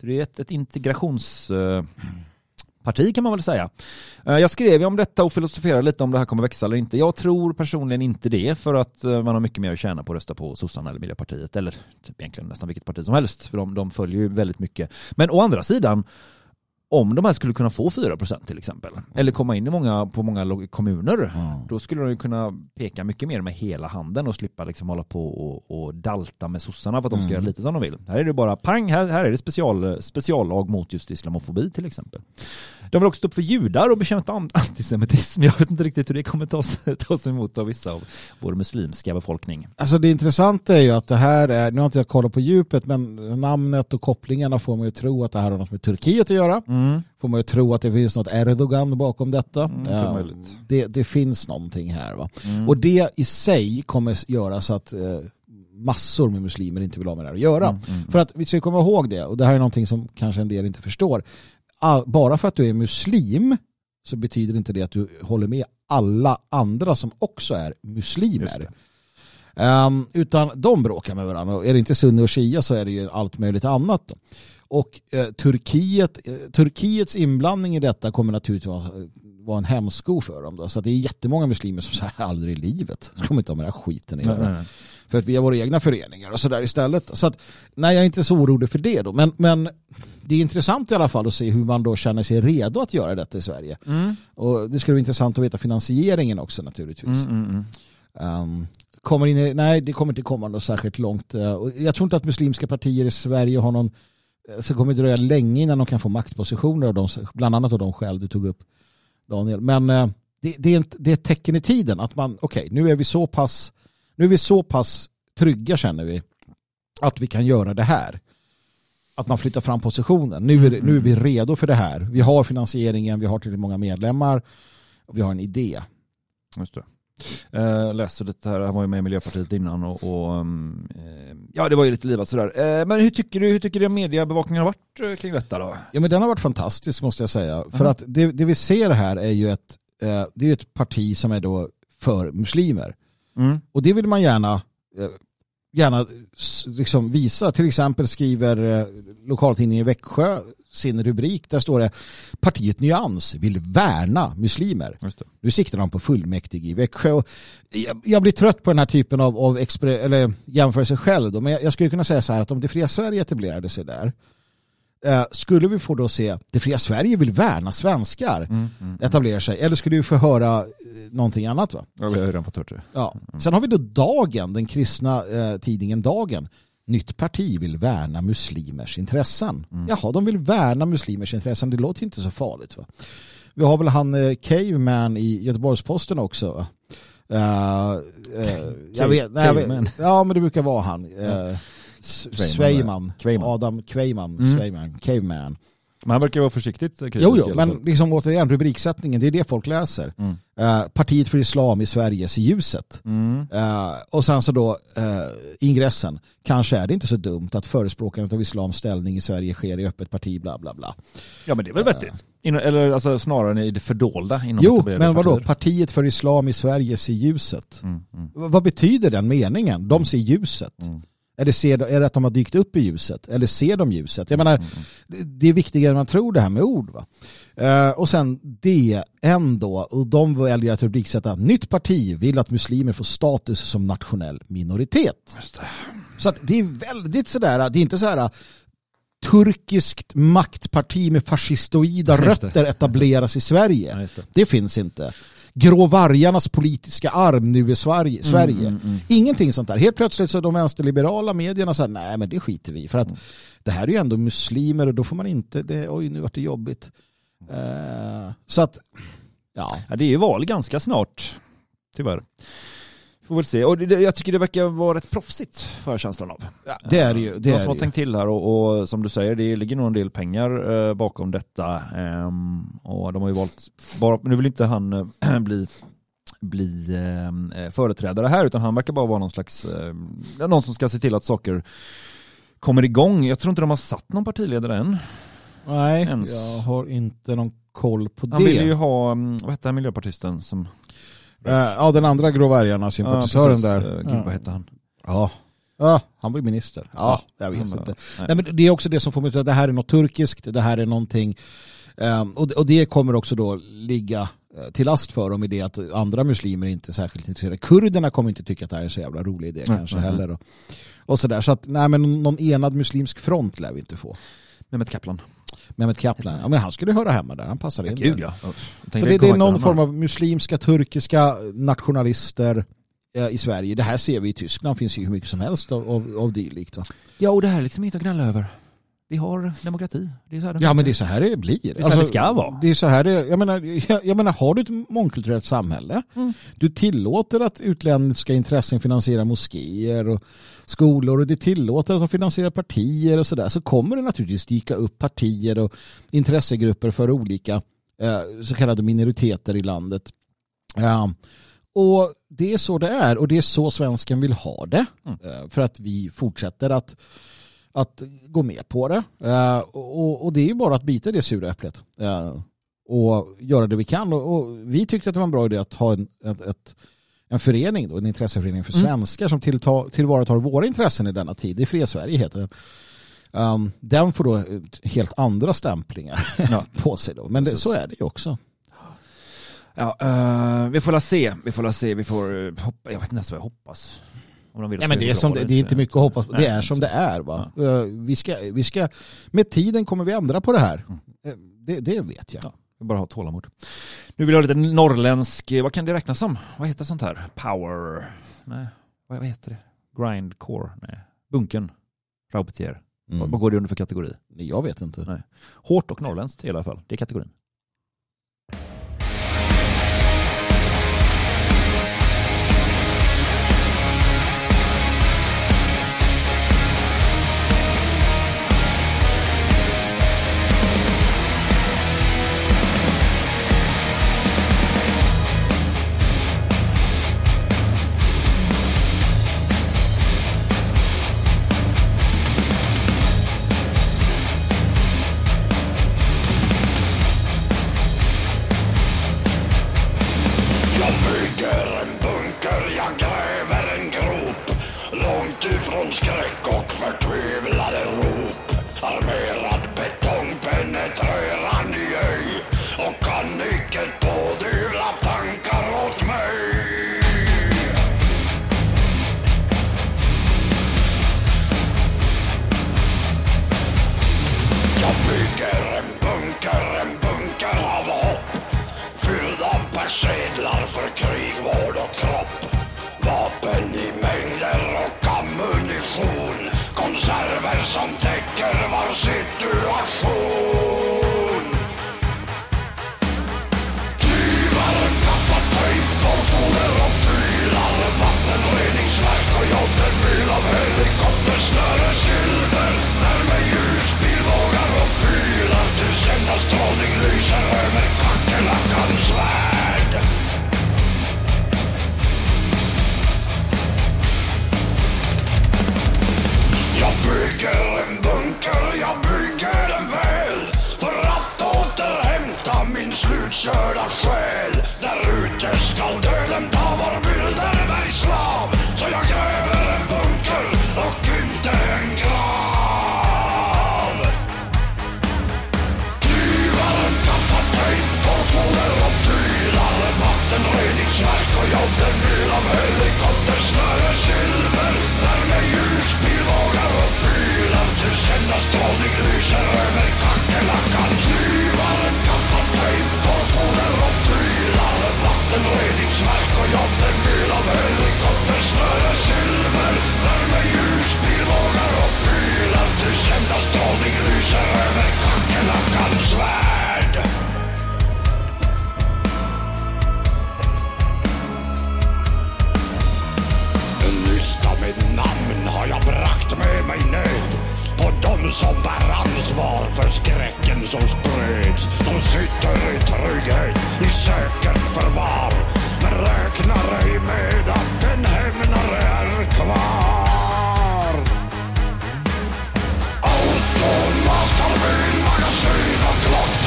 Så det är ett, ett integrations... eh, parti kan man väl säga. Eh, jag skrev ju om detta och filosoferade lite om det här kommer växa eller inte. Jag tror personligen inte det för att eh, man har mycket mer att tjäna på att rösta på sossarna eller Miljöpartiet eller typ egentligen nästan vilket parti som helst för de, de följer ju väldigt mycket. Men å andra sidan om de här skulle kunna få 4% till exempel eller komma in i många, på många kommuner då skulle de ju kunna peka mycket mer med hela handen och slippa liksom hålla på och, och dalta med sossarna för att de ska göra lite som de vill. Här är det bara pang, här, här är det special, speciallag mot just islamofobi till exempel. De vill också stå upp för judar och bekämpa an- antisemitism. Jag vet inte riktigt hur det kommer tas, tas emot av vissa av vår muslimska befolkning. Alltså det intressanta är ju att det här är, nu har inte jag kollat på djupet, men namnet och kopplingarna får man ju tro att det här har något med Turkiet att göra. Får man ju tro att det finns något Erdogan bakom detta. Mm, Ja, det, det finns någonting här va. Mm. Och det i sig kommer göra så att eh, massor med muslimer inte vill ha med det här att göra. Mm, För att vi ska komma ihåg det, och det här är någonting som kanske en del inte förstår. Bara för att du är muslim så betyder inte det att du håller med alla andra som också är muslimer. Ehm, utan de bråkar med varandra. Och är det inte sunni och shia så är det ju allt möjligt annat. Då. Och eh, Turkiet, eh, Turkiets inblandning i detta kommer naturligtvis vara, vara en hämsko för dem. Då. Så det är jättemånga muslimer som säger aldrig i livet. Så kommer inte ha med den här skiten att göra. nej. För att vi har våra egna föreningar och sådär istället. Så att, nej, jag är inte så orolig för det då. Men, men det är intressant i alla fall att se hur man då känner sig redo att göra detta i Sverige. Och det skulle vara intressant att veta finansieringen också naturligtvis. Mm, mm, mm. Um, kommer in nej, det kommer inte komma något särskilt långt. Och jag tror inte att muslimska partier i Sverige har någon, uh, så kommer det dröja länge innan de kan få maktpositioner, av bland annat av de skäl du tog upp Daniel. Men eh, det, det, är ett, det är ett tecken i tiden att man, okej, nu är vi så pass, nu är vi så pass trygga känner vi att vi kan göra det här. Att man flyttar fram positionen. Nu är, det- nu är vi redo för det här. Vi har finansieringen, vi har tillräckligt många medlemmar och vi har en idé. Just det. Eh, läste lite här, han var ju med i Miljöpartiet innan och, och um, eh, ja det var ju lite livat sådär. Eh, men hur tycker du, hur tycker du mediebevakningen har varit eh, kring detta då? Ja men den har varit fantastisk måste jag säga. För Mhm. att det, det vi ser här är ju ett, eh, det är ett parti som är då för muslimer. Mm. Och det vill man gärna, eh, gärna liksom visa. Till exempel skriver eh, lokaltidningen i Växjö sin rubrik. Där står det partiet Nyans vill värna muslimer. Nu siktar de på fullmäktige i Växjö. Jag, jag blir trött på den här typen av, av expre, eller jämförelse själv. Då. Men jag, jag skulle kunna säga så här att om det fria Sverige etablerade sig där eh, skulle vi få då se det fria Sverige vill värna svenskar Mm, mm. etablera sig. Eller skulle vi få höra eh, någonting annat va? Ja, vi har redan fått hört det. Ja. Sen har vi då Dagen, den kristna eh, tidningen Dagen. Nytt parti vill värna muslimers intressen. Jaha, de vill värna muslimers intressen. Det låter inte så farligt. Va? Vi har väl han eh, Caveman i Göteborgs-Posten också. Va? Eh, eh, jag vet, nej, jag vet, ja men det brukar vara han. Uh, Svejman. Adam Kveiman. Mm. Svejman. Caveman. Men han verkar vara försiktigt kritisk Jo, jo, men liksom återigen rubriksättningen, det är det folk läser. Mm. Eh, Partiet för Islam i Sveriges ljuset. Mm. Eh, och sen så då eh, ingressen. Kanske är det inte så dumt att förespråkandet av islams ställning i Sverige sker i öppet parti, bla bla bla. Ja men det är väl vettigt. Inom, eller alltså snarare i det fördolda inom Jo, men vadå? partier. Partiet för Islam i Sveriges i ljuset. Mm, mm. Vad betyder den meningen? De ser ljuset. Mm. Det ser, är det att de har dykt upp i ljuset? Eller ser de ljuset? Jag menar, det- det är viktigare än man tror det här med ord. Va? Eh, och sen DN då, och de väljer att rubriksätta nytt parti vill att muslimer får status som nationell minoritet. Så att det är väldigt sådär, det är inte så här turkiskt maktparti med fascistoida rötter etableras i Sverige. Det. Det finns inte. Gråvargarnas politiska arm nu i Sverige. Sverige. mm, mm. Ingenting sånt där. Helt plötsligt så är de vänsterliberala medierna säger nej men det skiter vi. För att Mm. det här är ju ändå muslimer och då får man inte, det, oj nu vart det jobbigt. Eh, så att, ja. Ja, det är ju val ganska snart. Tyvärr. Får väl se. Och det, jag tycker det verkar vara rätt proffsigt, får jag känslan av. Det är det ju. Det är som har tänkt till här och, och som du säger, det ligger nog en del pengar eh, bakom detta. Ehm, och de har ju valt, bara, nu vill inte han eh, bli bli ehm, eh, företrädare här utan han verkar bara vara någon slags, eh, någon som ska se till att saker kommer igång. Jag tror inte de har satt någon partiledare än. Nej, Ens. jag har inte någon koll på Han vill det. ju ha, mm, vad hette han miljöpartisten som... Eh, ja, den andra gråvargarna, sympatisören precis. där. Eh, Gud, ja. vad hette han? Ja. ja, han var ju minister. Ja, jag vet inte. nej. Nej, men det är också det som får mig att tro att det här är något turkiskt, det här är någonting ehm, och, det kommer också då ligga eh, till last för dem i det att andra muslimer inte är särskilt intresserade. Kurderna kommer inte tycka att det här är en så jävla rolig idé Nej, kanske nej, heller. Och, och sådär. Så att nej, men någon enad muslimsk front lär vi inte få. Mehmet Kaplan. Mehmet Kaplan, ja, men han skulle höra hemma där, han passar in Gud där. ja. Så det, det är någon form av muslimska, turkiska nationalister eh, i Sverige. Det här ser vi i Tyskland, finns ju hur mycket som helst av, av, av dylikt. Ja, och det här är liksom inget att gnälla över. Vi har demokrati. Det är så här Ja men det är så här det blir. är så här det ska vara. Det är så här det, jag menar, jag, jag menar har du ett mångkulturellt samhälle, Mm. du tillåter att utländska intressen finansierar moskéer och skolor och du tillåter att de finansierar partier och sådär så kommer det naturligtvis dyka upp partier och intressegrupper för olika eh, så kallade minoriteter i landet. Ja. Och det är så det är och det är så svensken vill ha det. Mm. Eh, För att vi fortsätter att, att gå med på det. Eh, Och, och det är ju bara att bita det sura äpplet. Eh, Och göra det vi kan. Och, och vi tyckte att det var en bra idé att ha en, ett, ett, en förening, då, en intresseförening för Mm. svenskar som tillta, tillvaratar våra intressen i denna tid. Det är Fria Sverige heter den. Um, den får då eh, helt andra stämplingar Ja. på sig då. Men det, så är det ju också. Ja, eh, vi får la se. Vi får la se. Vi får hoppa. Jag vet inte ens vad jag hoppas. Om de vill Ja, men det, är som det, det är inte mycket att hoppas på. Det är som det är. Va? Eh, Vi ska, vi ska, med tiden kommer vi ändra på det här. Eh, Det, det vet jag. Ja. Vi bara ha tålamod. Nu vill jag ha lite norrländsk, vad kan det räknas som? Vad heter sånt här? Power? Nej, vad heter det? Grindcore? Nej. Bunken? Raubtier? Mm. Vad går det under för kategori? Jag vet inte. Nej. Hårt och norrländskt i alla fall. Det är kategorin. Och joddermyl av helikoptersnöre silver Värme, ljus, pilbågar och pilar Tills strålning lyser över kackerlackan Klyvaren, gaffatejp, korvfoder och prylar Vattenreningsverk och joddermyl av helikoptersnöre silver Värme, ljus, pilbågar och pilar Tills strålning lyser över de som bär ansvar för skräcken som sprids. De sitter i trygghet i säkert förvar. Men räknar ej med att en hämnare är kvar. Automatarmén, magasin och glott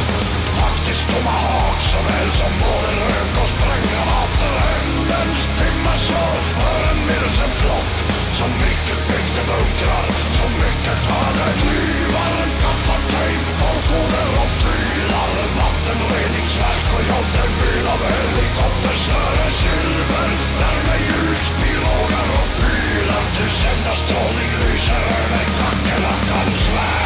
Faktiskt tomahawk såväl som både rök och spränggranater timme slår för en Mirsen-plock Som mycket byggde bunkrar, som mycket hade klyvaren Gaffatejp, korvfoder och prylar. Vattenreningsverk och joddermyl av helikoptersnöre Silver, värme, ljus, pilbågar och pilar Tills enda strålning lyser över kackerlackans värld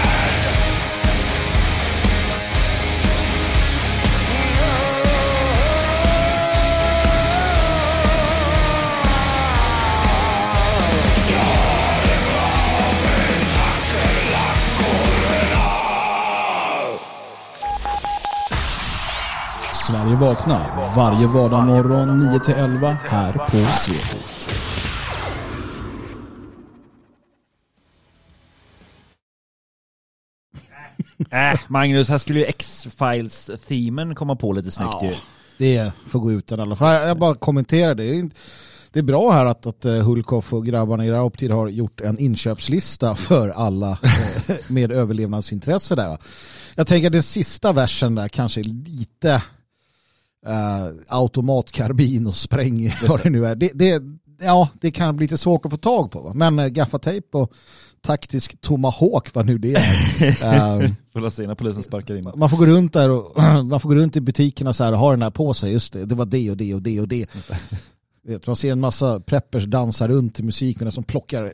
Sverige vaknar varje vardagsmorgon 9-11 här på Svegot. Äh, Magnus, här skulle ju X-Files-themen komma på lite snyggt ju. Det får gå ut i alla fall. Jag bara kommenterar det. Det är inte- Det är bra här att, att eh, Hulkoff och grabbarna i Rauptid har gjort en inköpslista för alla eh, med överlevnadsintresse där. Jag tänker att den sista versen där kanske är lite eh, automatkarbin och spräng vad det nu är. Det, det, ja, det kan bli lite svårt att få tag på. Va? Men eh, gaffatejp och taktisk tomahawk vad nu det är. Får se när polisen sparkar in. man får gå runt där och man får gå runt i butikerna så här och ha den här på sig. Just det, det var det och det och det och det. Man ser en massa preppers dansa runt till musik medan som plockar,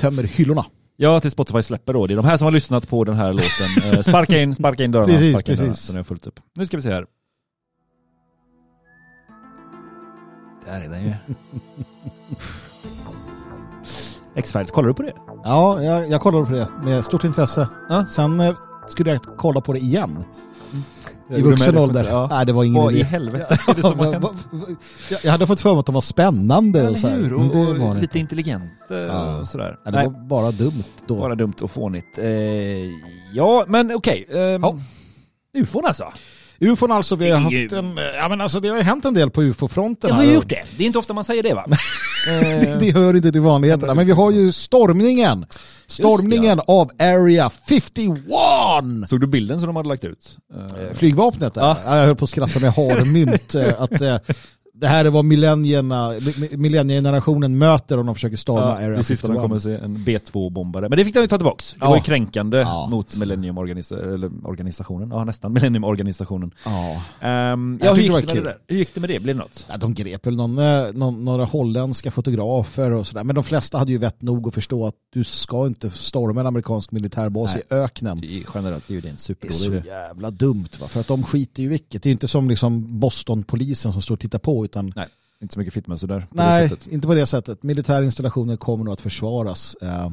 tömmer hyllorna. Ja, till Spotify släpper då. Det är de här som har lyssnat på den här låten. Sparka in, sparka in dörrarna. Precis, sparka in dörrarna, precis. så nu fullt upp. Nu ska vi se här. Där är den ju. X-Files, kollar du på det? Ja, jag, jag kollade på det med stort intresse. Ja. Sen eh, skulle jag kolla på det igen. I vuxen ålder. ja. Nej, det var ingen Vad i idé. helvete är det som har hänt? jag- Jag hade fått för mig att de var spännande. och så här. Hur? Men Och, det och var det. lite intelligent eh, Ja. och sådär. Ja, det Nej, var bara dumt då. bara dumt och fånigt. Eh, ja, men okej. ehm, Ja. Ufon alltså. Ufon alltså, vi har Det haft en, ja men alltså det har ju hänt en del på ufo-fronten. Jag har ju gjort det. Det är inte ofta man säger det va? det, det hör inte till vanligheterna. Men vi har ju stormningen. Stormningen av Area 51. Såg du bilden som de hade lagt ut? Eh, Flygvapnet där. Ja. Ja. Jag höll på att skratta med harmynt. eh, att eh, det här är vad millenniegenerationen möter om de försöker storma Ja, Area det sista de 51. kommer att se, en B2-bombare. Men det fick de ju ta tillbaks. Det Ja. var ju kränkande Ja. mot Millennium-organisationen. Ja, nästan Millennium-organisationen. Ja. Jag ja, hur gick, det det hur gick det med det? Blev det något? Ja, de grep väl någon, eh, någon, några holländska fotografer och sådär. Men de flesta hade ju vett nog att förstå att du ska inte storma en amerikansk militärbas Nej. i öknen. Generellt är ju det en Det är superdålig så jävla dumt va? För att de skiter ju i vilket. Det är inte som liksom Boston-polisen som står och tittar på utan Nej, inte så mycket fittmössor där. Nej, inte på det sättet. Militärinstallationer kommer nog att försvaras. Eh,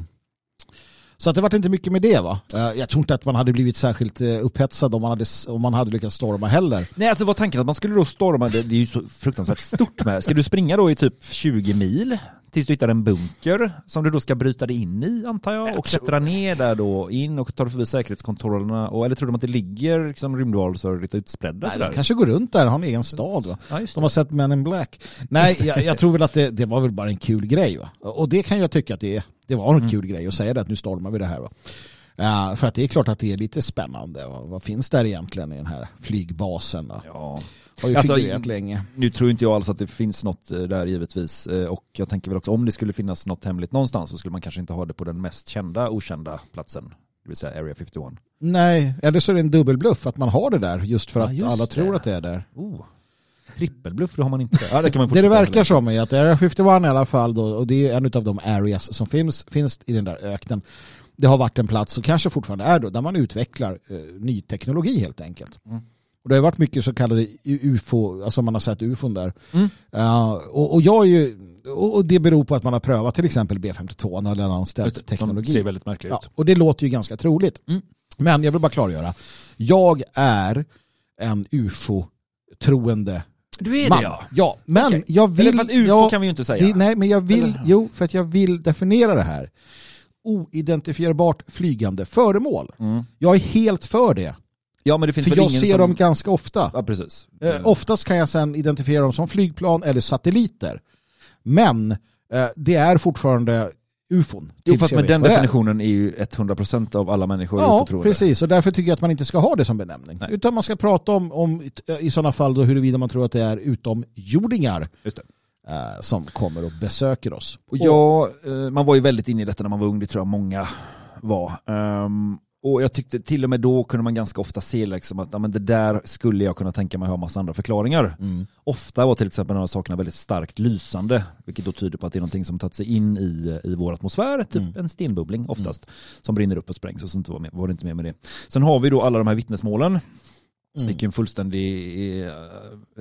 Så att det var inte mycket med det va? Eh, Jag tror inte att man hade blivit särskilt eh, upphetsad om man hade, om man hade lyckats storma heller. Nej, alltså var tanken att man skulle då storma, det, det är ju så fruktansvärt stort med. Ska du springa då i typ 20 mil tills du hittar en bunker som du då ska bryta dig in i antar jag och klättra ner där då in och ta dig förbi säkerhetskontrollerna och, eller tror de att det ligger liksom rymdvarelser lite utspridda Nej, de kanske går runt där, har en egen stad va? Ja, De har sett Men in Black. Nej, jag, jag tror väl att det, det var väl bara en kul grej va? Och det kan jag tycka att det, det var en Mm. kul grej att säga det att nu stormar vi det här va? Ja, för att det är klart att det är lite spännande. Va? Vad finns där egentligen i den här flygbasen? Va? Ja. Har ju Alltså, figurerat länge. Nu tror inte jag alls att det finns något eh, där givetvis Eh, och jag tänker väl också om det skulle finnas något hemligt någonstans så skulle man kanske inte ha det på den mest kända okända platsen, det vill säga Area 51. Nej, eller så är det en dubbelbluff att man har det där just för Ja, att just alla det. tror att det är där. Oh. Trippelbluff, då har man inte det. Ja, det kan man Det det verkar med. som är att Area 51 i alla fall då, och det är en av de areas som finns, finns i den där öknen. Det har varit en plats och kanske fortfarande är då, där man utvecklar eh, ny teknologi helt enkelt. Mm. Och det har varit mycket så kallade UFO, alltså man har sett UFOn där. Mm. Ja, och, och jag ju, och det beror på att man har prövat till exempel B52 eller annan ställd De teknologi. ser väldigt märkliga Ja, ut. och det låter ju ganska troligt. Mm. Men jag vill bara klargöra. Jag är en UFO-troende Du är man. det ja. Ja, men Okej. jag vill... Eller för att UFO jag, kan vi ju inte säga. det, nej, men jag vill... Eller? Jo, för att jag vill definiera det här. Oidentifierbart flygande föremål. Mm. Jag är helt för det. Ja men det finns För jag ser som... dem ganska ofta. Ja precis. Eh, oftast kan jag sen identifiera dem som flygplan eller satelliter. Men eh, det är fortfarande ufon. Jo jag med den det är. definitionen är ju 100% av alla människor Ja, precis. Och därför tycker jag att man inte ska ha det som benämning. Nej. Utan man ska prata om, om i sådana fall då, huruvida man tror att det är utomjordingar Just det. Eh, som kommer och besöker oss. Och jag, eh, man var ju väldigt inne i detta när man var ung, det tror jag många var. Ehm, och jag tyckte till och med då kunde man ganska ofta se liksom att ja, men det där skulle jag kunna tänka mig ha massa andra förklaringar. Mm. Ofta var till exempel de här sakerna väldigt starkt lysande, vilket då tyder på att det är någonting som tagit sig in i, i vår atmosfär, typ Mm. en stenbubbling oftast, som brinner upp och sprängs och så inte var, med, var det inte med med det. Sen har vi då alla de här vittnesmålen. Det Mm. gick ju en fullständig eh,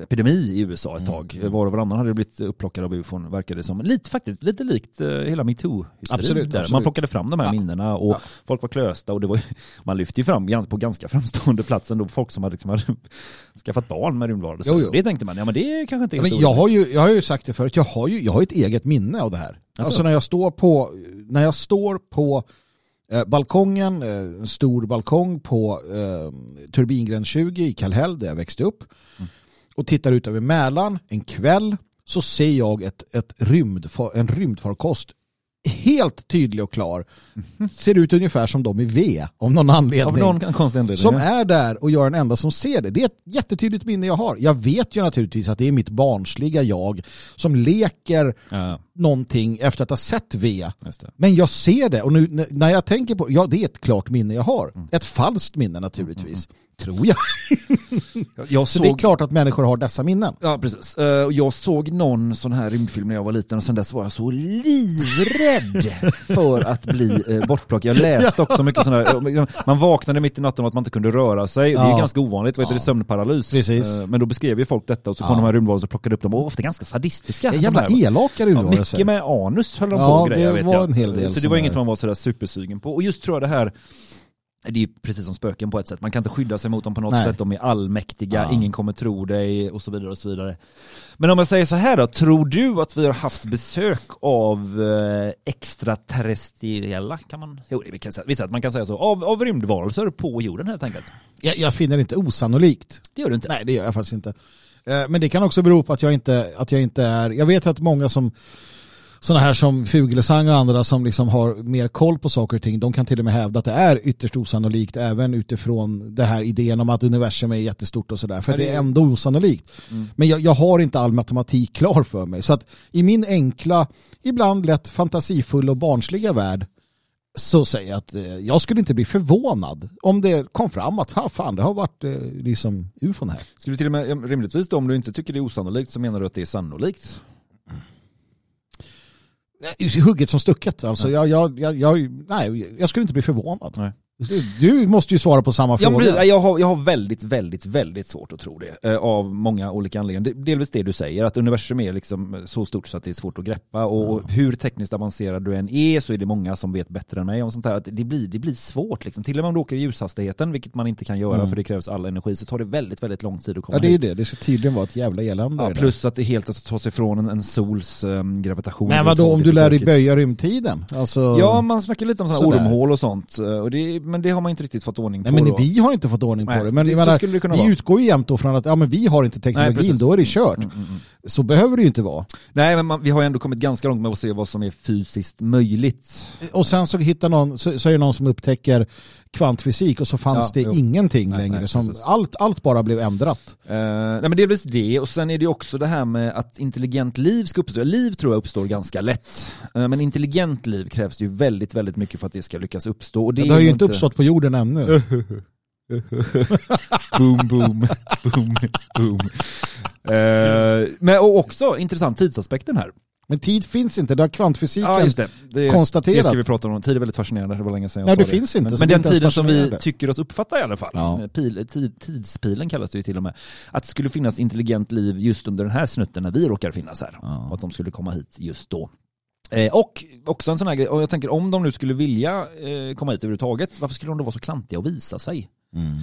epidemi i USA ett tag. Mm. Var och varannan hade blivit upplockad av ufon, verkade det som. Lite, faktiskt lite likt eh, hela metoo Absolut, där. Man plockade fram de här Ja. minnena och Ja. folk var klösta och det var, man lyfte ju fram på ganska framstående plats ändå folk som hade, liksom, hade skaffat barn med rymdvarelser. Jo, jo. Det tänkte man, ja men det är kanske inte Ja, helt Men jag, har ju, jag har ju sagt det förut, jag har ju jag har ett eget minne av det här. Alltså, Alltså? när jag står på, när jag står på balkongen, eh, en stor balkong på eh, Turbingränd 20 i Kallhäll där jag växte upp Mm. och tittar ut över Mälaren en kväll så ser jag ett, ett rymdfar, en rymdfarkost helt tydlig och klar. Ser ut ungefär som de i V om någon anledning. Av någon konstig anledning. Som är där och jag är den enda som ser det. Det är ett jättetydligt minne jag har. Jag vet ju naturligtvis att det är mitt barnsliga jag som leker Ja, någonting efter att ha sett V. Men jag ser det och nu när jag tänker på ja det är ett klart minne jag har. Mm. Ett falskt minne naturligtvis. Tror jag. Jag Så såg... det är klart att människor har dessa minnen. Ja, precis. Eh, Jag såg någon sån här rymdfilm när jag var liten och sen dess var jag så livrädd för att bli eh, bortplockad. Jag läste också mycket sådana här, man vaknade mitt i natten om att man inte kunde röra sig. Det är Ja. ganska ovanligt, vad heter det, Ja. sömnparalys. Precis. Eh, Men då beskrev ju folk detta och så kom Ja. de här rymdvarelserna och plockade upp dem och ofta ganska sadistiska. Jävla elaka Ja, mycket med anus höll de på Ja, och grejer det vet var jag. en hel del Så det var inget man var sådär supersugen på. Och just tror jag det här det är ju precis som spöken på ett sätt. Man kan inte skydda sig mot dem på något Nej. sätt. De är allmäktiga, Ja. ingen kommer tro dig och så vidare och så vidare. Men om jag säger så här då, tror du att vi har haft besök av eh, extraterrestriella, kan man, jo det kan säga, vi säger att man kan säga så, av, av rymdvarelser på jorden helt enkelt? Jag, jag finner det inte osannolikt. Det gör du inte? Nej, det gör jag faktiskt inte. Eh, Men det kan också bero på att jag inte, att jag inte är... Jag vet att många som sådana här som Fuglesang och andra som liksom har mer koll på saker och ting, de kan till och med hävda att det är ytterst osannolikt även utifrån det här idén om att universum är jättestort och sådär. För det är ändå osannolikt. Men jag, jag har inte all matematik klar för mig. Så att i min enkla, ibland lätt fantasifulla och barnsliga värld så säger jag att eh, jag skulle inte bli förvånad om det kom fram att ha, fan, det har varit eh, liksom ufon här. Skulle du till och med, rimligtvis då, om du inte tycker det är osannolikt så menar du att det är sannolikt? Nej, Hugget som stucket. Alltså, jag, jag, jag, jag, nej, jag skulle inte bli förvånad. Nej. Du måste ju svara på samma Ja, fråga. precis. jag, har, jag har väldigt, väldigt, väldigt svårt att tro det. Eh, av många olika anledningar. Delvis det du säger, att universum är liksom så stort så att det är svårt att greppa. Och hur tekniskt avancerad du än är så är det många som vet bättre än mig om sånt här. Att det, blir, det blir svårt liksom. Till och med om du åker i ljushastigheten, vilket man inte kan göra Mm. för det krävs all energi, så tar det väldigt, väldigt lång tid att komma Ja det är hit. det, det ska tydligen vara ett jävla elände. Ja, plus att det helt att ta sig från en, en sols um, gravitation. Men vadå om du lär dig böja rymdtiden? Alltså, Ja, man snackar lite om sådana ormhål och sånt. eh, Och det, men det har man inte riktigt fått ordning Nej på men då. vi har inte fått ordning på Nej, det. Men det- menar, vi vara. utgår ju jämt då från att ja, men vi har inte teknologin, precis. då är det kört. Mm, mm, mm. Så behöver det ju inte vara. Nej men man, vi har ju ändå kommit ganska långt med att se vad som är fysiskt möjligt. Och sen så hittar någon, så, så är det någon som upptäcker kvantfysik och så fanns Ja, det jo. ingenting Nej, längre. nej, som, precis. allt, allt bara blev ändrat. Uh, nej men delvis det och sen är det också det här med att intelligent liv ska uppstå. Liv tror jag uppstår ganska lätt. Eh, men intelligent liv krävs ju väldigt, väldigt mycket för att det ska lyckas uppstå. Och det, Det, det har ju inte uppstått på jorden ännu. boom, boom, boom, boom. Eh, men och också intressant tidsaspekten här. Men tid finns inte, det har kvantfysiken Ja just det. det konstaterat. Det ska vi prata om. Tid är väldigt fascinerande, det var länge sedan jag Nej, sa det finns inte, Men, men är den tiden som vi tycker oss uppfatta i alla fall, Ja. Pil, tid, tidspilen kallas det ju till och med, att det skulle finnas intelligent liv just under den här snutten när vi råkar finnas här. Ja. Och att de skulle komma hit just då. Eh, och också en sån här grej, och jag tänker om de nu skulle vilja eh, komma hit överhuvudtaget, varför skulle de då vara så klantiga och visa sig? Mm.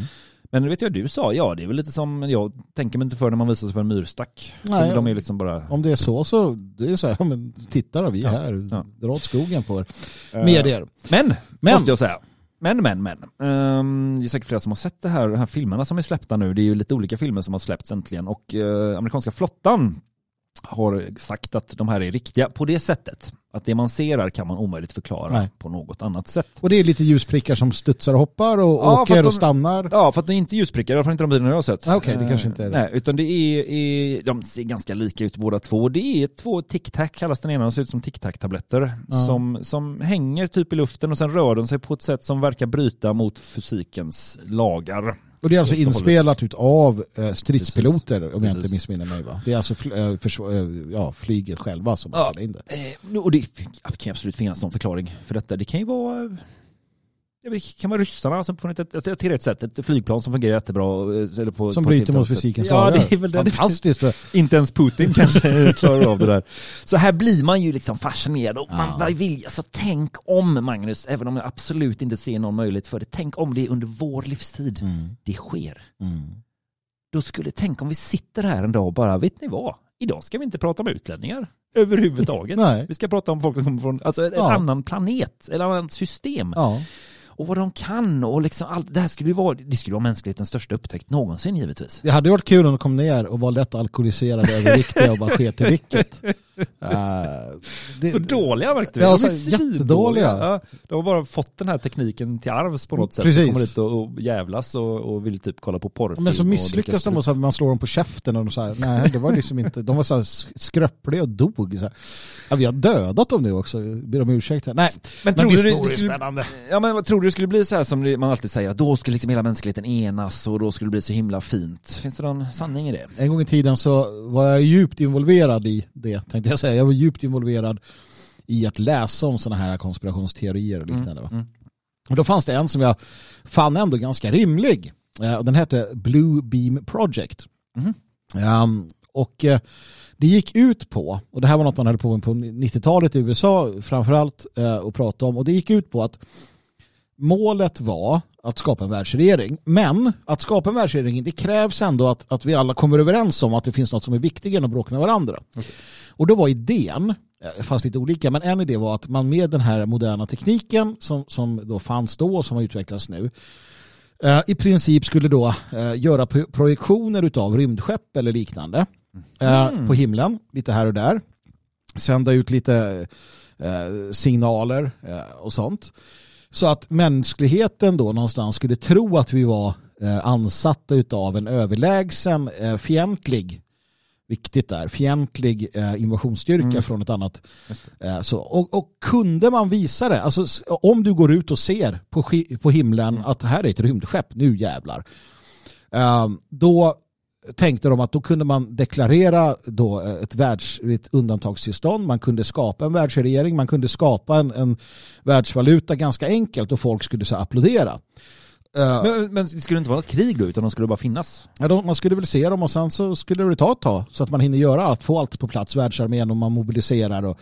Men det vet jag du sa, ja det är väl lite som, jag tänker mig inte för när man visar sig för en myrstack. Nej, de är liksom bara... Om det är så så, det är så här, men titta då, vi är Ja, här, ja. dra åt skogen på er. Eh, Med er. Men, Men. måste jag säga. Men, men, men. Um, det är säkert flera som har sett det här, de här filmerna som är släppta nu. Det är ju lite olika filmer som har släppts äntligen. Och eh, amerikanska flottan har sagt att de här är riktiga på det sättet. Att det man ser här kan man omöjligt förklara Nej. på något annat sätt. Och det är lite ljusprickar som studsar och hoppar och Ja, åker de- och stannar. Ja, för att det är inte ljusprickar, i alla fall inte de bilarna jag har sett. Ah, okej, det kanske Eh, inte är det. Nej, utan det är, är, de ser ganska lika ut båda två. Det är två tic-tac kallas den ena, de ser ut som tic-tac-tabletter. Ja. Som, som hänger typ i luften och sen rör de sig på ett sätt som verkar bryta mot fysikens lagar. Och det är alltså inspelat utav eh, stridspiloter om jag Precis. inte missminner mig va? Det är alltså eh, försv- eh, ja, flyget själva som Ja. spelar in det. Och det kan absolut finnas någon förklaring för detta. Det kan ju vara kan vara ryssarna som funnit ett, alltså, till ett sätt, ett flygplan som fungerar jättebra. eh, Eller på, Som på bryter mot fysikens Ja, lagar. det är väl det. Fantastiskt. Inte ens Putin kanske klarar av det där. Så här blir man ju liksom fascinerad och man Ja. vill, alltså tänk om Magnus, även om jag absolut inte ser någon möjlighet för det, tänk om det är under vår livstid Mm. det sker. Mm. Då skulle, tänk om vi sitter här en dag och bara, vet ni vad? Idag ska vi inte prata om utlänningar överhuvudtaget. Nej. Vi ska prata om folk som kommer från alltså, en Ja. annan planet, eller annat system. Ja. Och vad de kan och liksom allt. Det här skulle ju vara, det skulle vara mänsklighetens största upptäckt någonsin givetvis. Det hade varit kul om de kom ner och var lätt alkoholiserade överviktiga och bara sket i vilket. Uh, det, så dåliga verkar Ja, de. så är svindåliga. jättedåliga. Ja, de har bara fått den här tekniken till arvs på något sätt. Precis. De kommer dit och, och jävlas och, och vill typ kolla på porrfilm. Men så och misslyckas dricka de och så här, man slår dem på käften och de så här, nej det var liksom inte, de var så här skröpliga och dog. Så här. Ja, vi har dödat dem nu också, ber om ursäkt. Nej, Men tror visst du det, skulle, spännande. ja, men tror du det skulle bli så här som man alltid säger, att då skulle liksom hela mänskligheten enas och då skulle det bli så himla fint. Finns det någon sanning i det? En gång i tiden så var jag djupt involverad i det, tänkte jag säga. Jag var djupt involverad i att läsa om sådana här konspirationsteorier och liknande. va. Mm. Och då fanns det en som jag fann ändå ganska rimlig. Eh, Och den hette Blue Beam Project. Ehm, och eh, det gick ut på, och det här var något man höll på med på 90-talet i USA framförallt eh, och prata om, och det gick ut på att målet var att skapa en världsregering. Men att skapa en världsregering, det krävs ändå att, att vi alla kommer överens om att det finns något som är viktigare än att bråka med varandra. Och då var idén, eh, det fanns lite olika, men en idé var att man med den här moderna tekniken som, som då fanns då och som har utvecklats nu eh, i princip skulle då eh, göra pro- projektioner utav rymdskepp eller liknande eh, på himlen, lite här och där. Sända ut lite signaler och sånt. Så att mänskligheten då någonstans skulle tro att vi var eh, ansatta utav en överlägsen eh, fientlig viktigt där, fientlig eh, invasionsstyrka Mm. från ett annat. Eh, så. Och, och kunde man visa det, alltså om du går ut och ser på, på himlen Mm. att här är ett rymdskepp, nu jävlar. Eh, då tänkte de att då kunde man deklarera då eh, ett, världs, ett undantagstillstånd, man kunde skapa en världsregering, man kunde skapa en, en världsvaluta ganska enkelt och folk skulle så applådera. Eh, Men, men det skulle inte vara något krig då, utan de skulle bara finnas? Ja, de, man skulle väl se dem och sen så skulle det ta ett tag så att man hinner göra allt, få allt på plats, världsarmén och man mobiliserar och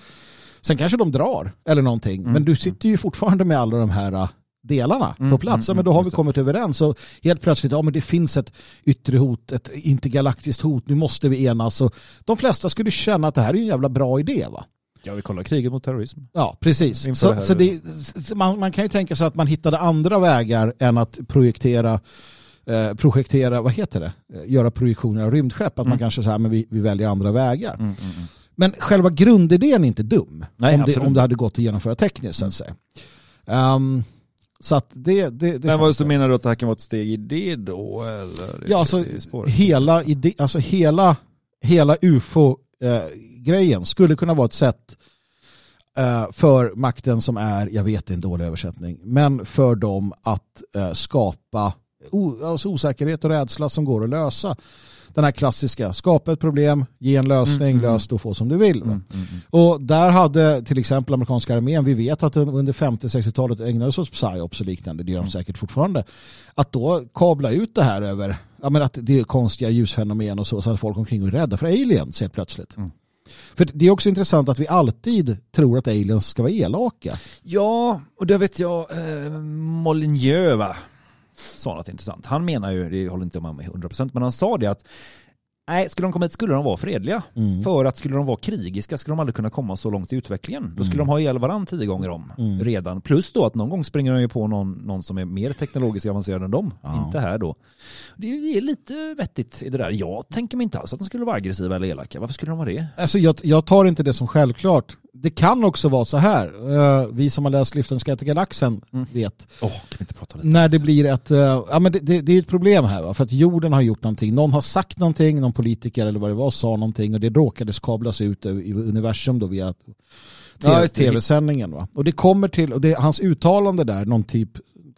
sen kanske de drar eller någonting. Mm. Men du sitter ju fortfarande med alla de här äh, delarna Mm, på plats. Mm, men då har just vi det. kommit överens och helt plötsligt, ja men det finns ett yttre hot, ett intergalaktiskt hot, nu måste vi enas. Och de flesta skulle känna att det här är en jävla bra idé va? Ja, vi kollar kriget mot terrorism. Ja, precis. Inför Så, det så det, man, man kan ju tänka sig att man hittade andra vägar än att projektera, eh, projektera vad heter det, Eh, göra projektioner av rymdskepp. Att man Mm. kanske säger men vi, vi väljer andra vägar. Mm, mm, mm. Men själva grundidén är inte dum. Nej, om, det, om det hade gått att genomföra tekniskt så att säga. Ehm, så att det, det, det Men vad så menar du att det här kan vara ett steg i det då? Eller? Ja, alltså, hela, ide, alltså hela, hela ufo-grejen skulle kunna vara ett sätt eh, för makten som är, jag vet det är en dålig översättning, men för dem att eh, skapa alltså osäkerhet och rädsla som går att lösa. Den här klassiska, skapa ett problem, ge en lösning, Mm, mm. lös då få som du vill. Mm, mm, mm. Och där hade till exempel amerikanska armén, vi vet att de under 50-60-talet ägnade sig åt psyops och liknande, det gör Mm. de säkert fortfarande. Att då kabla ut det här över, ja men att det är konstiga ljusfenomen och så, så att folk omkring och är rädda för aliens helt plötsligt. Mm. För det är också intressant att vi alltid tror att aliens ska vara elaka. Ja, och det vet jag, eh, Molyneux va? Sa något intressant. Han menar ju, det håller inte jag med 100% men han sa det att Nej, skulle de komma hit skulle de vara fredliga. Mm. För att skulle de vara krigiska skulle de aldrig kunna komma så långt i utvecklingen. Då skulle de ha ihjäl varandra tio gånger om Mm. redan. Plus då att någon gång springer de ju på någon, någon som är mer teknologiskt avancerad än dem. Ja. Inte här då. Det är lite vettigt i det där. Jag tänker mig inte alls att de skulle vara aggressiva eller elaka. Varför skulle de vara det? Alltså jag, jag tar inte det som självklart. Det kan också vara så här, eh, vi som har läst Lyftens till galaxen Mm. vet, Åh, kan vi inte prata lite? när det blir ett, eh, ja men det, det, det är ett problem här va? för att jorden har gjort någonting, någon har sagt någonting, någon politiker eller vad det var sa någonting och det råkades kablas ut i universum då via Ja, tv-sändningen va. Och det kommer till, och det hans uttalande där, någon typ,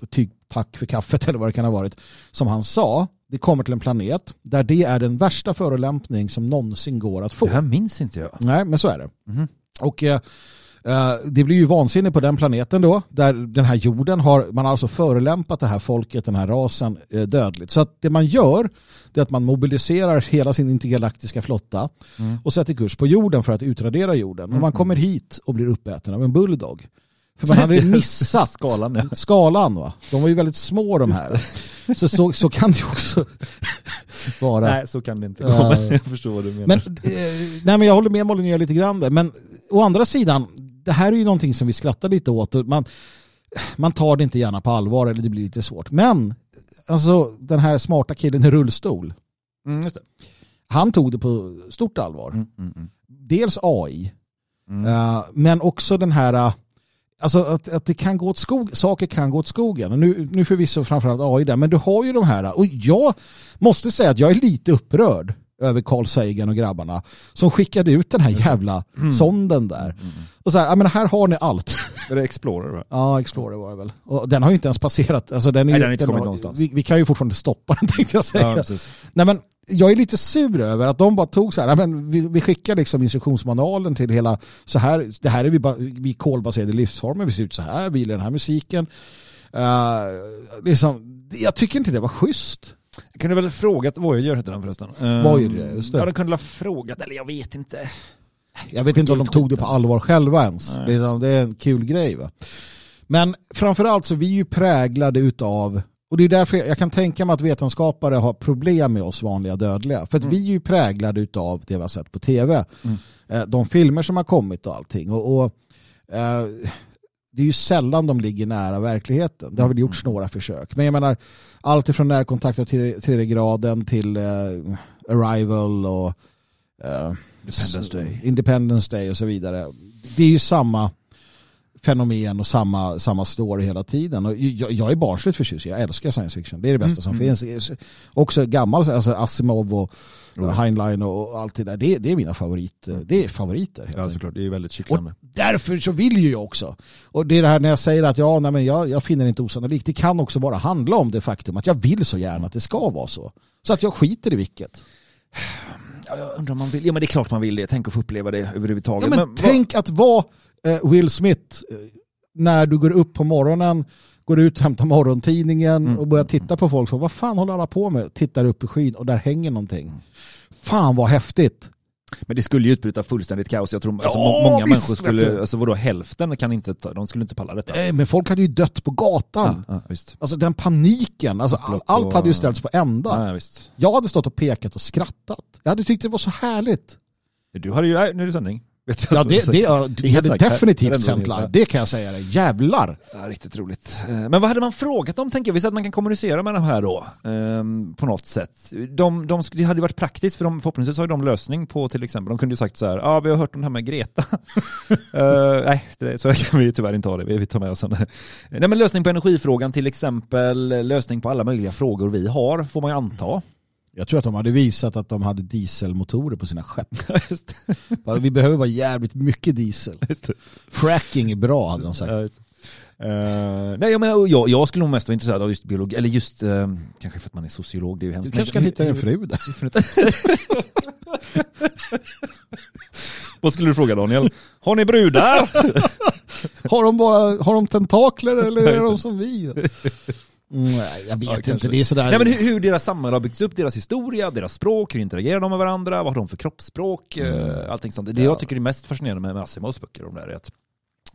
typ tack för kaffet eller vad det kan ha varit, som han sa, det kommer till en planet där det är den värsta förolämpning som någonsin går att få. Det här minns inte jag. Nej, men så är det. Mhm. Och eh, det blir ju vansinne på den planeten då, där den här jorden har, man har alltså förolämpat det här folket, den här rasen eh, dödligt. Så att det man gör, det är att man mobiliserar hela sin intergalaktiska flotta Mm. och sätter kurs på jorden för att utradera jorden. Och man kommer hit och blir uppäten av en bulldog. För man hade missat Skalan, ja. skalan va? De var ju väldigt små de här. Så, så, så kan det ju också vara. Nej, så kan det inte gå. Ja. Men jag förstår vad du menar. Men, eh, nej, men jag håller med Molyneux lite grann där. Men å andra sidan, det här är ju någonting som vi skrattar lite åt. och Man, man tar det inte gärna på allvar eller det blir lite svårt. Men alltså, den här smarta killen i rullstol, mm, han tog det på stort allvar. Mm, mm, mm. Dels AI, Mm. eh, men också den här eh, Alltså att, att det kan gå åt skog, saker kan gå åt skogen. Och Nu, nu förvisso framförallt AI där, men du har ju de här. Och jag måste säga att jag är lite upprörd över Carl Sagan och grabbarna som skickade ut den här jävla sonden där. Och så här, ja men här har ni allt. Är det Explorer va? Ja, Explorer var det väl. Och den har ju inte ens passerat. Alltså den är Nej, ju, den inte kommit någonstans. Vi, vi kan ju fortfarande stoppa den tänkte jag säga. Ja. Nej men jag är lite sur över att de bara tog så här, ja, men vi, vi skickar liksom instruktionsmanualen till hela, så här, det här är vi, ba, vi kolbaserade livsformer, vi ser ut så här, vi gillar den här musiken. Uh, liksom, jag tycker inte det var schysst. Jag kunde väl frågat, Voyager hette den förresten. Ehm, Voyager, just det. Ja, de kunde ha frågat, eller jag vet inte. Jag vet inte om de tog det på allvar själva ens. Det är, det är en kul grej va. Men framförallt så vi är ju präglade utav och det är därför jag, kan tänka mig att vetenskapare har problem med oss vanliga dödliga. För att vi är ju präglade utav det vi har sett på tv. Mm. Eh, De filmer som har kommit och allting. Och, och, eh, det är ju sällan de ligger nära verkligheten. Det har väl gjorts några försök. Men jag menar, allt ifrån närkontakt tre- tredje graden till eh, Arrival och eh, Independence Day. Independence Day och så vidare. Det är ju samma fenomen och samma, samma story hela tiden. Och jag, jag är barnsligt förtjust, jag älskar science fiction. Det är det bästa som finns. Också gammal, alltså Asimov och Heinlein och allt det där. Det, det är mina favorit, det är favoriter. Ja, såklart. Det är väldigt kittlande. därför så vill ju jag också. Och det är det här när jag säger att ja, nej, men jag, jag finner det inte osannolikt. Det kan också bara handla om det faktum att jag vill så gärna att det ska vara så. Så att jag skiter i vilket. Ja, jag undrar om man vill. Ja, men det är klart man vill det. Tänk att få uppleva det överhuvudtaget. Ja, men vad- tänk att vara eh, Will Smith eh, när du går upp på morgonen, går ut och hämtar morgontidningen Mm. och börjar titta på folk. Så, vad fan håller alla på med? Tittar upp i skyn och där hänger någonting. Fan vad häftigt. Men det skulle ju utbryta fullständigt kaos. Jag tror alltså, Ja, må- många visst, människor skulle, alltså vadå hälften kan inte ta, de skulle inte palla detta. Eh, Men folk hade ju dött på gatan. Ja, ja. Alltså den paniken, alltså, all, allt hade ju ställts på ända. Ja. Jag hade stått och pekat och skrattat. Jag hade tyckt det var så härligt. Du hade ju, nej, nu är det sändning. Vet Ja, det, det, ja, vi hade. Här- definitivt sänt live. Det kan jag säga dig. Jävlar. Ja, riktigt roligt. Eh, Men vad hade man frågat dem tänker jag? Vi säger att man kan kommunicera med de här då. ehm, på något sätt. De, de, det hade ju varit praktiskt för de, förhoppningsvis har de lösning på till exempel, de kunde ju sagt så här, ja ah, vi har hört om det här med Greta. Eh, nej, det, så kan vi tyvärr inte ha det, vi vi tar med oss en. Nej men lösning på energifrågan till exempel, lösning på alla möjliga frågor vi har, får man ju anta. Jag tror att de hade visat att de hade dieselmotorer på sina skepp. Vi behöver bara jävligt mycket diesel. Fracking är bra hade de sagt. Eh, nej jag menar, jag, jag skulle nog mest vara intresserad av just biologi, eller just, eh, kanske för att man är sociolog, det är ju Du hemskt. kanske kan hitta en fru där. Vad skulle du fråga Daniel? Har ni brudar? Har de, bara, har de tentakler eller är de som vi? Mm, jag vet Ja, inte. kanske. Det är sådär. Nej men hur, hur deras samhälle har byggts upp, deras historia, deras språk, hur interagerar de med varandra, vad har de för kroppsspråk, eh, allting sånt. Det Ja. jag tycker är mest fascinerande med, med Asimovs böcker, de där, är att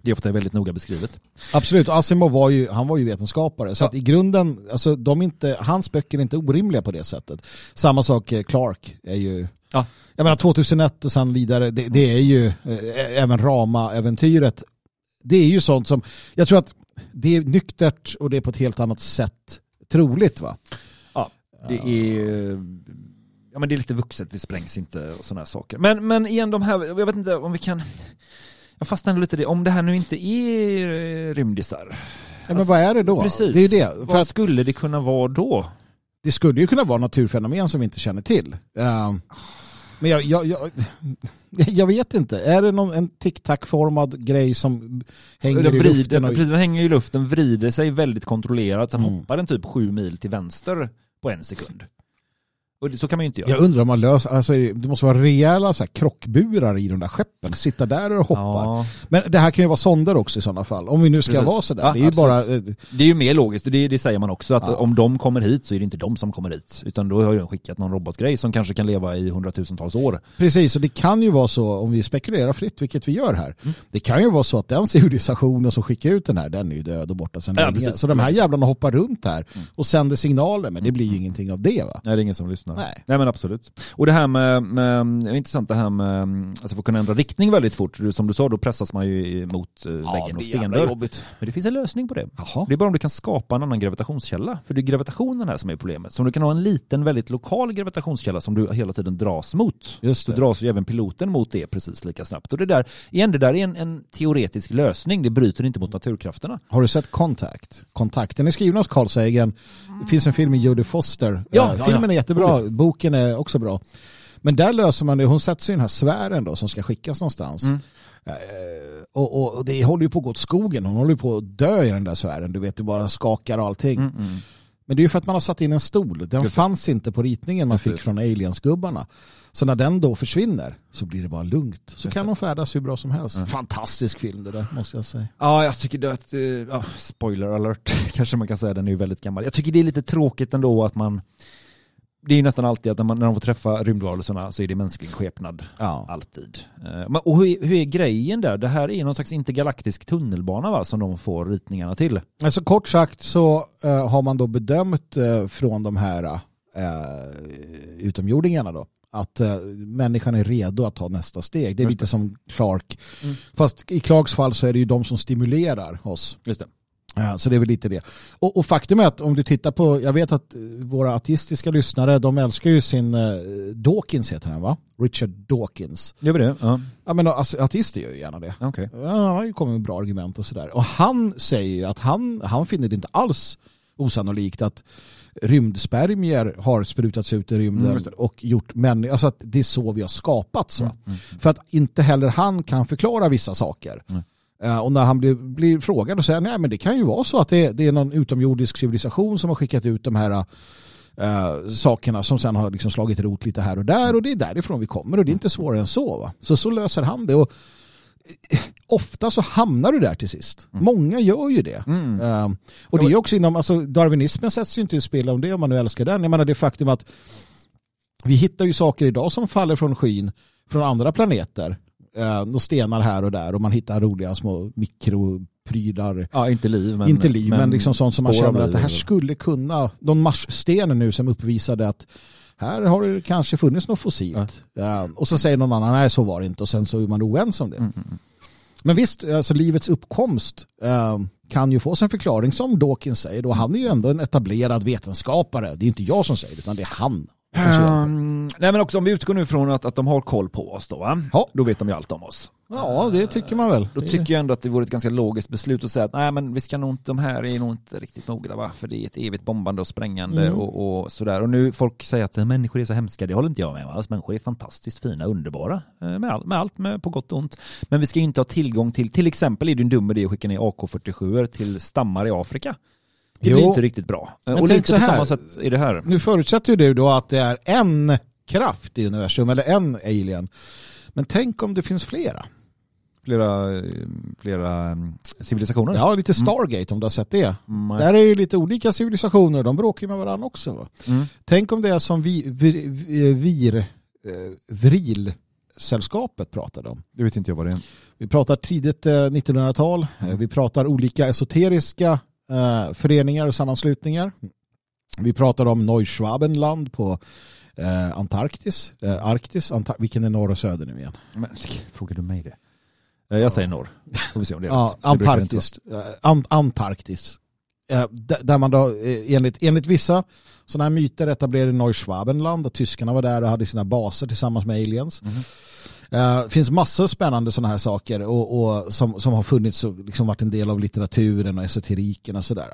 det är ofta väldigt noga beskrivet. Absolut, Asimov var ju, han var ju vetenskapare. Så Ja. att i grunden, alltså, de inte, hans böcker är inte orimliga på det sättet. Samma sak eh, Clark är ju, Ja. jag menar 2001 och sen vidare, det, det är ju eh, även Rama-äventyret. Det är ju sånt som, jag tror att det är nyktert och det är på ett helt annat sätt troligt va? Det är, ja men det är lite vuxet, det sprängs inte och sådana saker. Men, men igen de här, jag vet inte om vi kan, jag fastnar ändå lite i det, om det här nu inte är rymdisar. Ja, men vad är det då? Precis. Det är det. För Vad att skulle det kunna vara då? det skulle ju kunna vara naturfenomen som vi inte känner till. Eh, Men jag, jag, jag, jag vet inte. Är det någon, en tic-tac-formad grej som hänger Den i vrider, luften? Och, den hänger i luften, vrider sig väldigt kontrollerat, sen Mm. hoppar den typ sju mil till vänster på en sekund. Och så kan man ju inte göra. jag undrar om man löser, alltså, det måste vara rejäla så här, krockburar i de där skeppen. Sitta där och hoppa. Ja, Men det här kan ju vara sonder också i sådana fall. Om vi nu ska Precis. vara sådär. Ja, det är ju bara... eh, det är ju mer logiskt, det, det säger man också, att Ja. om de kommer hit så är det inte de som kommer hit. Utan då har de skickat någon robotgrej som kanske kan leva i hundratusentals år. Precis, och det kan ju vara så, om vi spekulerar fritt, vilket vi gör här. Mm. Det kan ju vara så att den civilisationen som skickar ut den här, den är ju död och borta sedan länge. Så de här jävlarna hoppar runt här Mm. och sänder signaler, men det blir ju ingenting av det va? Nej, det är ingen som lyssnar. Nej. Nej men absolut. Och det här med, med det är intressant det här med, alltså för att kunna ändra riktning väldigt fort. Som du sa, då pressas man ju mot eh, väggen och stendörr. jobbigt. Men det finns en lösning på det. Jaha. Det är bara om du kan skapa en annan gravitationskälla. För det är gravitationen här som är problemet. Så om du kan ha en liten, väldigt lokal gravitationskälla som du hela tiden dras mot. Just det. dras ju även piloten mot det precis lika snabbt. Och det där, igen, det där är en, en teoretisk lösning. Det bryter inte mot naturkrafterna. Har du sett Contact? Contact. Den är skriven av Carl Sagan. Det finns en film med Jodie Foster. Ja, Eh, ja, Filmen ja. är jättebra, boken är också bra. Men där löser man det, hon sätter sig i den här sfären då som ska skickas någonstans. Mm. Eh, och, och, och det håller ju på att gå åt skogen, hon håller ju på att dö i den där sfären. Du vet, det bara skakar och allting. Mm, mm. Men det är ju för att man har satt in en stol. Den Just det. fanns inte på ritningen man Just det. fick från aliensgubbarna. Så när den då försvinner så blir det bara lugnt. Så Just kan det. de färdas hur bra som helst. Mm. Fantastisk film det där, måste jag säga. Ja, jag tycker det att, eh, ja, spoiler alert kanske man kan säga, den är ju väldigt gammal. Jag tycker det är lite tråkigt ändå att man, det är ju nästan alltid att när, man, när de får träffa rymdvarelserna så är det mänsklig skepnad. Ja. Alltid. Eh, Men, och hur är, hur är grejen där? Det här är någon slags intergalaktisk tunnelbana va, som de får ritningarna till. Alltså kort sagt så eh, har man då bedömt eh, från de här eh, utomjordingarna då att eh, människan är redo att ta nästa steg. Det är Just lite som Clark. Mm. Fast i Clarks fall så är det ju de som stimulerar oss. Just det. Så det är väl lite det. Och, och faktum är att om du tittar på, jag vet att eh, våra artistiska lyssnare, de älskar ju sin eh, Dawkins heter han va? Richard Dawkins. Gör vi det? Ja. Ja men alltså, artister gör ju gärna det. Okej. Ja, han kommit med bra argument och sådär. Och han säger ju att han, han finner det inte alls osannolikt att rymdspermier har sprutats ut i rymden Mm, och gjort människor, alltså att det är så vi har skapats. Mm, Va? För att inte heller han kan förklara vissa saker. Eh, och när han blir, blir frågad och säger nej men det kan ju vara så att det, det är någon utomjordisk civilisation som har skickat ut de här eh, sakerna som sen har liksom slagit rot lite här och där och det är därifrån vi kommer och det är inte svårare än så. Va? Så så löser han det. Och eh, ofta så hamnar du där till sist. Många gör ju det. Mm. Eh, och det är också inom, alltså darwinismen sätts ju inte i spel om det om man nu älskar den. Jag menar det faktum att vi hittar ju saker idag som faller från skyn från andra planeter. Eh, och stenar här och där och man hittar roliga små mikroprylar. Ja, inte liv. Men, inte liv, men, liksom sånt som man känner att det här skulle kunna, någon marssten nu som uppvisade att här har det kanske funnits något fossilt. Eh, och så säger någon annan, nej så var det inte och sen så är man oense om det. Mm, Men visst, alltså livets uppkomst eh, kan ju få sin förklaring som Dawkins säger. Då han är ju ändå en etablerad vetenskapare. Det är inte jag som säger det, utan det är han. Det. Um, nej men också om vi utgår nu från att, att de har koll på oss då va? Ja. Då vet de ju allt om oss. Ja, det tycker man väl. Då tycker jag ändå att det vore ett ganska logiskt beslut att säga att nej men vi ska nog inte, de här är nog inte riktigt mogna va? För det är ett evigt bombande och sprängande Mm. och, och sådär. Och nu folk säger att eh, människor är så hemska, det håller inte jag med om alls. Människor är fantastiskt fina, underbara. eh, Med, all, med allt, med, på gott och ont. Men vi ska ju inte ha tillgång till, till exempel är det en dum idé att skicka ner AK47 till stammar i Afrika. Det blir inte riktigt bra. Men och lite så på samma sätt är det här. Nu förutsätter ju du då att det är en kraft i universum eller en alien. Men tänk om det finns flera. Flera, flera eh, civilisationer. Ja, lite Stargate om du har sett det. Mm. Där är ju lite olika civilisationer, de bråkar ju med varandra också. Mm. Tänk om det är som vi, vir, vir, eh, Vrilsällskapet pratade om. Det vet inte jag vad det är. Vi pratar tidigt eh, 1900-tal. Eh, Vi pratar olika esoteriska eh, föreningar och sammanslutningar. Vi pratar om Neuschwabenland på eh, Antarktis. Eh, Arktis, Antar- vilken är norr och söder nu igen? Men, frågar du mig det? Eh, Jag säger norr. Får vi se om det är Ja, Antarktis. Eh, An- Antarktis. Eh, där man då, enligt, enligt vissa sådana här myter etablerade Neuschwabenland och tyskarna var där och hade sina baser tillsammans med aliens. Mhm. Eh, Det finns massor av spännande sådana här saker och, och som, som har funnits och liksom varit en del av litteraturen och esoteriken och sådär.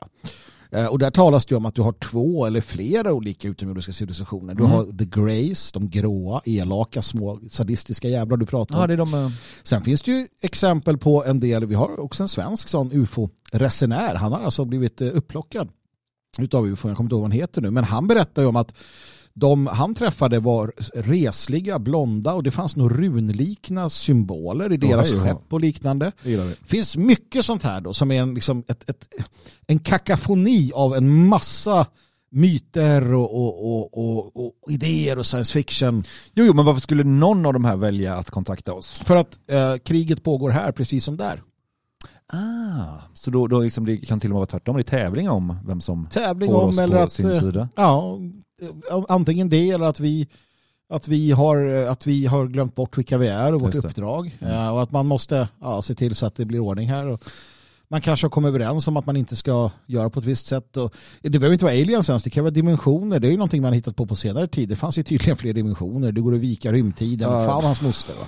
Eh, Och där talas det ju om att du har två eller flera olika utomjordiska civilisationer. Du Mm. har the Greys, de gråa, elaka, små sadistiska jävlar du pratar om. Ja, det är de... eh, Sen finns det ju exempel på en del, vi har också en svensk sån ufo-resenär. Han har alltså blivit eh, upplockad utav ufo, jag kommer inte ihåg vad han heter nu, men han berättar ju om att de han träffade var resliga, blonda och det fanns nog runlikna symboler i deras ja. skepp och liknande. Det finns mycket sånt här då som är en, liksom ett, ett, en kakafoni av en massa myter och, och, och, och, idéer och science fiction. Jo, jo, men varför skulle någon av de här välja att kontakta oss? För att eh, kriget pågår här precis som där. Ah, så då, då liksom det kan till och med vara tvärtom. Det är tävling om vem som tävling får om oss eller på att sin eh, sida. ja, antingen det eller att vi att vi har att vi har glömt bort vilka vi är och vårt uppdrag Mm. Eh, och att man måste ja, se till så att det blir ordning här och man kanske har kommit överens om att man inte ska göra på ett visst sätt. Och det behöver inte vara aliens ens, det kan vara dimensioner. Det är ju någonting man har hittat på på senare tid. Det fanns ju tydligen fler dimensioner. Det går att vika rymdtiden. Ja. Fan hans moster. Va?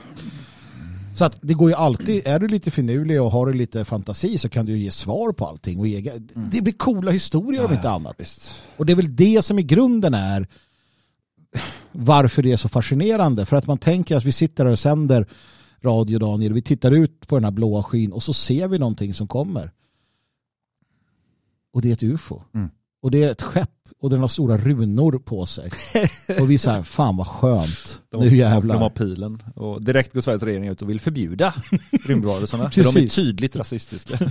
Så att det går ju alltid, är du lite finurlig och har du lite fantasi så kan du ju ge svar på allting. Och ega, Det blir coola historier om inte annat. Och det är väl det som i grunden är varför det är så fascinerande. För att man tänker att vi sitter här och sänder radio Daniel, vi tittar ut på den här blåa skyn och så ser vi någonting som kommer. Och det är ett ufo. Mm. Och det är ett skepp och den har stora runor på sig. och vi säger fan vad skönt. De, nu jävlar. De har pilen. Och direkt går Sveriges regering ut och vill förbjuda rymdvarelserna. för de är tydligt rasistiska.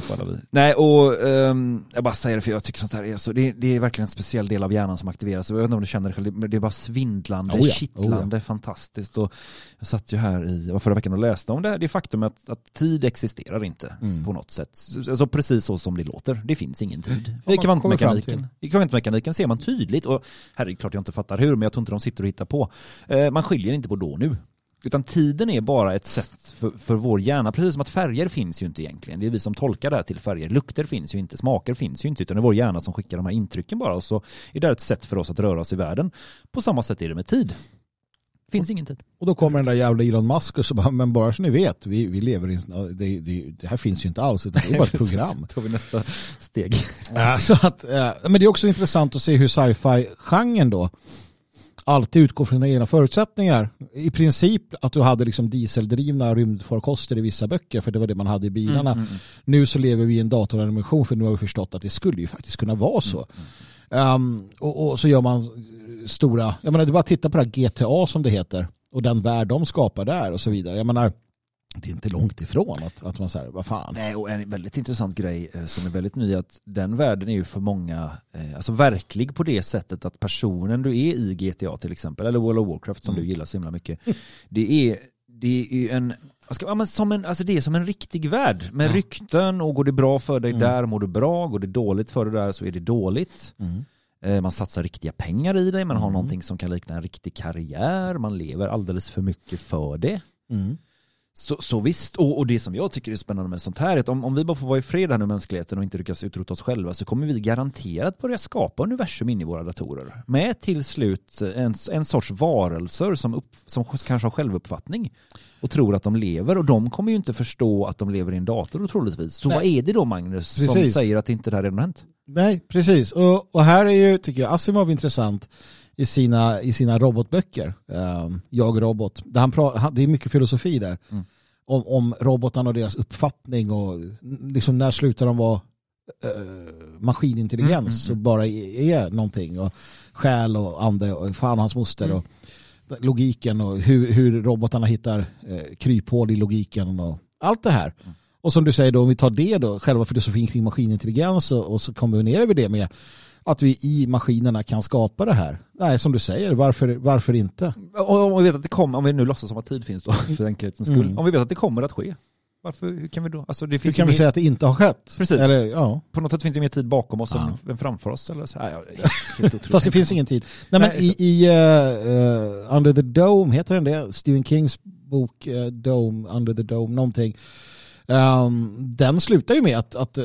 Toppar vi. Nej, och ehm, jag bara säger det för jag tycker sånt här är så, det, det är verkligen en speciell del av hjärnan som aktiveras. Jag vet inte om du känner det själv, men det är bara svindlande, Oh ja, kittlande, fantastiskt. Och jag satt ju här i, förra veckan och läste om det, här, det faktum att, att tid existerar inte Mm. på något sätt. Så- Alltså precis så som det låter, det finns ingen tid. I kvantmekaniken, I kvantmekaniken ser man tydligt, och det klart jag inte fattar hur, men jag tror inte de sitter och hittar på. Eh, man skiljer inte på då och nu. Utan tiden är bara ett sätt för, för vår hjärna, precis som att färger finns ju inte egentligen. Det är vi som tolkar det här till färger. Lukter finns ju inte, smaker finns ju inte, utan det är vår hjärna som skickar de här intrycken bara. Och så är det ett sätt för oss att röra oss i världen. På samma sätt är det med tid. Finns ingen tid. Och då kommer den där jävla Elon Musk och så bara, men bara så ni vet, vi, vi lever i det, det, det här finns ju inte alls, utan det är bara ett program. Då tar vi nästa steg. Ja, så att, eh, men det är också intressant att se hur sci-fi-genren då alltid utgår från dina egna förutsättningar. I princip att du hade liksom dieseldrivna rymdfarkoster i vissa böcker för det var det man hade i bilarna. Mm, mm, mm. Nu så lever vi i en datoranimation för nu har vi förstått att det skulle ju faktiskt kunna vara så. Um, och, och så gör man stora, jag menar det är bara att titta på det här GTA som det heter och den värld de skapar där och så vidare. Jag menar det är inte långt ifrån att, att man säger vad fan. Nej, och en väldigt intressant grej eh, som är väldigt ny att den världen är ju för många, eh, alltså verklig på det sättet att personen du är i GTA till exempel, eller World of Warcraft som Mm. du gillar så himla mycket, det är, det är ju en, ska, ja, men som en, alltså det är som en riktig värld med Ja. rykten och går det bra för dig Mm. där mår du bra, går det dåligt för dig där så är det dåligt. Mm. Eh, Man satsar riktiga pengar i dig, man har Mm. någonting som kan likna en riktig karriär, man lever alldeles för mycket för det. Mm. Så, så visst, och, och det som jag tycker är spännande med sånt här är att om, om vi bara får vara i fred här nu mänskligheten och inte lyckas utrota oss själva så kommer vi garanterat börja skapa universum in i våra datorer. Med till slut en, en sorts varelser som, upp, som kanske har självuppfattning och tror att de lever och de kommer ju inte förstå att de lever i en dator troligtvis. Så Nej. vad är det då Magnus som Precis. säger att inte det här redan har hänt? Nej, precis. Och, och här är ju, tycker jag, Asimov intressant i sina, i sina robotböcker. Um, jag robot. Där han det är mycket filosofi där. Mm. Om, om robotarna och deras uppfattning och liksom när slutar de vara uh, maskinintelligens Mm, mm, och bara är, är någonting. Och själ och ande och fan hans moster. Mm. Och logiken och hur, hur robotarna hittar eh, kryphål i logiken och allt det här. Mm. Och som du säger då, om vi tar det då, själva filosofin kring maskinintelligens och, och så kombinerar vi det med att vi i maskinerna kan skapa det här. Nej, som du säger, varför, varför inte? Om vi vet att det kommer, om vi nu låtsas som att tid finns då för enkelhetens skull, Mm. om vi vet att det kommer att ske, varför, hur kan vi då? Alltså Hur kan vi mer- säga att det inte har skett? Precis. Eller, ja. På något sätt finns det mer tid bakom oss Ja. än, framför oss. Eller så. Nej. Fast det finns ingen tid. Nej, men Nej, i, i eh, Under the Dome, heter den det? Stephen Kings bok eh, Dome, Under the Dome, någonting. Ehm, den slutar ju med att, att, eh,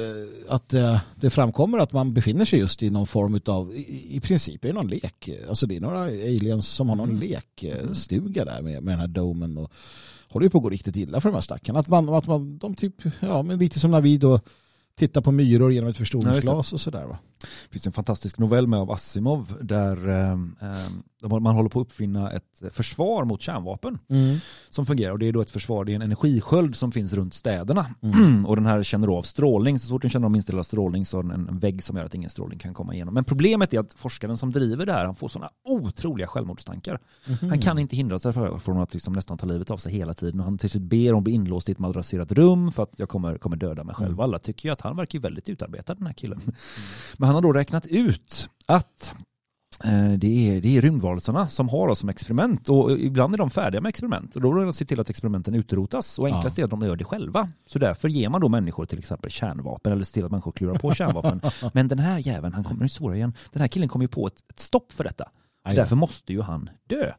att eh, det framkommer att man befinner sig just i någon form av, i, i princip är det någon lek. Alltså det är några aliens som har någon Mm. lekstuga där med, med den här domen och håller ju på att gå riktigt illa för de här stackarna. Att man, att man, de typ, ja men lite som när vi då tittar på myror genom ett förstoringsglas och sådär va. Det finns en fantastisk novell med av Asimov där de- man håller på att uppfinna ett försvar mot kärnvapen Mm. som fungerar. Och det är då ett försvar, det är en energisköld som finns runt städerna. Mm. och den här känner av strålning. Så fort den känner av minsta lilla strålning så har den en, vägg som gör att ingen strålning kan komma igenom. Men problemet är att forskaren som driver det här, han får sådana otroliga självmordstankar. Mhm. Han kan inte hindra sig från att liksom nästan ta livet av sig hela tiden. Och han till slut ber om att bli inlåst i ett madrasserat rum för att jag kommer, kommer döda mig själv. Mm. Alla tycker ju att han verkar ju väldigt utarbetad den här killen. Men han har då räknat ut att eh, det är, det är rymdvarelserna som har oss som experiment och ibland är de färdiga med experiment och då vill de se till att experimenten utrotas och enklast är att de gör det själva. Så därför ger man då människor till exempel kärnvapen eller ser till att människor klurar på kärnvapen. Men den här jäveln, han kommer, nu det svårare igen, den här killen kommer ju på ett, ett stopp för detta. Aj. Därför måste ju han dö.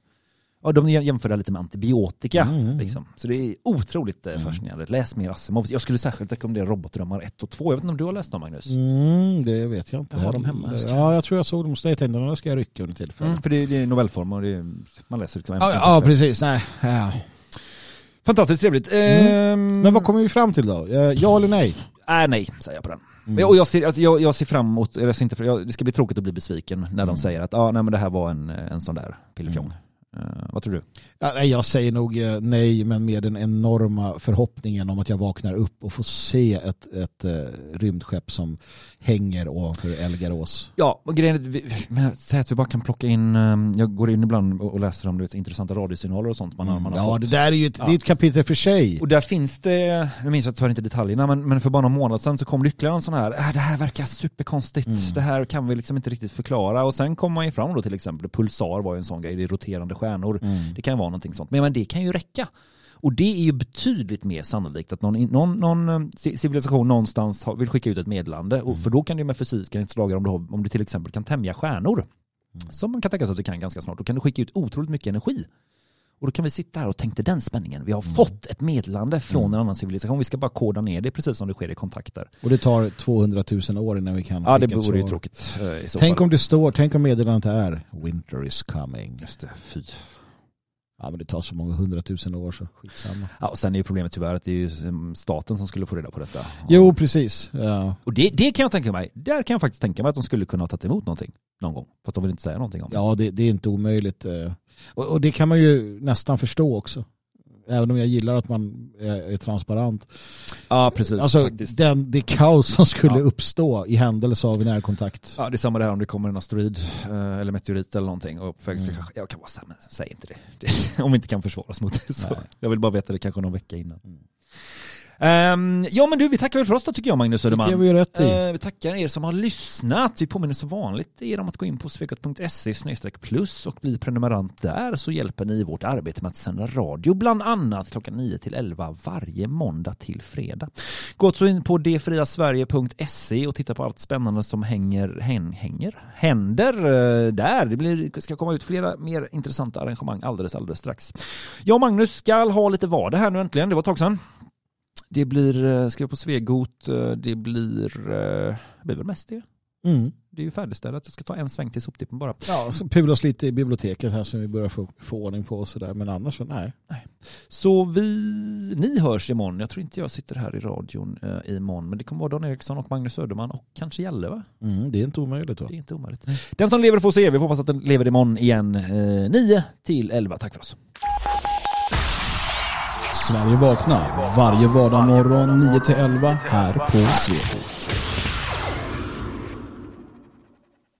De jämför det lite med antibiotika. Mm, mm. Liksom. Så det är otroligt eh, fascinerande. Läs mer Asimov. Jag skulle särskilt rekommendera Robotdrömmar 1 och 2. Jag vet inte om du har läst dem Magnus? Mm, det vet jag inte. Jag har dem hemma, ska- Ja, jag tror jag såg dem hos dig. Jag tänkte att ska jag rycka under tillfälle. Mm, för det är, det är novellform och är, man läser till Ja, ja, precis. Nej. Ja. Fantastiskt trevligt. Mm. Ehm, Men vad kommer vi fram till då? Eh, Ja eller nej? Äh, nej, säger jag på den. Mm. Och jag ser, alltså, jag, jag ser fram emot, jag ser inte, jag, det ska bli tråkigt att bli besviken när Mm. de säger att ah, nej, men det här var en, en sån där pillefjong. Eh, vad tror du? Ja, nej, jag säger nog eh, nej, men med den enorma förhoppningen om att jag vaknar upp och får se ett, ett eh, rymdskepp som hänger ovanför Elgarås. Ja, och grejen är att vi, säg att vi bara kan plocka in, eh, jag går in ibland och läser om du vet, intressanta radiosignaler och sånt man har, man har Mm. Ja, fått. det där är ju ett, Ja. det är ett kapitel för sig. Och där finns det, nu minns jag tyvärr inte detaljerna, men, men för bara någon månad sedan så kom det ytterligare en sån här, äh, det här verkar superkonstigt, Mm. det här kan vi liksom inte riktigt förklara. Och sen kom man ju fram då till exempel, pulsar var ju en sån grej, det roterande stjärnor. Mm. Det kan vara någonting sånt, men, men det kan ju räcka. Och det är ju betydligt mer sannolikt att någon, någon, någon eh, ci- civilisation någonstans vill skicka ut ett meddelande. Och för då kan det med fysiken ett slag om du, har, om du till exempel kan tämja stjärnor. Som man kan tänka sig att du kan ganska snart. Då kan du skicka ut otroligt mycket energi. Och då kan vi sitta här och tänka den spänningen. Vi har fått ett meddelande från en annan civilisation. Vi ska bara koda ner det precis som det sker i kontakter. Och det tar 200 000 år innan vi kan Ja, det vore ju tråkigt eh, Tänk fall. om det står, tänk om meddelandet är Winter is coming. Just det, fy. Ja men det tar så många hundratusen år så skitsamma. Ja, och sen är ju problemet tyvärr att det är ju mm, staten som skulle få reda på detta. Jo precis. Ja. Och det, det kan jag tänka mig. Där kan jag faktiskt tänka mig att de skulle kunna ha tagit emot någonting någon gång. Fast de vill inte säga någonting om det. Ja, det, det är inte omöjligt. Och, och det kan man ju nästan förstå också. Även om jag gillar att man är, är transparent. Ja, precis. Alltså den, det kaos som skulle Ja. uppstå i händelse av närkontakt. Ja, det är samma där om det kommer en asteroid eh, eller meteorit eller någonting och uppvägs. Mm. Jag kan vara så här, men säg inte det. det. Om vi inte kan försvara oss mot det. Så. Nej. Jag vill bara veta det kanske någon vecka innan. Mm. Ehm, ja men du, vi tackar väl för oss då tycker jag Magnus Tycker Söderman. jag vi rätt i. Eh, vi tackar er som har lyssnat. Vi påminner som vanligt er om att gå in på svekot.se plus och bli prenumerant där så hjälper ni i vårt arbete med att sända radio bland annat klockan 9 till 11 varje måndag till fredag. Gå också in på detfriasverige.se och titta på allt spännande som hänger, hän, hänger, händer eh, där. Det blir, ska komma ut flera mer intressanta arrangemang alldeles, alldeles strax. Jag och Magnus ska ha lite vardag här nu äntligen. Det var ett tag sedan. Det blir, eh, ska jag på Svegot, eh, det blir, det blir väl mest det. Mm. Det är ju färdigställt. Jag ska ta en sväng till soptippen bara. Ja, så pulas lite i biblioteket här så vi börjar få, få ordning på och sådär. Men annars så nej. Så vi, ni hörs imorgon. Jag tror inte jag sitter här i radion eh, imorgon. Men det kommer vara Dan Eriksson och Magnus Söderman och kanske Jalle va? Mm, det är inte omöjligt va? Det är inte omöjligt. Den som lever får se. Vi får hoppas att den lever imorgon igen. Eh, 9 till 11. Tack för oss. Sverige vaknar varje vardagsmorgon 9-11 här på Svegot.